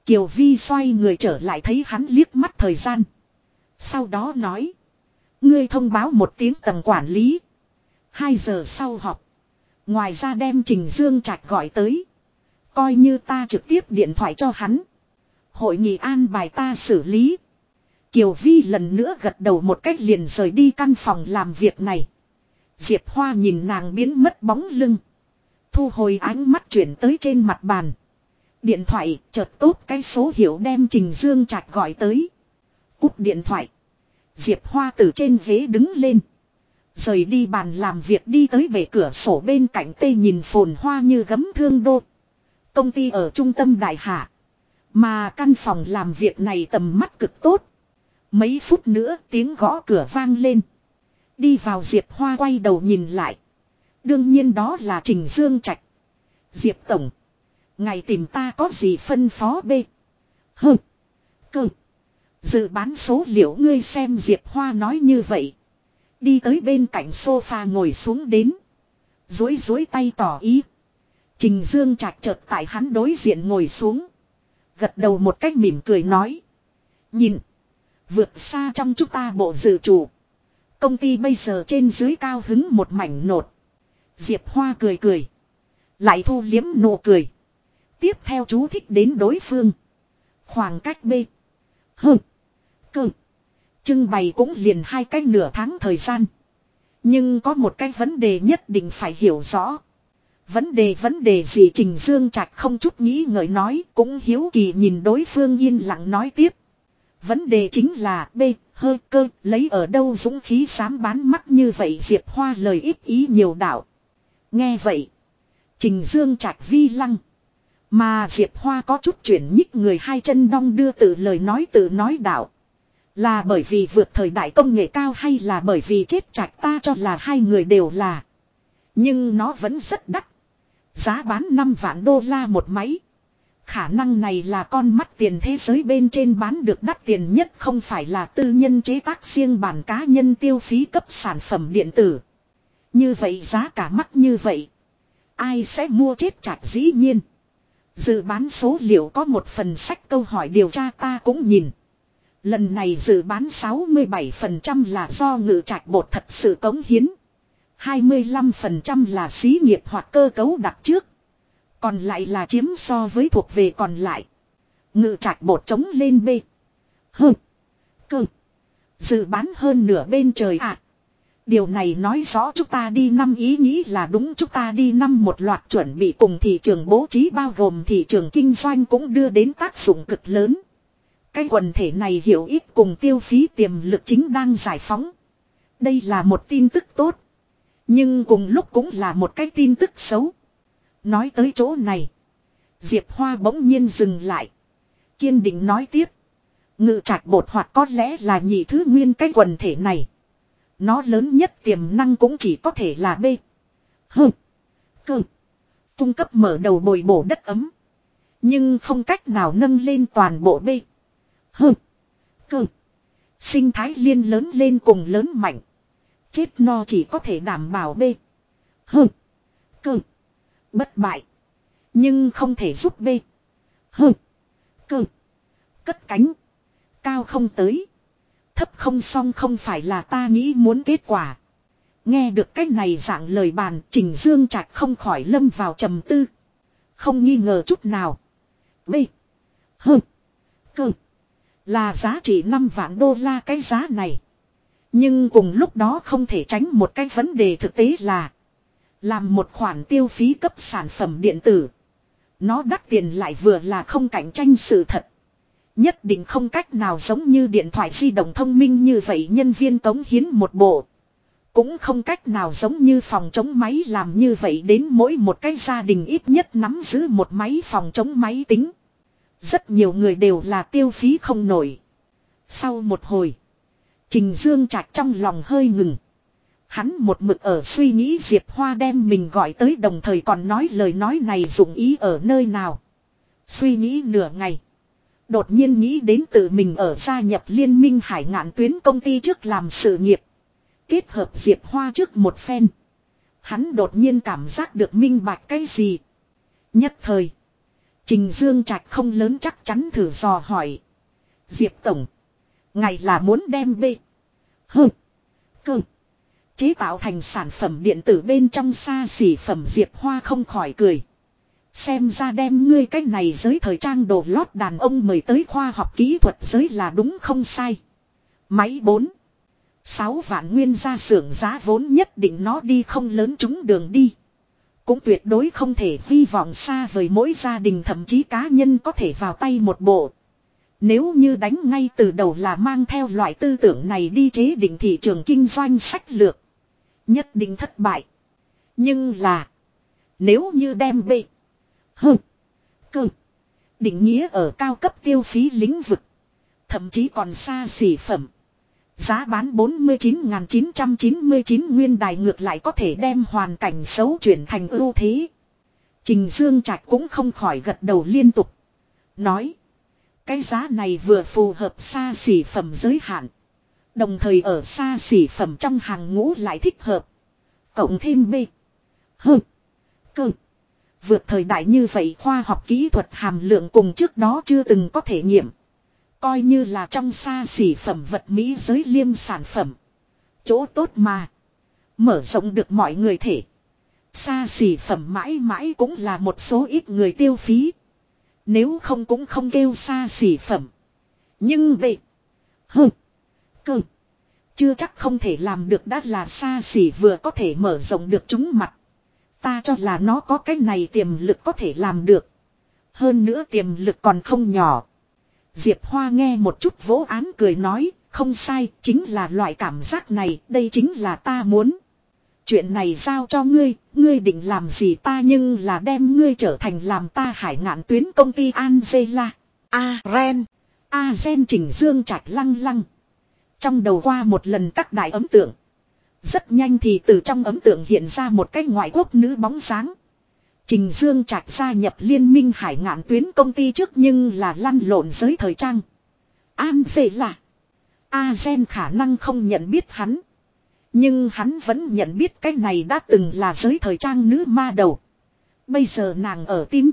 Kiều Vi xoay người trở lại thấy hắn liếc mắt thời gian. Sau đó nói. Ngươi thông báo một tiếng tầng quản lý. Hai giờ sau họp. Ngoài ra đem Trình Dương Trạch gọi tới. Coi như ta trực tiếp điện thoại cho hắn. Hội nghị an bài ta xử lý. Kiều Vi lần nữa gật đầu một cách liền rời đi căn phòng làm việc này. Diệp Hoa nhìn nàng biến mất bóng lưng. Thu hồi ánh mắt chuyển tới trên mặt bàn. Điện thoại, chợt tốt cái số hiệu đem Trình Dương Trạch gọi tới. Cúp điện thoại. Diệp Hoa từ trên ghế đứng lên. Rời đi bàn làm việc đi tới bể cửa sổ bên cạnh tê nhìn phồn hoa như gấm thương đô. Công ty ở trung tâm đại hạ. Mà căn phòng làm việc này tầm mắt cực tốt. Mấy phút nữa tiếng gõ cửa vang lên. Đi vào Diệp Hoa quay đầu nhìn lại. Đương nhiên đó là Trình Dương Trạch. Diệp Tổng. Ngày tìm ta có gì phân phó B. Hừ. Cơ. Dự bán số liệu ngươi xem Diệp Hoa nói như vậy. Đi tới bên cạnh sofa ngồi xuống đến. Dối dối tay tỏ ý. Trình Dương Trạch chợt tại hắn đối diện ngồi xuống. Gật đầu một cách mỉm cười nói. Nhìn. Vượt xa trong chúng ta bộ dự chủ. Công ty bây giờ trên dưới cao hứng một mảnh nột. Diệp Hoa cười cười. Lại thu liếm nụ cười. Tiếp theo chú thích đến đối phương. Khoảng cách B. Hừ. Cơ. Trưng bày cũng liền hai cách nửa tháng thời gian. Nhưng có một cái vấn đề nhất định phải hiểu rõ. Vấn đề vấn đề gì Trình Dương Trạch không chút nghĩ ngợi nói cũng hiếu kỳ nhìn đối phương yên lặng nói tiếp. Vấn đề chính là B, Hơ cơ lấy ở đâu dũng khí dám bán mắt như vậy Diệp Hoa lời ít ý nhiều đạo. Nghe vậy. Trình Dương Trạch vi lăng. Mà Diệp Hoa có chút chuyển nhích người hai chân đong đưa tự lời nói tự nói đạo. Là bởi vì vượt thời đại công nghệ cao hay là bởi vì chết trạch ta cho là hai người đều là. Nhưng nó vẫn rất đắt. Giá bán 5 vạn đô la một máy. Khả năng này là con mắt tiền thế giới bên trên bán được đắt tiền nhất không phải là tư nhân chế tác riêng bản cá nhân tiêu phí cấp sản phẩm điện tử. Như vậy giá cả mắt như vậy. Ai sẽ mua chết chặt dĩ nhiên. Dự bán số liệu có một phần sách câu hỏi điều tra ta cũng nhìn. Lần này dự bán 67% là do ngự trạch bột thật sự cống hiến. 25% là xí nghiệp hoặc cơ cấu đặt trước. Còn lại là chiếm so với thuộc về còn lại. Ngự trạch bột chống lên B. H. Cơ. Dự bán hơn nửa bên trời ạ. À. Điều này nói rõ chúng ta đi năm ý nghĩ là đúng chúng ta đi năm một loạt chuẩn bị cùng thị trường bố trí bao gồm thị trường kinh doanh cũng đưa đến tác dụng cực lớn. Cái quần thể này hiểu ít cùng tiêu phí tiềm lực chính đang giải phóng. Đây là một tin tức tốt. Nhưng cùng lúc cũng là một cái tin tức xấu. Nói tới chỗ này. Diệp Hoa bỗng nhiên dừng lại. Kiên định nói tiếp. Ngự trạch bột hoặc có lẽ là nhị thứ nguyên cái quần thể này. Nó lớn nhất tiềm năng cũng chỉ có thể là B. H. Cơ. Cung cấp mở đầu bồi bổ đất ấm. Nhưng không cách nào nâng lên toàn bộ B. H. Cơ. Sinh thái liên lớn lên cùng lớn mạnh. Chết no chỉ có thể đảm bảo B. H. Cơ. Bất bại. Nhưng không thể giúp B. H. Cơ. Cất cánh. Cao không tới. Thấp không xong không phải là ta nghĩ muốn kết quả. Nghe được cách này dạng lời bàn, Trình Dương Trạch không khỏi lâm vào trầm tư. Không nghi ngờ chút nào. B. H. Cơ. Là giá trị 5 vạn đô la cái giá này. Nhưng cùng lúc đó không thể tránh một cái vấn đề thực tế là. Làm một khoản tiêu phí cấp sản phẩm điện tử. Nó đắt tiền lại vừa là không cạnh tranh sự thật. Nhất định không cách nào giống như điện thoại di động thông minh như vậy nhân viên tống hiến một bộ. Cũng không cách nào giống như phòng chống máy làm như vậy đến mỗi một cái gia đình ít nhất nắm giữ một máy phòng chống máy tính. Rất nhiều người đều là tiêu phí không nổi. Sau một hồi. Trình Dương Trạch trong lòng hơi ngừng. Hắn một mực ở suy nghĩ Diệp Hoa đem mình gọi tới đồng thời còn nói lời nói này dụng ý ở nơi nào. Suy nghĩ nửa ngày. Đột nhiên nghĩ đến tự mình ở gia nhập liên minh hải ngạn tuyến công ty trước làm sự nghiệp. Kết hợp Diệp Hoa trước một phen. Hắn đột nhiên cảm giác được minh bạch cái gì. Nhất thời. Trình Dương Trạch không lớn chắc chắn thử dò hỏi. Diệp Tổng. Ngày là muốn đem bê. Hơ. Cơ. Chế tạo thành sản phẩm điện tử bên trong xa xỉ phẩm Diệp Hoa không khỏi cười. Xem ra đem ngươi cái này giới thời trang đồ lót đàn ông mời tới khoa học kỹ thuật giới là đúng không sai. Máy 4. 6 vạn nguyên ra xưởng giá vốn nhất định nó đi không lớn chúng đường đi. Cũng tuyệt đối không thể hy vọng xa vời mỗi gia đình thậm chí cá nhân có thể vào tay một bộ. Nếu như đánh ngay từ đầu là mang theo loại tư tưởng này đi chế định thị trường kinh doanh sách lược. Nhất định thất bại. Nhưng là. Nếu như đem bệ. hừ, Cơ. Định nghĩa ở cao cấp tiêu phí lĩnh vực. Thậm chí còn xa xỉ phẩm. Giá bán 49.999 nguyên đài ngược lại có thể đem hoàn cảnh xấu chuyển thành ưu thế. Trình Dương Trạch cũng không khỏi gật đầu liên tục. Nói. Cái giá này vừa phù hợp xa xỉ phẩm giới hạn. Đồng thời ở xa xỉ phẩm trong hàng ngũ lại thích hợp. Cộng thêm B. H. Cơ. Vượt thời đại như vậy khoa học kỹ thuật hàm lượng cùng trước đó chưa từng có thể nghiệm. Coi như là trong xa xỉ phẩm vật Mỹ giới liêm sản phẩm. Chỗ tốt mà. Mở rộng được mọi người thể. Xa xỉ phẩm mãi mãi cũng là một số ít người tiêu phí. Nếu không cũng không kêu xa xỉ phẩm. Nhưng B. H. Cơ. Chưa chắc không thể làm được đã là xa xỉ vừa có thể mở rộng được chúng mặt. Ta cho là nó có cái này tiềm lực có thể làm được. Hơn nữa tiềm lực còn không nhỏ. Diệp Hoa nghe một chút vỗ án cười nói, Không sai, chính là loại cảm giác này, đây chính là ta muốn. Chuyện này giao cho ngươi, ngươi định làm gì ta nhưng là đem ngươi trở thành làm ta hải ngạn tuyến công ty Angela. A Ren. A Ren chỉnh dương trạch lăng lăng. Trong đầu qua một lần các đại ấm tượng. Rất nhanh thì từ trong ấm tượng hiện ra một cái ngoại quốc nữ bóng sáng. Trình Dương Trạch gia nhập liên minh hải ngạn tuyến công ty trước nhưng là lăn lộn giới thời trang. An dễ là. A Gen khả năng không nhận biết hắn. Nhưng hắn vẫn nhận biết cái này đã từng là giới thời trang nữ ma đầu. Bây giờ nàng ở tim.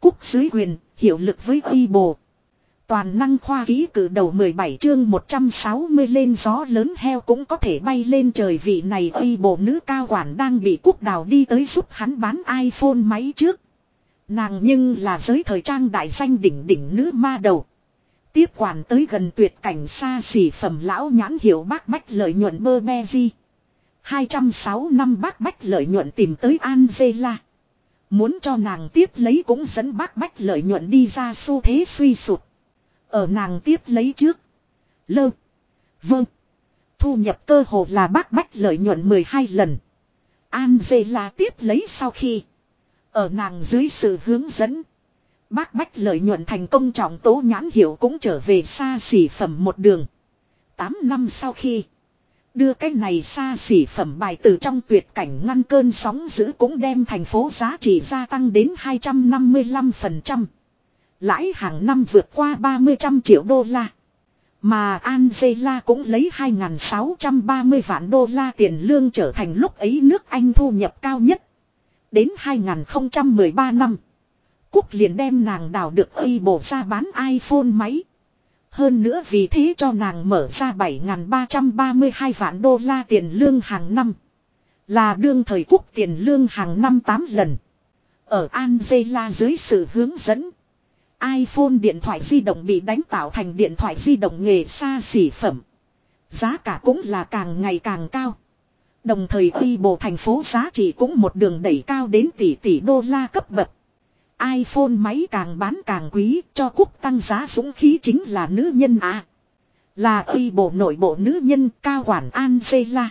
Cúc dưới quyền, hiệu lực với y bồ. Toàn năng khoa ký cử đầu 17 chương 160 lên gió lớn heo cũng có thể bay lên trời vị này y bộ nữ cao quản đang bị quốc đào đi tới giúp hắn bán iPhone máy trước. Nàng nhưng là giới thời trang đại danh đỉnh đỉnh nữ ma đầu. Tiếp quản tới gần tuyệt cảnh xa xỉ phẩm lão nhãn hiệu bác bách lợi nhuận bơ be di. 206 năm bác bách lợi nhuận tìm tới Angela. Muốn cho nàng tiếp lấy cũng dẫn bác bách lợi nhuận đi ra xu thế suy sụt. Ở nàng tiếp lấy trước. Lơ. Vâng. Thu nhập cơ hồ là bác bách lợi nhuận 12 lần. an về là tiếp lấy sau khi. Ở nàng dưới sự hướng dẫn. Bác bách lợi nhuận thành công trọng tố nhãn hiệu cũng trở về xa xỉ phẩm một đường. 8 năm sau khi. Đưa cái này xa xỉ phẩm bài từ trong tuyệt cảnh ngăn cơn sóng giữ cũng đem thành phố giá trị gia tăng đến 255%. Lãi hàng năm vượt qua 30 trăm triệu đô la. Mà Angela cũng lấy 2.630 vạn đô la tiền lương trở thành lúc ấy nước Anh thu nhập cao nhất. Đến 2013 năm. Cúc liền đem nàng đào được y bổ ra bán iPhone máy. Hơn nữa vì thế cho nàng mở ra 7.332 vạn đô la tiền lương hàng năm. Là đương thời Cúc tiền lương hàng năm 8 lần. Ở Angela dưới sự hướng dẫn iPhone điện thoại di động bị đánh tạo thành điện thoại di động nghề xa xỉ phẩm. Giá cả cũng là càng ngày càng cao. Đồng thời quy bộ thành phố giá trị cũng một đường đẩy cao đến tỷ tỷ đô la cấp bậc. iPhone máy càng bán càng quý, cho quốc tăng giá dũng khí chính là nữ nhân à. Là quy bộ nội bộ nữ nhân cao quản Angela.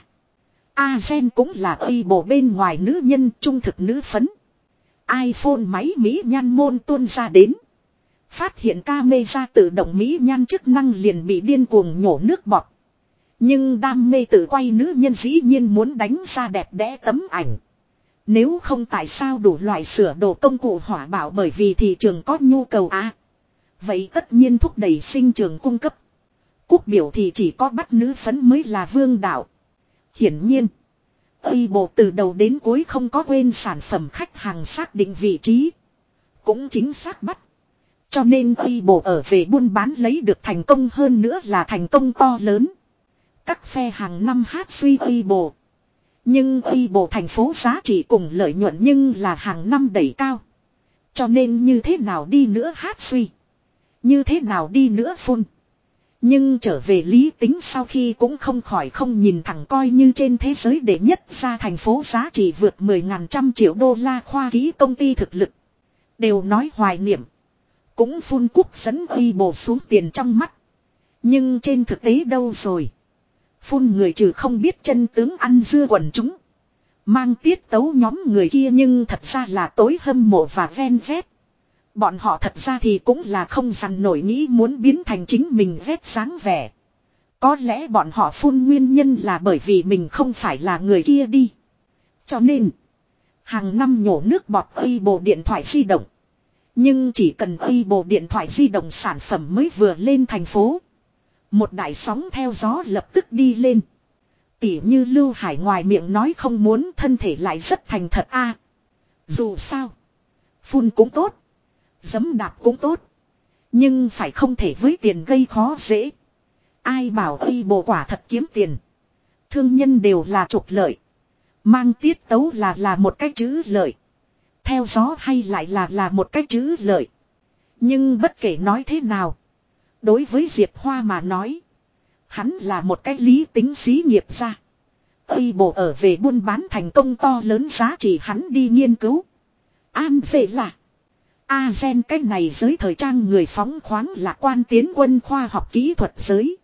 Azen cũng là quy bộ bên ngoài nữ nhân trung thực nữ phấn. iPhone máy Mỹ nhan môn tuôn ra đến. Phát hiện ca mê ra tự động Mỹ nhan chức năng liền bị điên cuồng nhổ nước bọt. Nhưng đam mê tự quay nữ nhân dĩ nhiên muốn đánh ra đẹp đẽ tấm ảnh. Nếu không tại sao đủ loại sửa đồ công cụ hỏa bảo bởi vì thị trường có nhu cầu á. vậy tất nhiên thúc đẩy sinh trường cung cấp. Quốc biểu thì chỉ có bắt nữ phấn mới là vương đạo. Hiển nhiên. Y bộ từ đầu đến cuối không có quên sản phẩm khách hàng xác định vị trí. Cũng chính xác bắt. Cho nên khi bộ ở về buôn bán lấy được thành công hơn nữa là thành công to lớn. Các phe hàng năm hát suy khi bộ. Nhưng khi bộ thành phố giá trị cùng lợi nhuận nhưng là hàng năm đẩy cao. Cho nên như thế nào đi nữa hát suy. Như thế nào đi nữa phun. Nhưng trở về lý tính sau khi cũng không khỏi không nhìn thẳng coi như trên thế giới đệ nhất ra thành phố giá trị vượt 10 ngàn trăm triệu đô la khoa ký công ty thực lực. Đều nói hoài niệm. Cũng phun quốc dẫn uy bổ xuống tiền trong mắt. Nhưng trên thực tế đâu rồi. Phun người trừ không biết chân tướng ăn dưa quần chúng. Mang tiết tấu nhóm người kia nhưng thật ra là tối hâm mộ và ven vét. Bọn họ thật ra thì cũng là không dằn nổi nghĩ muốn biến thành chính mình vét sáng vẻ. Có lẽ bọn họ phun nguyên nhân là bởi vì mình không phải là người kia đi. Cho nên, hàng năm nhổ nước bọt uy bộ điện thoại di động. Nhưng chỉ cần y bộ điện thoại di động sản phẩm mới vừa lên thành phố. Một đại sóng theo gió lập tức đi lên. Tỉ như Lưu Hải ngoài miệng nói không muốn thân thể lại rất thành thật a. dù sao. Phun cũng tốt. Dấm đạp cũng tốt. Nhưng phải không thể với tiền gây khó dễ. Ai bảo y bộ quả thật kiếm tiền. Thương nhân đều là trục lợi. Mang tiết tấu là là một cách chữ lợi theo gió hay lại là là một cái chữ lợi. Nhưng bất kể nói thế nào. Đối với Diệp Hoa mà nói. Hắn là một cái lý tính xí nghiệp ra. Tây bộ ở về buôn bán thành công to lớn giá trị hắn đi nghiên cứu. An về là. A gen cái này giới thời trang người phóng khoáng là quan tiến quân khoa học kỹ thuật giới.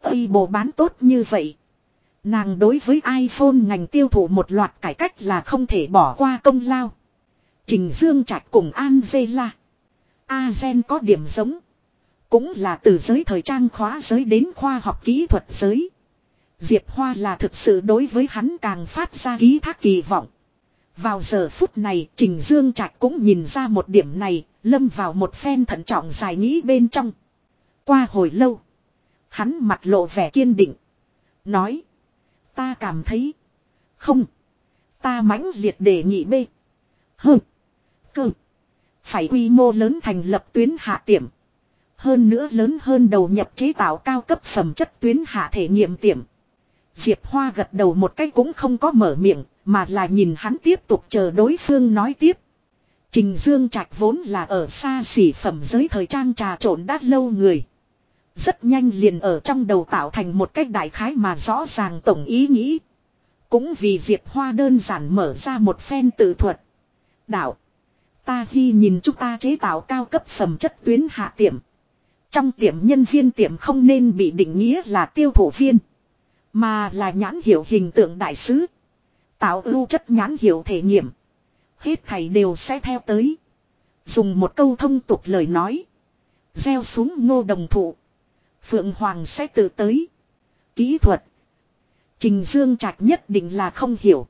Ây bộ bán tốt như vậy. Nàng đối với iPhone ngành tiêu thụ một loạt cải cách là không thể bỏ qua công lao. Trình Dương Trạch cùng Angela. Azen có điểm giống. Cũng là từ giới thời trang khóa giới đến khoa học kỹ thuật giới. Diệp Hoa là thực sự đối với hắn càng phát ra ký thác kỳ vọng. Vào giờ phút này Trình Dương Trạch cũng nhìn ra một điểm này, lâm vào một phen thận trọng dài nghĩ bên trong. Qua hồi lâu, hắn mặt lộ vẻ kiên định. Nói, ta cảm thấy, không, ta mãnh liệt đề nghị bê. Hừm cơ, phải quy mô lớn thành lập tuyến hạ tiệm. Hơn nữa lớn hơn đầu nhập chế tạo cao cấp phẩm chất tuyến hạ thể nghiệm tiệm. Diệp Hoa gật đầu một cái cũng không có mở miệng, mà là nhìn hắn tiếp tục chờ đối phương nói tiếp. Trình Dương Trạch vốn là ở xa xỉ phẩm giới thời trang trà trộn đã lâu người. Rất nhanh liền ở trong đầu tạo thành một cách đại khái mà rõ ràng tổng ý nghĩ. Cũng vì Diệp Hoa đơn giản mở ra một phen tự thuật. Đạo. Ta khi nhìn chúng ta chế tạo cao cấp phẩm chất tuyến hạ tiệm. Trong tiệm nhân viên tiệm không nên bị định nghĩa là tiêu thụ viên. Mà là nhãn hiệu hình tượng đại sứ. Tạo ưu chất nhãn hiệu thể nghiệm. Hết thầy đều sẽ theo tới. Dùng một câu thông tục lời nói. Gieo xuống ngô đồng thụ. Phượng Hoàng sẽ tự tới. Kỹ thuật. Trình Dương Trạch nhất định là không hiểu.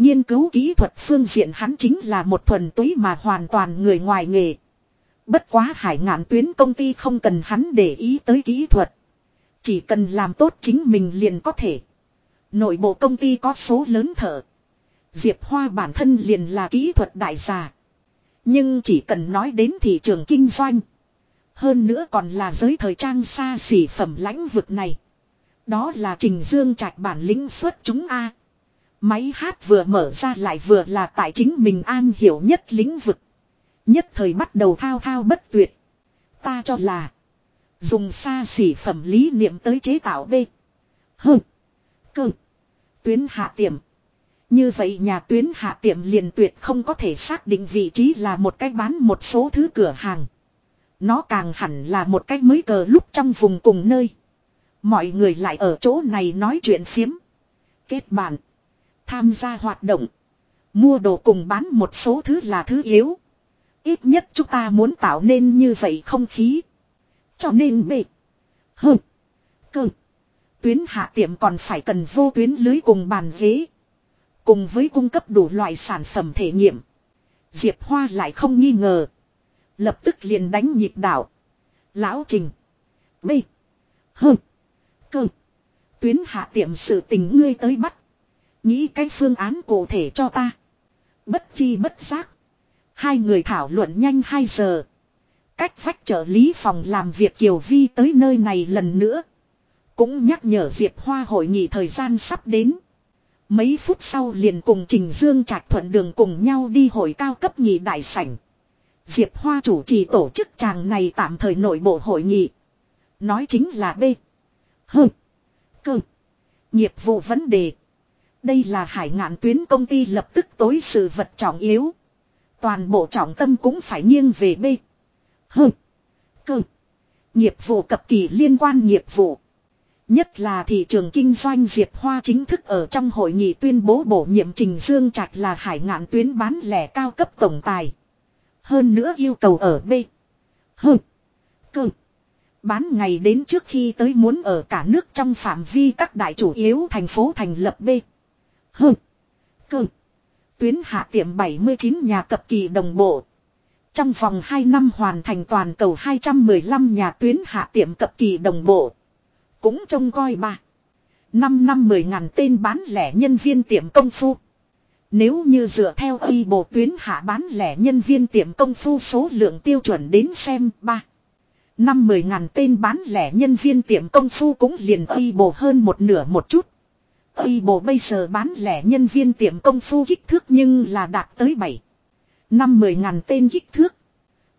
Nghiên cứu kỹ thuật phương diện hắn chính là một thuần túy mà hoàn toàn người ngoài nghề. Bất quá hải ngạn tuyến công ty không cần hắn để ý tới kỹ thuật. Chỉ cần làm tốt chính mình liền có thể. Nội bộ công ty có số lớn thợ, Diệp Hoa bản thân liền là kỹ thuật đại gia. Nhưng chỉ cần nói đến thị trường kinh doanh. Hơn nữa còn là giới thời trang xa xỉ phẩm lãnh vực này. Đó là Trình Dương Trạch bản lĩnh xuất chúng A. Máy hát vừa mở ra lại vừa là tại chính mình an hiểu nhất lĩnh vực. Nhất thời bắt đầu thao thao bất tuyệt. Ta cho là. Dùng xa xỉ phẩm lý niệm tới chế tạo B. H. Cơ. Tuyến hạ tiệm. Như vậy nhà tuyến hạ tiệm liền tuyệt không có thể xác định vị trí là một cách bán một số thứ cửa hàng. Nó càng hẳn là một cách mới cờ lúc trong vùng cùng nơi. Mọi người lại ở chỗ này nói chuyện phiếm. Kết bạn. Tham gia hoạt động. Mua đồ cùng bán một số thứ là thứ yếu. Ít nhất chúng ta muốn tạo nên như vậy không khí. Cho nên bệ. Hơ. Cơ. Tuyến hạ tiệm còn phải cần vô tuyến lưới cùng bàn ghế. Cùng với cung cấp đủ loại sản phẩm thể nghiệm. Diệp Hoa lại không nghi ngờ. Lập tức liền đánh nhịp đảo. Lão Trình. bị Hơ. Cơ. Tuyến hạ tiệm sự tình ngươi tới bắt. Nghĩ cái phương án cụ thể cho ta. Bất chi bất giác. Hai người thảo luận nhanh 2 giờ. Cách vách trợ lý phòng làm việc Kiều Vi tới nơi này lần nữa. Cũng nhắc nhở Diệp Hoa hội nghị thời gian sắp đến. Mấy phút sau liền cùng Trình Dương Trạch thuận đường cùng nhau đi hội cao cấp nghị đại sảnh. Diệp Hoa chủ trì tổ chức chàng này tạm thời nội bộ hội nghị. Nói chính là B. H. Cơ. Nghiệp vụ vấn đề. Đây là hải ngạn tuyến công ty lập tức tối sự vật trọng yếu. Toàn bộ trọng tâm cũng phải nghiêng về B. H. Cơ. Nghiệp vụ cập kỳ liên quan nghiệp vụ. Nhất là thị trường kinh doanh Diệp Hoa chính thức ở trong hội nghị tuyên bố bổ nhiệm Trình Dương Trạch là hải ngạn tuyến bán lẻ cao cấp tổng tài. Hơn nữa yêu cầu ở B. H. Cơ. Bán ngày đến trước khi tới muốn ở cả nước trong phạm vi các đại chủ yếu thành phố thành lập B. Hừ. Cơ. Tuyến hạ tiệm 79 nhà cập kỳ đồng bộ. Trong vòng 2 năm hoàn thành toàn cầu 215 nhà tuyến hạ tiệm cập kỳ đồng bộ. Cũng trông coi ba. 5 năm 10 ngàn tên bán lẻ nhân viên tiệm công phu. Nếu như dựa theo y bộ tuyến hạ bán lẻ nhân viên tiệm công phu số lượng tiêu chuẩn đến xem ba. Năm mười ngàn tên bán lẻ nhân viên tiệm công phu cũng liền y bộ hơn một nửa một chút. Ây bộ bây giờ bán lẻ nhân viên tiệm công phu kích thước nhưng là đạt tới 7. Năm mười ngàn tên kích thước.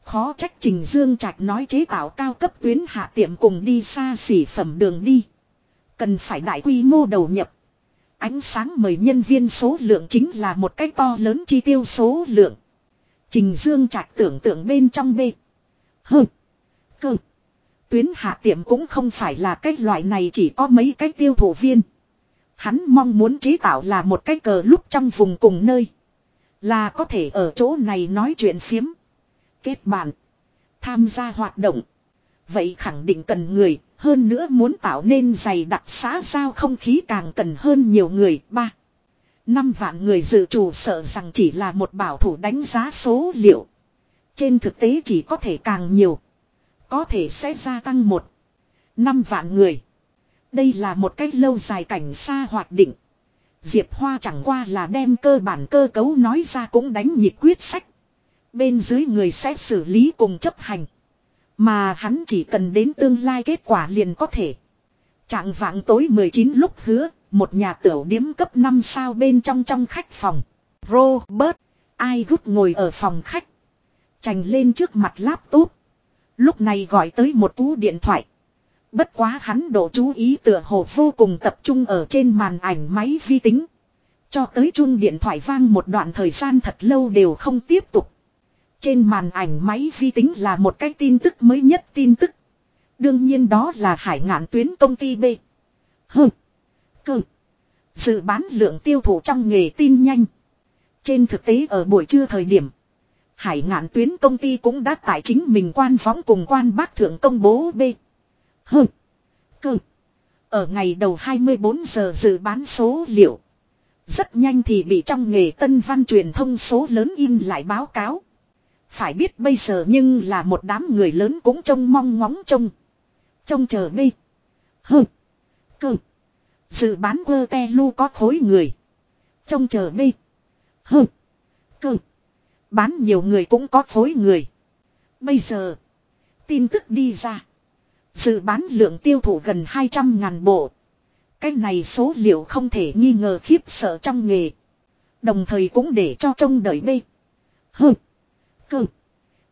Khó trách Trình Dương Trạch nói chế tạo cao cấp tuyến hạ tiệm cùng đi xa xỉ phẩm đường đi. Cần phải đại quy mô đầu nhập. Ánh sáng mời nhân viên số lượng chính là một cái to lớn chi tiêu số lượng. Trình Dương Trạch tưởng tượng bên trong B. hừ Cơ. Tuyến hạ tiệm cũng không phải là cái loại này chỉ có mấy cái tiêu thụ viên. Hắn mong muốn chế tạo là một cái cờ lúc trong vùng cùng nơi. Là có thể ở chỗ này nói chuyện phiếm. Kết bạn. Tham gia hoạt động. Vậy khẳng định cần người. Hơn nữa muốn tạo nên dày đặc xã giao không khí càng cần hơn nhiều người. ba Năm vạn người dự trù sợ rằng chỉ là một bảo thủ đánh giá số liệu. Trên thực tế chỉ có thể càng nhiều. Có thể sẽ gia tăng một. Năm vạn người. Đây là một cách lâu dài cảnh xa hoạt định. Diệp Hoa chẳng qua là đem cơ bản cơ cấu nói ra cũng đánh nhịp quyết sách. Bên dưới người sẽ xử lý cùng chấp hành. Mà hắn chỉ cần đến tương lai kết quả liền có thể. Trạng vạng tối 19 lúc hứa, một nhà tiểu điếm cấp 5 sao bên trong trong khách phòng. Robert, ai gút ngồi ở phòng khách. Chành lên trước mặt laptop. Lúc này gọi tới một cú điện thoại. Bất quá hắn độ chú ý tựa hồ vô cùng tập trung ở trên màn ảnh máy vi tính. Cho tới chung điện thoại vang một đoạn thời gian thật lâu đều không tiếp tục. Trên màn ảnh máy vi tính là một cái tin tức mới nhất tin tức. Đương nhiên đó là hải ngạn tuyến công ty B. Hừ. Cơ. Dự bán lượng tiêu thụ trong nghề tin nhanh. Trên thực tế ở buổi trưa thời điểm. Hải ngạn tuyến công ty cũng đã tại chính mình quan phóng cùng quan bác thượng công bố B. Hừ. Cơ. Ở ngày đầu 24 giờ dự bán số liệu. Rất nhanh thì bị trong nghề tân văn truyền thông số lớn in lại báo cáo. Phải biết bây giờ nhưng là một đám người lớn cũng trông mong ngóng trông. Trông chờ đi. Hừ. Cơ. Dự bán quơ te lu có khối người. Trông chờ đi. Hừ. Cơ. Bán nhiều người cũng có khối người. Bây giờ. Tin tức đi ra. Dự bán lượng tiêu thụ gần 200 ngàn bộ. Cái này số liệu không thể nghi ngờ khiếp sợ trong nghề. Đồng thời cũng để cho trông đợi bê. Hừ. Cơ.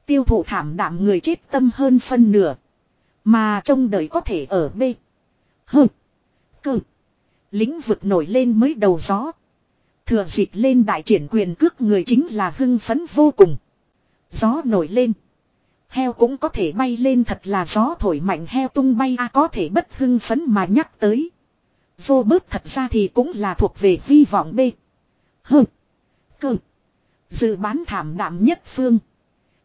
Tiêu thụ thảm đạm người chết tâm hơn phân nửa. Mà trông đợi có thể ở bê. Hừ. Cơ. Lĩnh vực nổi lên mới đầu gió. Thừa dịp lên đại triển quyền cước người chính là hưng phấn vô cùng. Gió nổi lên. Heo cũng có thể bay lên thật là gió thổi mạnh heo tung bay a, có thể bất hưng phấn mà nhắc tới. Vô bớt thật ra thì cũng là thuộc về hy vọng B. Hừ. Cơ. Dự bán thảm đạm nhất phương.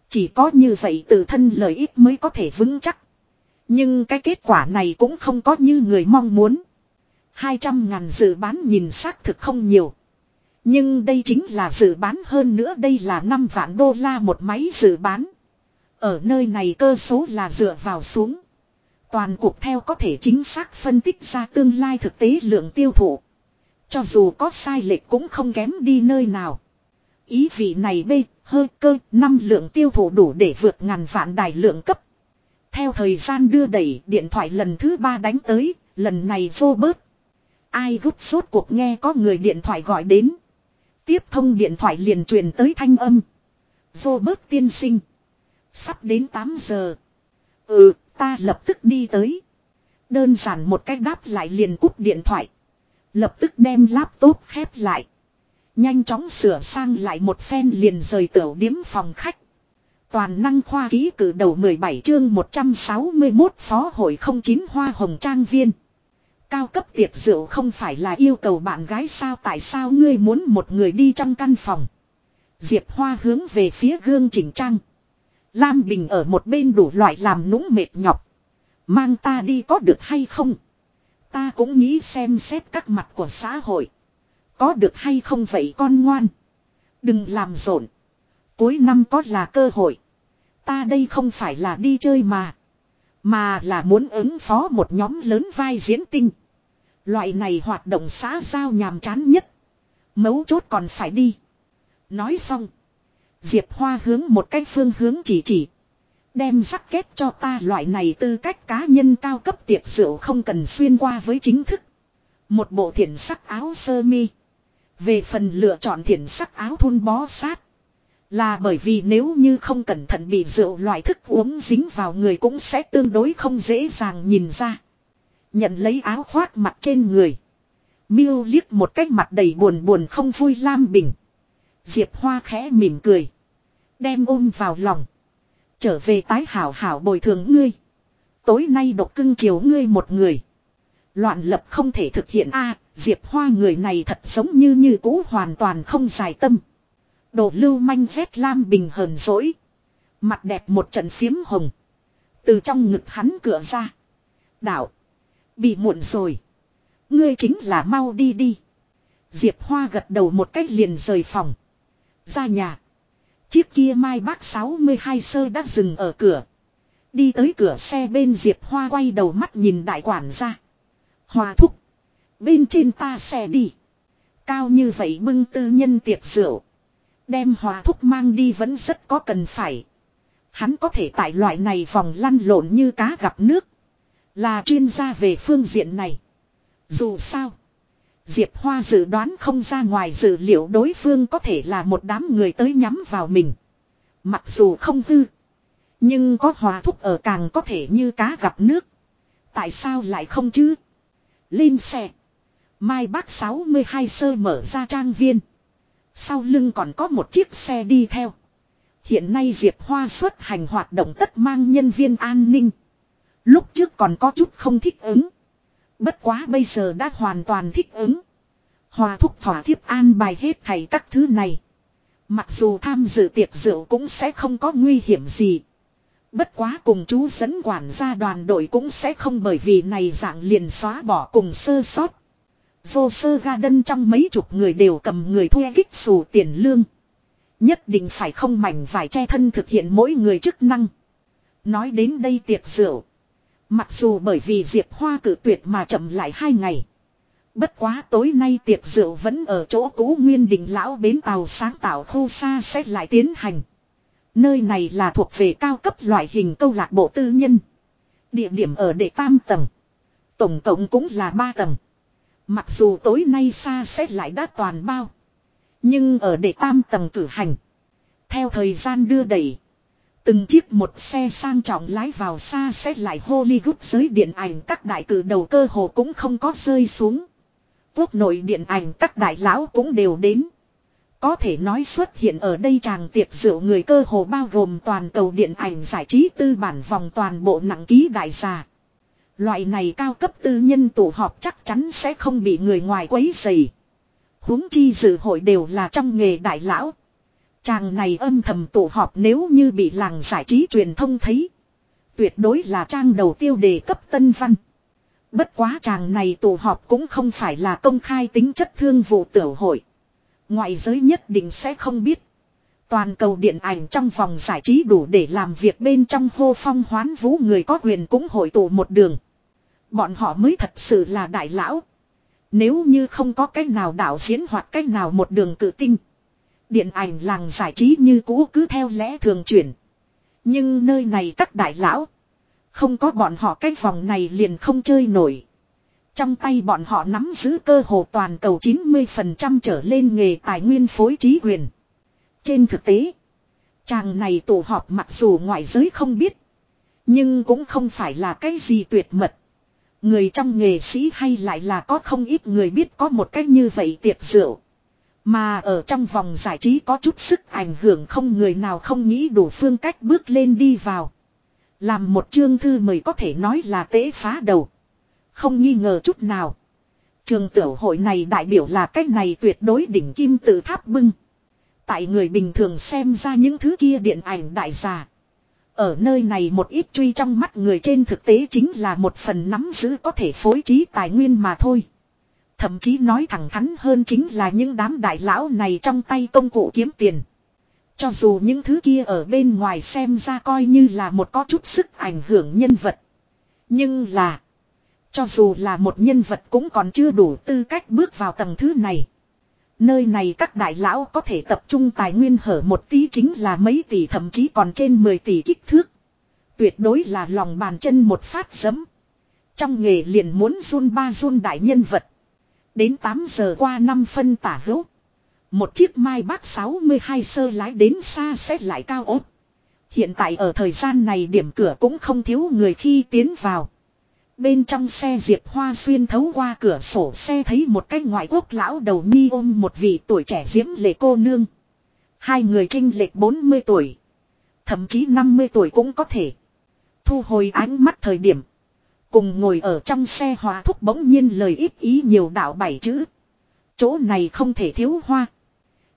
Chỉ có như vậy tự thân lợi ích mới có thể vững chắc. Nhưng cái kết quả này cũng không có như người mong muốn. 200 ngàn dự bán nhìn xác thực không nhiều. Nhưng đây chính là dự bán hơn nữa, đây là 5 vạn đô la một máy dự bán. Ở nơi này cơ số là dựa vào xuống. Toàn cục theo có thể chính xác phân tích ra tương lai thực tế lượng tiêu thụ. Cho dù có sai lệch cũng không kém đi nơi nào. Ý vị này B, hơi cơ, năm lượng tiêu thụ đủ để vượt ngàn vạn đài lượng cấp. Theo thời gian đưa đẩy điện thoại lần thứ ba đánh tới, lần này vô bớt. Ai gút suốt cuộc nghe có người điện thoại gọi đến. Tiếp thông điện thoại liền truyền tới thanh âm. Vô bớt tiên sinh. Sắp đến 8 giờ. Ừ, ta lập tức đi tới. Đơn giản một cách đáp lại liền cúp điện thoại. Lập tức đem laptop khép lại. Nhanh chóng sửa sang lại một phen liền rời tiểu điếm phòng khách. Toàn năng khoa ký cử đầu 17 chương 161 phó hội 09 hoa hồng trang viên. Cao cấp tiệc rượu không phải là yêu cầu bạn gái sao tại sao ngươi muốn một người đi trong căn phòng. Diệp Hoa hướng về phía gương chỉnh trang. Lam Bình ở một bên đủ loại làm nũng mệt nhọc. Mang ta đi có được hay không? Ta cũng nghĩ xem xét các mặt của xã hội. Có được hay không vậy con ngoan? Đừng làm rộn. Cuối năm có là cơ hội. Ta đây không phải là đi chơi mà. Mà là muốn ứng phó một nhóm lớn vai diễn tinh. Loại này hoạt động xã giao nhàm chán nhất. Mấu chốt còn phải đi. Nói xong. Diệp Hoa hướng một cái phương hướng chỉ chỉ. Đem rắc kết cho ta, loại này tư cách cá nhân cao cấp tiệc rượu không cần xuyên qua với chính thức. Một bộ thiển sắc áo sơ mi. Về phần lựa chọn thiển sắc áo thun bó sát. Là bởi vì nếu như không cẩn thận bị rượu loại thức uống dính vào người cũng sẽ tương đối không dễ dàng nhìn ra. Nhận lấy áo khoác mặt trên người. Miêu liếc một cách mặt đầy buồn buồn không vui Lam Bình. Diệp Hoa khẽ mỉm cười. Đem ôm vào lòng. Trở về tái hảo hảo bồi thường ngươi. Tối nay độc cưng chiều ngươi một người. Loạn lập không thể thực hiện a, Diệp Hoa người này thật giống như như cũ hoàn toàn không dài tâm. Đồ lưu manh rét lam bình hờn dỗi. Mặt đẹp một trận phiếm hồng. Từ trong ngực hắn cửa ra. Đạo. Bị muộn rồi. Ngươi chính là mau đi đi. Diệp Hoa gật đầu một cách liền rời phòng. Ra nhà. Chiếc kia mai bác 62 sơ đã dừng ở cửa. Đi tới cửa xe bên Diệp Hoa quay đầu mắt nhìn đại quản ra. Hoa thúc. Bên trên ta xe đi. Cao như vậy bưng tư nhân tiệc rượu. Đem hòa thúc mang đi vẫn rất có cần phải. Hắn có thể tại loại này vòng lăn lộn như cá gặp nước. Là chuyên gia về phương diện này. Dù sao. Diệp Hoa dự đoán không ra ngoài dự liệu đối phương có thể là một đám người tới nhắm vào mình. Mặc dù không hư. Nhưng có hòa thúc ở càng có thể như cá gặp nước. Tại sao lại không chứ? Lên xe. Mai bác 62 sơ mở ra trang viên. Sau lưng còn có một chiếc xe đi theo. Hiện nay Diệp Hoa xuất hành hoạt động tất mang nhân viên an ninh. Lúc trước còn có chút không thích ứng. Bất quá bây giờ đã hoàn toàn thích ứng. Hòa thúc thỏa thiếp an bài hết thảy các thứ này. Mặc dù tham dự tiệc rượu cũng sẽ không có nguy hiểm gì. Bất quá cùng chú dẫn quản gia đoàn đội cũng sẽ không bởi vì này dạng liền xóa bỏ cùng sơ sót. Vô sơ ga đân trong mấy chục người đều cầm người thuê kích xù tiền lương. Nhất định phải không mảnh vải che thân thực hiện mỗi người chức năng. Nói đến đây tiệc rượu. Mặc dù bởi vì Diệp Hoa cử tuyệt mà chậm lại hai ngày. Bất quá tối nay tiệc rượu vẫn ở chỗ cũ Nguyên Đình Lão Bến Tàu sáng tạo khu xa sẽ lại tiến hành. Nơi này là thuộc về cao cấp loại hình câu lạc bộ tư nhân. Địa điểm ở đệ tam tầng. Tổng cộng cũng là ba tầng. Mặc dù tối nay xa sẽ lại đã toàn bao. Nhưng ở đệ tam tầng cử hành. Theo thời gian đưa đẩy. Từng chiếc một xe sang trọng lái vào xa sẽ lại Hollywood giới điện ảnh các đại cử đầu cơ hồ cũng không có rơi xuống. Quốc nội điện ảnh các đại lão cũng đều đến. Có thể nói xuất hiện ở đây chàng tiệc rượu người cơ hồ bao gồm toàn cầu điện ảnh giải trí tư bản vòng toàn bộ nặng ký đại gia. Loại này cao cấp tư nhân tụ họp chắc chắn sẽ không bị người ngoài quấy rầy. huống chi dự hội đều là trong nghề đại lão. Chàng này âm thầm tụ họp nếu như bị làng giải trí truyền thông thấy. Tuyệt đối là trang đầu tiêu đề cấp tân văn. Bất quá chàng này tụ họp cũng không phải là công khai tính chất thương vụ tiểu hội. Ngoại giới nhất định sẽ không biết. Toàn cầu điện ảnh trong vòng giải trí đủ để làm việc bên trong hô phong hoán vũ người có quyền cũng hội tụ một đường. Bọn họ mới thật sự là đại lão. Nếu như không có cách nào đạo diễn hoặc cách nào một đường cử tinh. Điện ảnh làng giải trí như cũ cứ theo lẽ thường chuyển. Nhưng nơi này các đại lão. Không có bọn họ cái vòng này liền không chơi nổi. Trong tay bọn họ nắm giữ cơ hồ toàn cầu 90% trở lên nghề tài nguyên phối trí quyền. Trên thực tế, chàng này tổ họp mặc dù ngoại giới không biết, nhưng cũng không phải là cái gì tuyệt mật. Người trong nghề sĩ hay lại là có không ít người biết có một cách như vậy tiệc rượu. Mà ở trong vòng giải trí có chút sức ảnh hưởng không người nào không nghĩ đủ phương cách bước lên đi vào. Làm một chương thư mời có thể nói là tế phá đầu. Không nghi ngờ chút nào. Trường tiểu hội này đại biểu là cách này tuyệt đối đỉnh kim tự tháp bưng. Tại người bình thường xem ra những thứ kia điện ảnh đại giả. Ở nơi này một ít truy trong mắt người trên thực tế chính là một phần nắm giữ có thể phối trí tài nguyên mà thôi. Thậm chí nói thẳng thắn hơn chính là những đám đại lão này trong tay công cụ kiếm tiền. Cho dù những thứ kia ở bên ngoài xem ra coi như là một có chút sức ảnh hưởng nhân vật. Nhưng là. Cho dù là một nhân vật cũng còn chưa đủ tư cách bước vào tầng thứ này. Nơi này các đại lão có thể tập trung tài nguyên hở một tí chính là mấy tỷ thậm chí còn trên 10 tỷ kích thước. Tuyệt đối là lòng bàn chân một phát sấm. Trong nghề liền muốn run ba run đại nhân vật. Đến 8 giờ qua 5 phân tả hữu. Một chiếc mai Bắc 62 sơ lái đến xa xét lại cao ốt. Hiện tại ở thời gian này điểm cửa cũng không thiếu người khi tiến vào. Bên trong xe Diệp Hoa xuyên thấu qua cửa sổ xe thấy một cái ngoại quốc lão đầu mi ôm một vị tuổi trẻ diễm lệ cô nương. Hai người trinh lệch 40 tuổi. Thậm chí 50 tuổi cũng có thể. Thu hồi ánh mắt thời điểm. Cùng ngồi ở trong xe hòa thúc bỗng nhiên lời ít ý nhiều đạo bảy chữ. Chỗ này không thể thiếu hoa.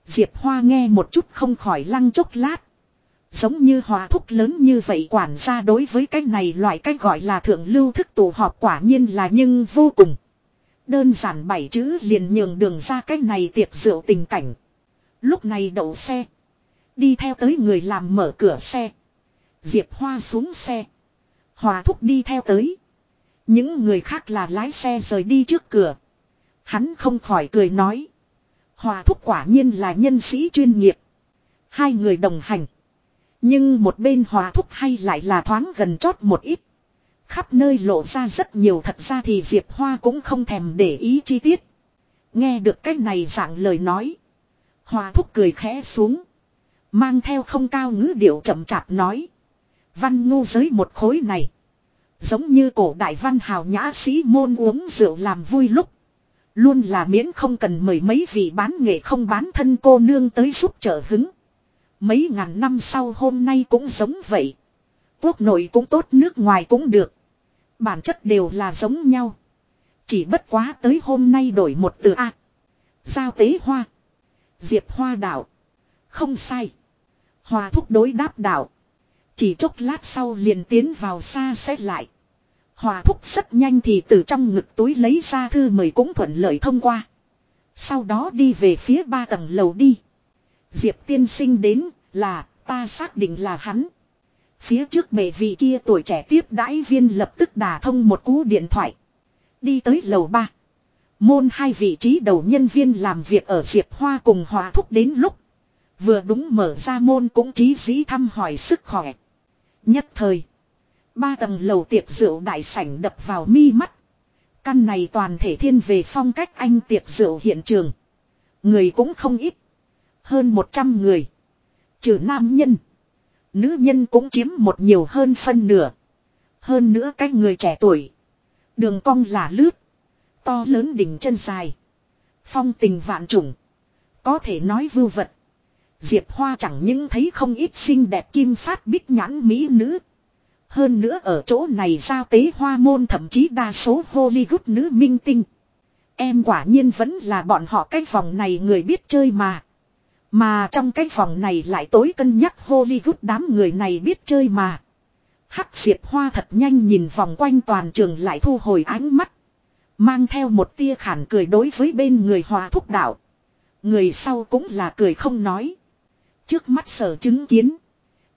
Diệp Hoa nghe một chút không khỏi lăng chốc lát. Giống như hòa thúc lớn như vậy quản gia đối với cái này loại cái gọi là thượng lưu thức tụ họp quả nhiên là nhưng vô cùng. Đơn giản bảy chữ liền nhường đường ra cái này tiệc rượu tình cảnh. Lúc này đậu xe. Đi theo tới người làm mở cửa xe. Diệp Hoa xuống xe. Hòa thúc đi theo tới. Những người khác là lái xe rời đi trước cửa. Hắn không khỏi cười nói. Hòa thúc quả nhiên là nhân sĩ chuyên nghiệp. Hai người đồng hành. Nhưng một bên hòa thúc hay lại là thoáng gần chót một ít. Khắp nơi lộ ra rất nhiều thật ra thì Diệp Hoa cũng không thèm để ý chi tiết. Nghe được cái này dạng lời nói. Hòa thúc cười khẽ xuống. Mang theo không cao ngữ điệu chậm chạp nói. Văn ngu giới một khối này. Giống như cổ đại văn hào nhã sĩ môn uống rượu làm vui lúc. Luôn là miễn không cần mời mấy vị bán nghệ không bán thân cô nương tới giúp trợ hứng. Mấy ngàn năm sau hôm nay cũng giống vậy. Quốc nội cũng tốt, nước ngoài cũng được. Bản chất đều là giống nhau. Chỉ bất quá tới hôm nay đổi một từ A. Giao tế hoa. Diệp hoa đạo. Không sai. Hoa thúc đối đáp đạo. Chỉ chốc lát sau liền tiến vào xa xét lại. Hòa thúc rất nhanh thì từ trong ngực túi lấy ra thư mời cũng thuận lợi thông qua. Sau đó đi về phía ba tầng lầu đi. Diệp tiên sinh đến là ta xác định là hắn. Phía trước bệ vị kia tuổi trẻ tiếp đãi viên lập tức đả thông một cú điện thoại. Đi tới lầu ba. Môn hai vị trí đầu nhân viên làm việc ở Diệp Hoa cùng hòa thúc đến lúc. Vừa đúng mở ra môn cũng trí dĩ thăm hỏi sức khỏe. Nhất thời. Ba tầng lầu tiệc rượu đại sảnh đập vào mi mắt. Căn này toàn thể thiên về phong cách anh tiệc rượu hiện trường. Người cũng không ít. Hơn 100 người. Trừ nam nhân. Nữ nhân cũng chiếm một nhiều hơn phân nửa. Hơn nữa cách người trẻ tuổi. Đường cong là lướt. To lớn đỉnh chân dài. Phong tình vạn trùng. Có thể nói vưu vật. Diệp Hoa chẳng những thấy không ít xinh đẹp kim phát bích nhãn mỹ nữ. Hơn nữa ở chỗ này giao tế hoa môn thậm chí đa số Hollywood nữ minh tinh. Em quả nhiên vẫn là bọn họ cái vòng này người biết chơi mà. Mà trong cái vòng này lại tối cân nhắc Hollywood đám người này biết chơi mà. Hắc diệp hoa thật nhanh nhìn vòng quanh toàn trường lại thu hồi ánh mắt. Mang theo một tia khản cười đối với bên người hòa thúc đạo. Người sau cũng là cười không nói. Trước mắt sở chứng kiến.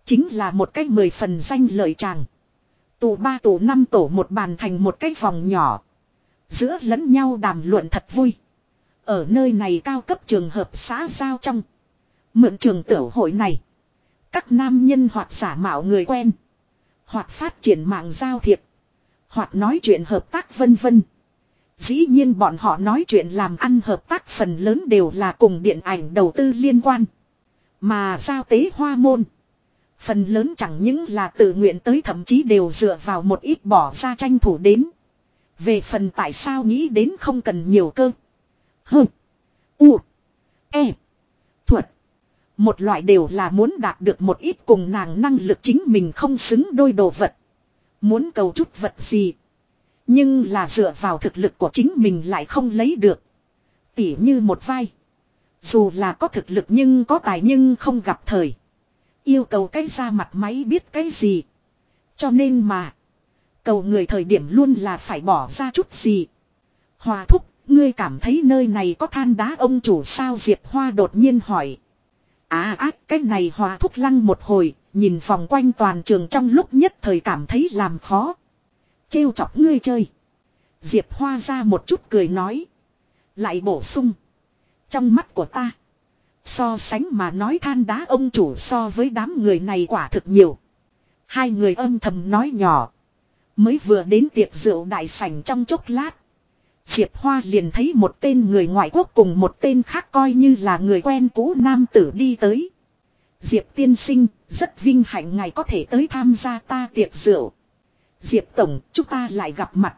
Chính là một cái mười phần danh lợi chàng. Tù ba tù năm tổ một bàn thành một cái vòng nhỏ. Giữa lẫn nhau đàm luận thật vui. Ở nơi này cao cấp trường hợp xã giao trong. Mượn trường tiểu hội này. Các nam nhân hoặc giả mạo người quen. Hoặc phát triển mạng giao thiệp. Hoặc nói chuyện hợp tác vân vân. Dĩ nhiên bọn họ nói chuyện làm ăn hợp tác phần lớn đều là cùng điện ảnh đầu tư liên quan. Mà giao tế hoa môn. Phần lớn chẳng những là tự nguyện tới thậm chí đều dựa vào một ít bỏ ra tranh thủ đến. Về phần tại sao nghĩ đến không cần nhiều cơ. Hừ. U. E. Thuật. Một loại đều là muốn đạt được một ít cùng nàng năng lực chính mình không xứng đôi đồ vật. Muốn cầu chút vật gì. Nhưng là dựa vào thực lực của chính mình lại không lấy được. Tỉ như một vai. Dù là có thực lực nhưng có tài nhưng không gặp thời. Yêu cầu cái ra mặt máy biết cái gì. Cho nên mà. Cầu người thời điểm luôn là phải bỏ ra chút gì. Hòa thúc, ngươi cảm thấy nơi này có than đá ông chủ sao Diệp Hoa đột nhiên hỏi. À ác cái này hòa thúc lăng một hồi, nhìn vòng quanh toàn trường trong lúc nhất thời cảm thấy làm khó. Trêu chọc ngươi chơi. Diệp Hoa ra một chút cười nói. Lại bổ sung. Trong mắt của ta. So sánh mà nói than đá ông chủ so với đám người này quả thực nhiều. Hai người âm thầm nói nhỏ. Mới vừa đến tiệc rượu đại sảnh trong chốc lát. Diệp Hoa liền thấy một tên người ngoại quốc cùng một tên khác coi như là người quen cũ nam tử đi tới. Diệp tiên sinh, rất vinh hạnh ngài có thể tới tham gia ta tiệc rượu. Diệp Tổng, chúng ta lại gặp mặt.